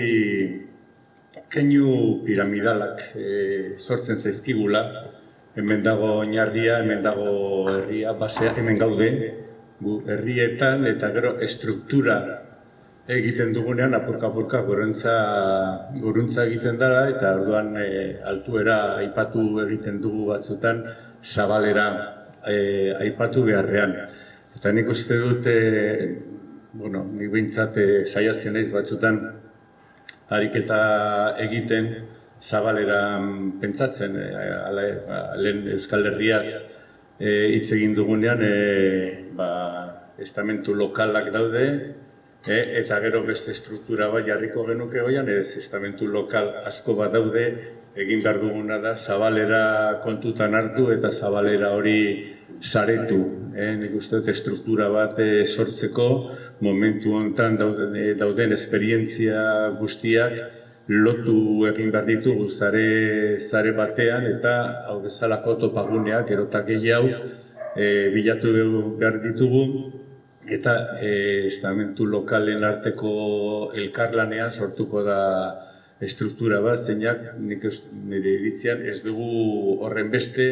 keinu piramidalak e, sortzen zaizkigula hemen dago oinarria, hemen dago herria, basea, hemen gaude, gu herrietan eta gero estruktura egiten dugunean apurka-apurka goruntza, goruntza egiten dara eta orduan e, altuera aipatu egiten dugu batzutan zabalera e, aipatu beharrean. Eta nik uste dut, e, bueno, nik behintzat saiatzen naiz batzutan ariketa egiten, zabalera pentsatzen, e, lehen Euskal Herriaz e, hitz egin dugunean, e, ba, estamentu lokalak daude, e, eta gero beste struktura bat jarriko genuke hoian, ez estamentu lokal asko bat daude, egin behar duguna da, zabalera kontutan hartu eta zabalera hori saretu. E, nik uste dut struktura bat e, sortzeko, momentu honetan dauden, dauden esperientzia guztiak, lotu egin behar ditugu zare, zare batean eta hau bezalako topaguneak erotak gehiago e, bilatu behar ditugu. Eta e, estamentu lokalen arteko elkarlanean sortuko da estruktura bat, zeinak nik nire iritzian ez dugu horren beste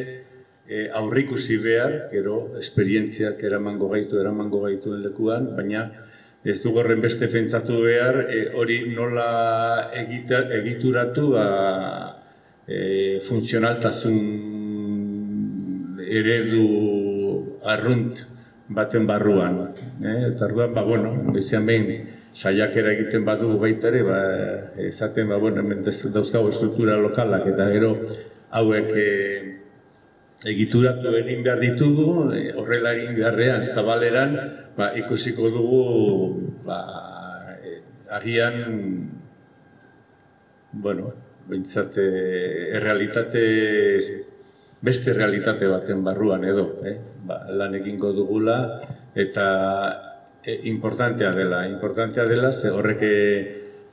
e, aurrikusi behar, gero esperientziak eramango gaitu, eramango gaitu lekuan, baina ez du horren beste pentsatu behar, e, hori nola egita, egituratu ba, e, funtzionaltasun eredu arrunt baten barruan. E, eta arduan, ba, bueno, bezian behin, saiakera egiten badu baita ere, ba, esaten, ba, bueno, hemen dauzkago estruktura lokalak, eta gero hauek e, egituratu egin behar ditugu, e, horrela egin beharrean, zabaleran, ba, ikusiko dugu ba, e, agian bueno, bintzat errealitate beste realitate baten barruan edo, eh? ba, lan egingo dugula eta e, importantea dela, importantea dela ze horrek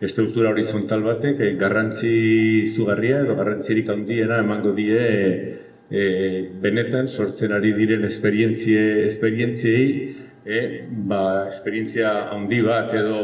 estruktura horizontal batek e, garrantzi zugarria edo garrantzirik handiena emango die e, benetan sortzen ari diren esperientzie esperientziei e, ba, esperientzia handi bat edo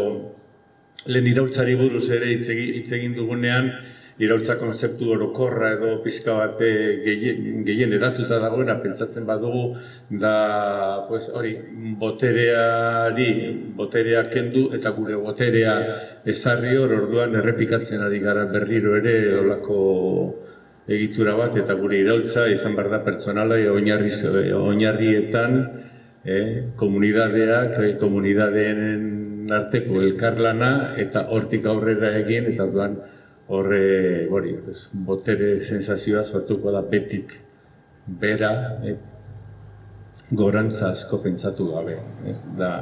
lehen iraultzari buruz ere hitz egin dugunean iraultza konzeptu orokorra edo pizka bat gehien, gehien edatuta dagoena pentsatzen badugu da pues, hori botereari boterea kendu eta gure boterea ezarri hor orduan errepikatzen ari gara berriro ere olako egitura bat eta gure iraultza izan behar da pertsonala oinarri, oinarrietan eh, komunidadeak, eh, komunidadeen arteko elkarlana eta hortik aurrera egin eta orduan horre, hori, pues, botere sensazioa sortuko da betik bera eh, gorantza asko pentsatu gabe. Eh, da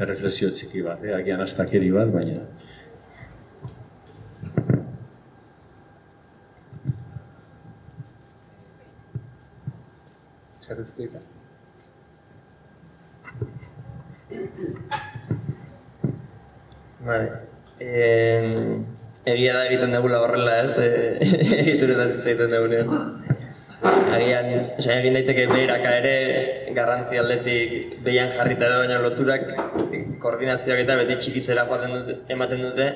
erreflexio txiki bat, eh, agian astakeri bat, baina Txarrezteita. Vale. Eh, egia da egiten dugula horrela ez, eh, egituretan zitzaiten dugunean. Agian, oza, egin daiteke beheraka ere, garrantzi aldetik behian jarrita edo baina loturak koordinazioak eta beti txikitzera joaten dute, ematen dute.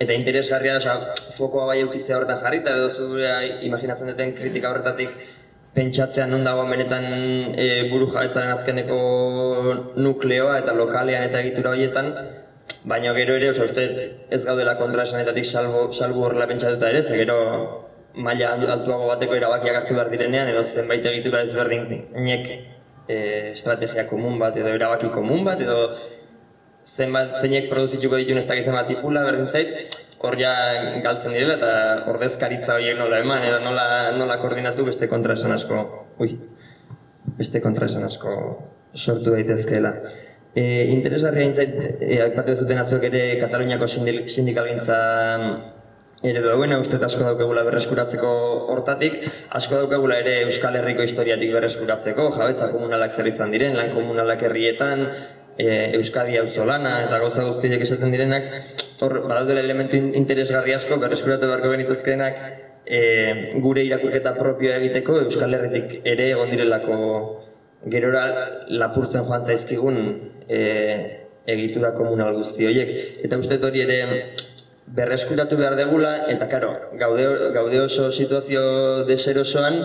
Eta interesgarria da, fokoa bai eukitzea horretan jarrita edo zure imaginatzen duten kritika horretatik pentsatzean non dago benetan e, buru jabetzaren azkeneko nukleoa eta lokalean eta egitura horietan, baina gero ere, oso uste ez gaudela kontra esanetatik salbo, salbu horrela pentsatuta ere, ze gero maila altuago bateko erabakiak hartu behar direnean, edo zenbait egitura ezberdinek e, estrategia komun bat, edo erabaki komun bat, edo zenbat zeinek produzituko dituen ez dakizen bat tipula berdin zait, hor ja galtzen direla eta ordezkaritza horiek nola eman edo nola, nola koordinatu beste kontraesan asko, ui, beste kontraesan asko sortu daitezkeela. E, interesgarria intzait, e, aipatu zuten azuek ere Kataluniako sindikalgintza ere duena, uste asko daukagula berreskuratzeko hortatik, asko daukagula ere Euskal Herriko historiatik berreskuratzeko, jabetza komunalak zer izan diren, lan komunalak herrietan, e, Euskadi auzolana eta gauza guztiek esaten direnak, hor badaudela elementu in- interesgarri asko berreskuratu beharko genituzkeenak e, gure irakurketa propioa egiteko Euskal Herritik ere egon direlako gerora lapurtzen joan zaizkigun e, egitura komunal guzti horiek. Eta uste hori ere berreskuratu behar degula, eta karo, gaude, gaude oso situazio deserosoan,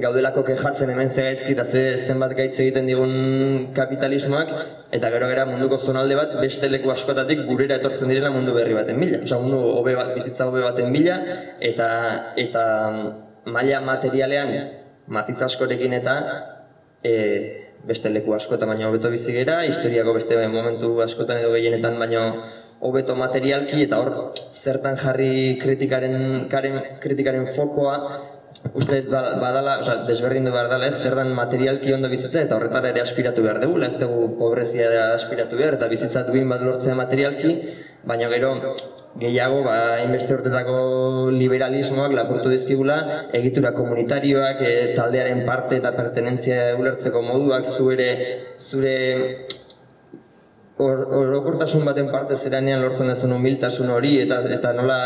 gaudelako kejatzen hemen ze gaizki eta ze zenbat gaitz egiten digun kapitalismoak, eta gero gara munduko zonalde bat beste leku askotatik gurera etortzen direla mundu berri baten bila. Osea, mundu hobe bat, bizitza hobe baten bila, eta, eta maila materialean matiz askorekin eta e, beste leku askotan baino hobeto bizi gera, historiako beste momentu askotan edo gehienetan baino hobeto materialki eta hor zertan jarri kritikaren karen, kritikaren fokoa uste ba- badala, osea, desberdindu behar dela ez, zer dan materialki ondo bizitza eta horretara ere aspiratu behar dugula, ez dugu pobrezia ere aspiratu behar eta bizitza duin bat lortzea materialki, baina gero gehiago, ba, hainbeste urtetako liberalismoak lapurtu dizkigula, egitura komunitarioak, e, taldearen parte eta pertenentzia ulertzeko moduak, zure, zure Or- orokortasun baten parte zeranean lortzen duzun humiltasun hori eta eta nola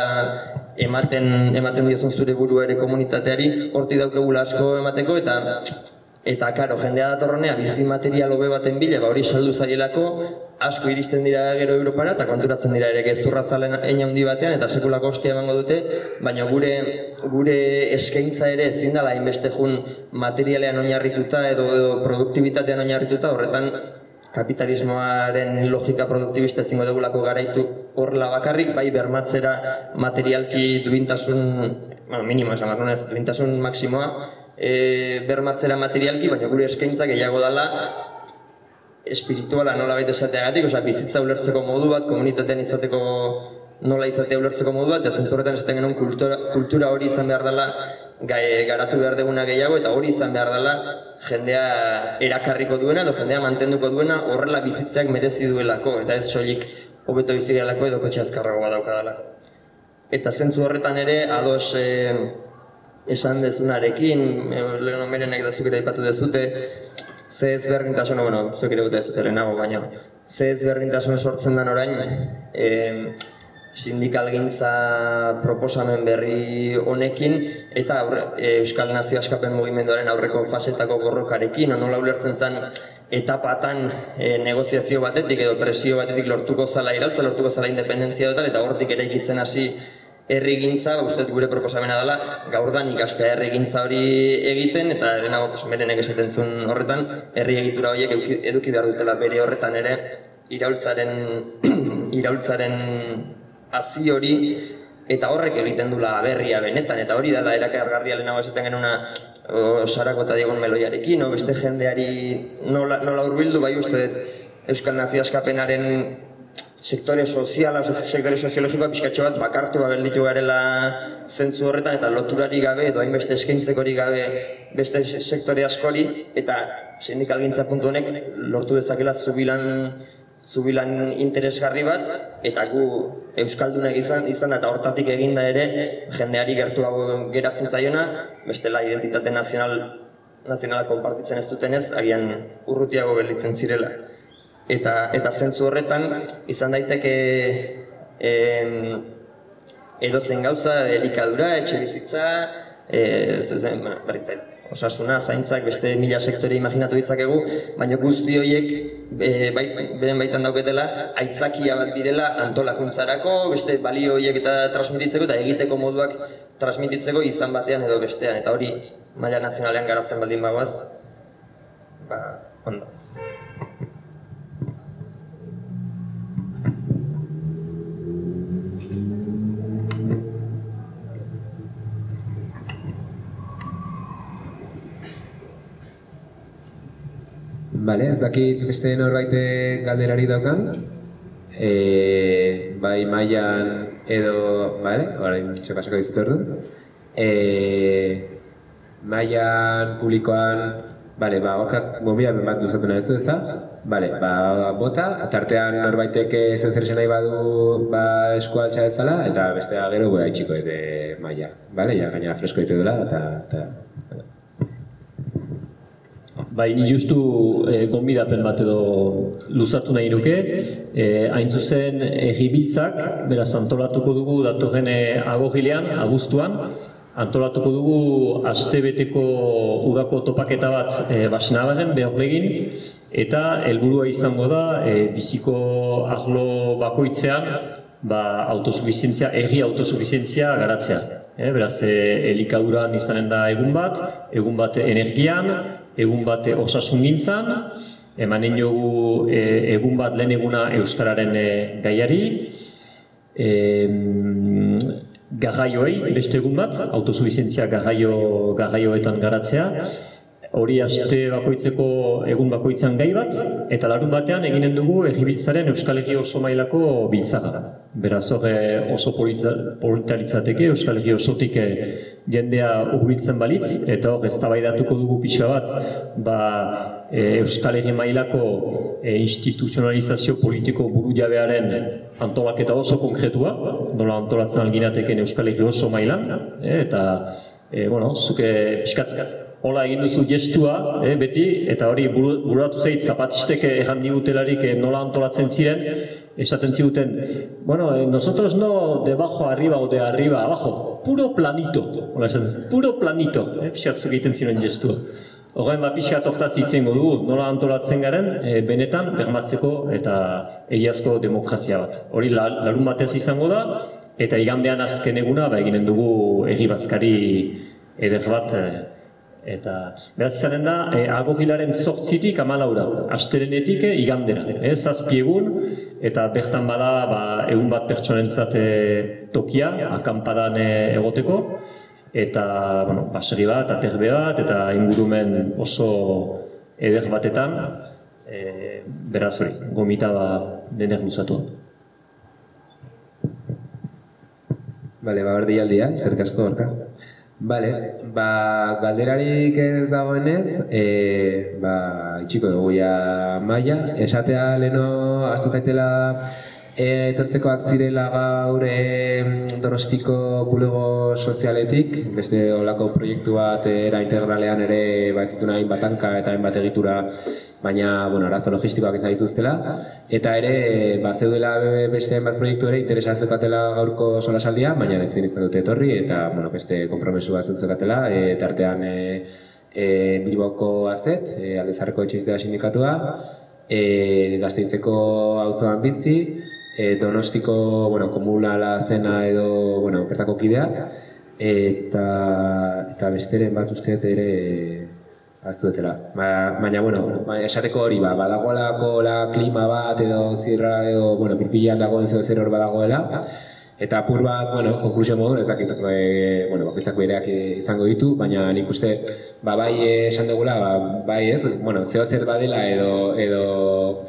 ematen ematen diozun zure burua ere komunitateari hortik daukegula asko emateko eta eta karo jendea datorronea bizi material hobe baten bila ba hori saldu zaielako asko iristen dira gero Europara eta konturatzen dira ere gezurra zalen handi batean eta sekulako hostia emango dute baina gure gure eskaintza ere ezin dela hainbeste jun materialean oinarrituta edo, edo produktibitatean oinarrituta horretan kapitalismoaren logika produktibista ezingo dugulako garaitu horrela bakarrik, bai bermatzera materialki duintasun, bueno, minimo esan behar nuen ez, duintasun maksimoa, e, bermatzera materialki, baina gure eskaintza gehiago dela espirituala nola baita esateagatik, osea, bizitza ulertzeko modu bat, komunitatean izateko nola izatea ulertzeko modu bat, eta horretan esaten genuen kultura, kultura hori izan behar dela gai, garatu behar duguna gehiago, eta hori izan behar dela jendea erakarriko duena, edo jendea mantenduko duena horrela bizitzeak merezi duelako, eta ez soilik hobeto bizi garelako edo kotxe azkarrago badaukadalako. Eta zentzu horretan ere, ados eh, esan dezunarekin, eh, lehen omerenek da zuk ere aipatu dezute, ze ezberdintasun, bueno, zuek ere dezute lehenago, baina ze ezberdintasun sortzen den orain, eh, sindikalgintza proposamen berri honekin eta aurre, e, Euskal Nazio Askapen Mugimenduaren aurreko fasetako borrokarekin, nola ulertzen zen etapatan e, negoziazio batetik edo presio batetik lortuko zala irautza, lortuko zala independentzia dut, eta hortik eraikitzen hasi herrigintza, ba, uste gure proposamena dela, gaur da nik astea herrigintza hori egiten, eta lehenago pues, merenek esaten zuen horretan, herri egitura horiek eduki behar dutela bere horretan ere, iraultzaren, iraultzaren hazi hori, eta horrek egiten dula berria benetan, eta hori dela erakargarria lehenago esaten genuna o, Sarako eta Diegon Meloiarekin, o beste jendeari nola, nola urbildu, bai uste Euskal Nazio Askapenaren sektore soziala, so- sektore soziologikoa pixkatxo bat bakartu gelditu garela zentzu horretan eta loturari gabe edo hainbeste eskaintzekori gabe beste se- sektore askori eta sindikalgintza puntu honek lortu dezakela zubilan zubilan interesgarri bat eta gu euskaldunak izan izan eta hortatik eginda ere jendeari gertuago geratzen zaiona bestela identitate nazional nazionala konpartitzen ez dutenez agian urrutiago gelditzen zirela. Eta eta zentzu horretan izan daiteke em, edozein gauza, elikadura, etxe bizitza, e, zuzen, bueno, osasuna, zaintzak, beste mila sektore imaginatu ditzakegu, baina guzti horiek e, bai, beren baitan dauketela, aitzakia bat direla antolakuntzarako, beste balio horiek eta transmititzeko eta egiteko moduak transmititzeko izan batean edo bestean, eta hori maila nazionalean garatzen baldin bagoaz, ba, ondo. Vale, ez dakit beste norbait galderari daukan. E, bai mailan edo, vale, orain txokasako dizut ordu. E, mailan publikoan, vale, ba, hokak gomia bat luzatu nahi ez da? Vale, ba, bota, tartean norbaitek zer esan nahi badu ba, eskualtza ezala, eta bestea gero gure itxiko ete maila. Vale, ja, gainera fresko ditu dela, eta, eta Bai, justu e, gonbidapen bat edo luzatu nahi nuke. E, hain zuzen, egibiltzak, beraz, antolatuko dugu datorren eh, agogilean, abuztuan, antolatuko dugu astebeteko udako topaketa bat e, basnabaren behorlegin, eta helburua izango da, e, biziko arlo bakoitzean, ba, autosufizientzia, erri autosufizientzia garatzea. E, beraz, e, elikaduran izanen da egun bat, egun bat energian, egun bat osasun gintzan, emanen jogu e, egun bat lehen eguna Euskararen e, gaiari, e, garraioei, beste egun bat, autosufizientzia garraio, garraioetan garatzea, hori aste bakoitzeko egun bakoitzan gai bat, eta larun batean eginen dugu egibiltzaren Euskal Herri oso mailako biltzaga. Beraz hor oso politaritzateke, Euskal Herri osotik eh, jendea urbiltzen balitz, eta hor ez dugu pixka bat, ba, e, Euskal Herri mailako e, instituzionalizazio politiko buru jabearen antolaketa oso konkretua, nola antolatzen alginateken Euskal Herri oso mailan, eta, e, bueno, zuke pixkat hola egin duzu gestua, eh, beti, eta hori bururatu zeit zapatistek erran digutelarik eh, nola antolatzen ziren, esaten ziguten, bueno, eh, nosotros no debajo arriba o de arriba abajo, puro planito, hola esaten, puro planito, eh, pixatzu egiten ziren gestua. Horren ba pixat hortaz ditzen dugu, nola antolatzen garen, eh, benetan, bermatzeko eta egiazko demokrazia bat. Hori la, larun batez izango da, eta igandean azken eguna, ba, eginen dugu egibazkari eder bat, Eta, beraz izanen da, e, agogilaren sortzitik amalaura, asterenetik e, igandera, e, zazpi egun, eta bertan bada, ba, egun bat pertsonentzat tokia, akampadan e, egoteko, eta, bueno, baseri bat, aterbe bat, eta ingurumen oso eder batetan, e, beraz hori, gomita ba, dener luzatu. Bale, ba, berdi aldia, zerrik asko, orka. Bale, ba, galderarik ez dagoenez, e, ba, itxiko dugu ja maia. Esatea leno, astu zaitela, e, etortzekoak zirela gaur e, donostiko bulego sozialetik, beste olako proiektu bat era integralean ere batitu nahi batanka eta hainbat egitura baina bueno, arazo logistikoak izan dituztela. Eta ere ba zeudela beste bat proiektu ere interesatzen katela gaurko solasaldia, baina ez zen izan dute etorri eta bueno, beste konpromesu bat zutzekatela e, tartean e, e, Bilboko azet, e, aldezarreko etxiztea sindikatua, e, gazteizeko auzoan bizi, e, donostiko bueno, komunala zena edo bueno, kertako kidea, eta, eta besteren bat usteet ere Aztuetela. Ba, baina, bueno, ba, esateko hori, ba, badagoelako la klima bat edo zirra edo, bueno, pirpilan dagoen zeo zer hor badagoela. Eta apur bat, bueno, konklusio modu, ez dakit, e, bueno, bakitzako bereak izango ditu, baina nik uste, ba, bai esan dugula, ba, bai ez, bueno, zeo zer badela edo, edo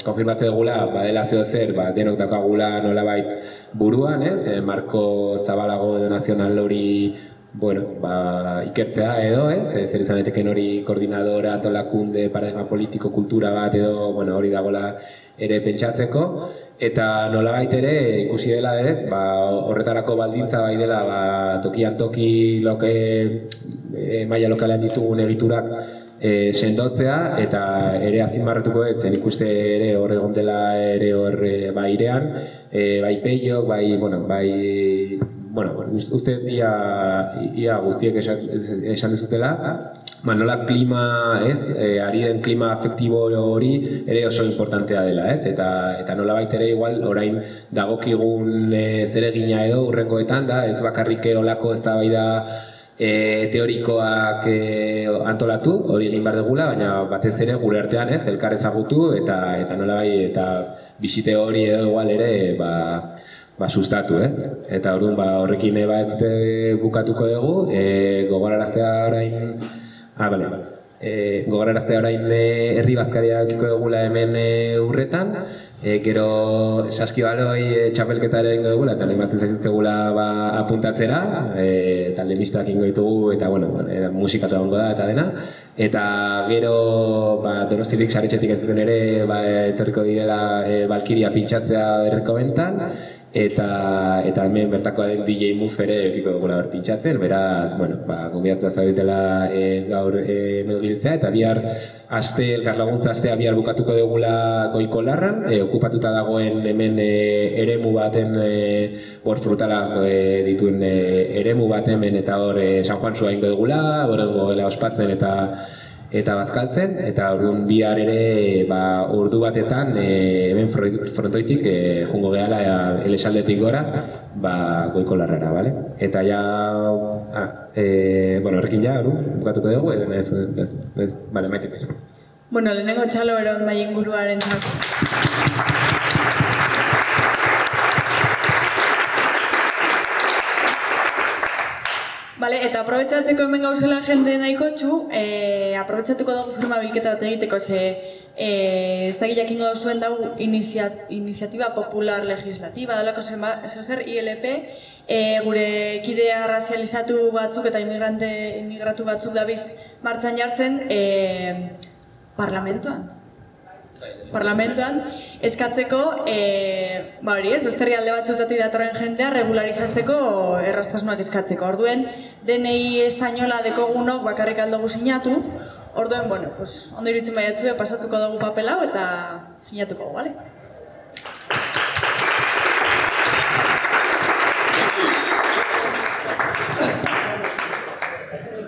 konfirmatze dugula, badela zeo zer, ba, denok dakagula nola bait buruan, ez, e, Marko Zabalago edo nazional hori bueno, ba, ikertzea edo, eh? zer izan daiteke hori koordinadora, tolakunde, paradigma politiko, kultura bat edo, bueno, hori dagoela ere pentsatzeko eta nolabait ere ikusi dela ez, ba, horretarako baldintza bai dela ba, tokian toki loke e, maila lokalean ditugun egiturak e, sendotzea eta ere azpimarratuko ez zen ikuste ere hor egon dela ere hor e, bai irean, e, bai peiok, bai, bueno, bai bueno, uste ia, ia guztiek esan, esan dezutela, ba, nola klima, ez, e, ari den klima afektibo hori ere oso importantea dela, ez, eta, eta nola ere igual orain dagokigun e, zeregina edo urrengoetan, da, ez bakarrik olako ez da bai da, e, teorikoak e, antolatu, hori egin behar dugula, baina batez ere gure artean ez, elkar ezagutu, eta, eta nola eta bisite hori edo igual ere, ba, ba, sustatu, ez? Eta orduan ba, horrekin eba ez bukatuko dugu, e, gogoraraztea orain... Ah, bale. E, gogoraraztea orain e, herri bazkaria dugula hemen e, urretan, e, gero saskibaloi e, txapelketaren dugula, eta animatzen zaizuztegula ba, apuntatzera, e, talde mistoak ingo ditugu, eta bueno, e, musikatu dagoengo da, eta dena. Eta gero, ba, donostitik saritxetik ez ere, ba, etorriko direla e, Balkiria pintxatzea erreko bentan, eta eta hemen bertakoa den DJ Muf ere edukiko dugula hor pintxatzen, beraz, bueno, ba, gombiatzea zaudetela e, gaur e, melgiltzea, eta bihar aste, elkar laguntza astea bihar bukatuko dugula goiko larran, e, okupatuta dagoen hemen e, eremu baten, e, hor frutala e, dituen e, eremu bat hemen, eta hor e, San Juan zua ingo dugula, horrengo ospatzen eta eta bazkaltzen, eta orduan bihar ere ba, ordu batetan e, hemen fro- frontoitik e, jungo gehala e, elesaldetik gora ba, goiko larrera, bale? Eta ja, ah, e, bueno, horrekin ja, ordu, bukatuko dugu, edo ez, ez, ez, bale, maite. Bueno, lehenengo txalo eron mai inguruaren Vale, eta aprobetsatzeko hemen gauzela jende nahiko txu, e, aprobetsatuko dugu firma bilketa bat egiteko, ze e, ez da jakingo zuen dugu inizia, iniziatiba popular legislativa, dalako zenba, zer ILP, e, gure kidea razializatu batzuk eta imigrante, imigratu batzuk dabiz martxan jartzen e, parlamentuan parlamentuan eskatzeko e, ba hori ez, beste herrialde batzutatik datorren jendea regularizatzeko errastasunak eskatzeko. Orduen, DNI espainola dekogunok bakarrik aldugu sinatu, orduen, bueno, pues, ondo iritzen baiatzue pasatuko dugu papel hau eta sinatuko, bale?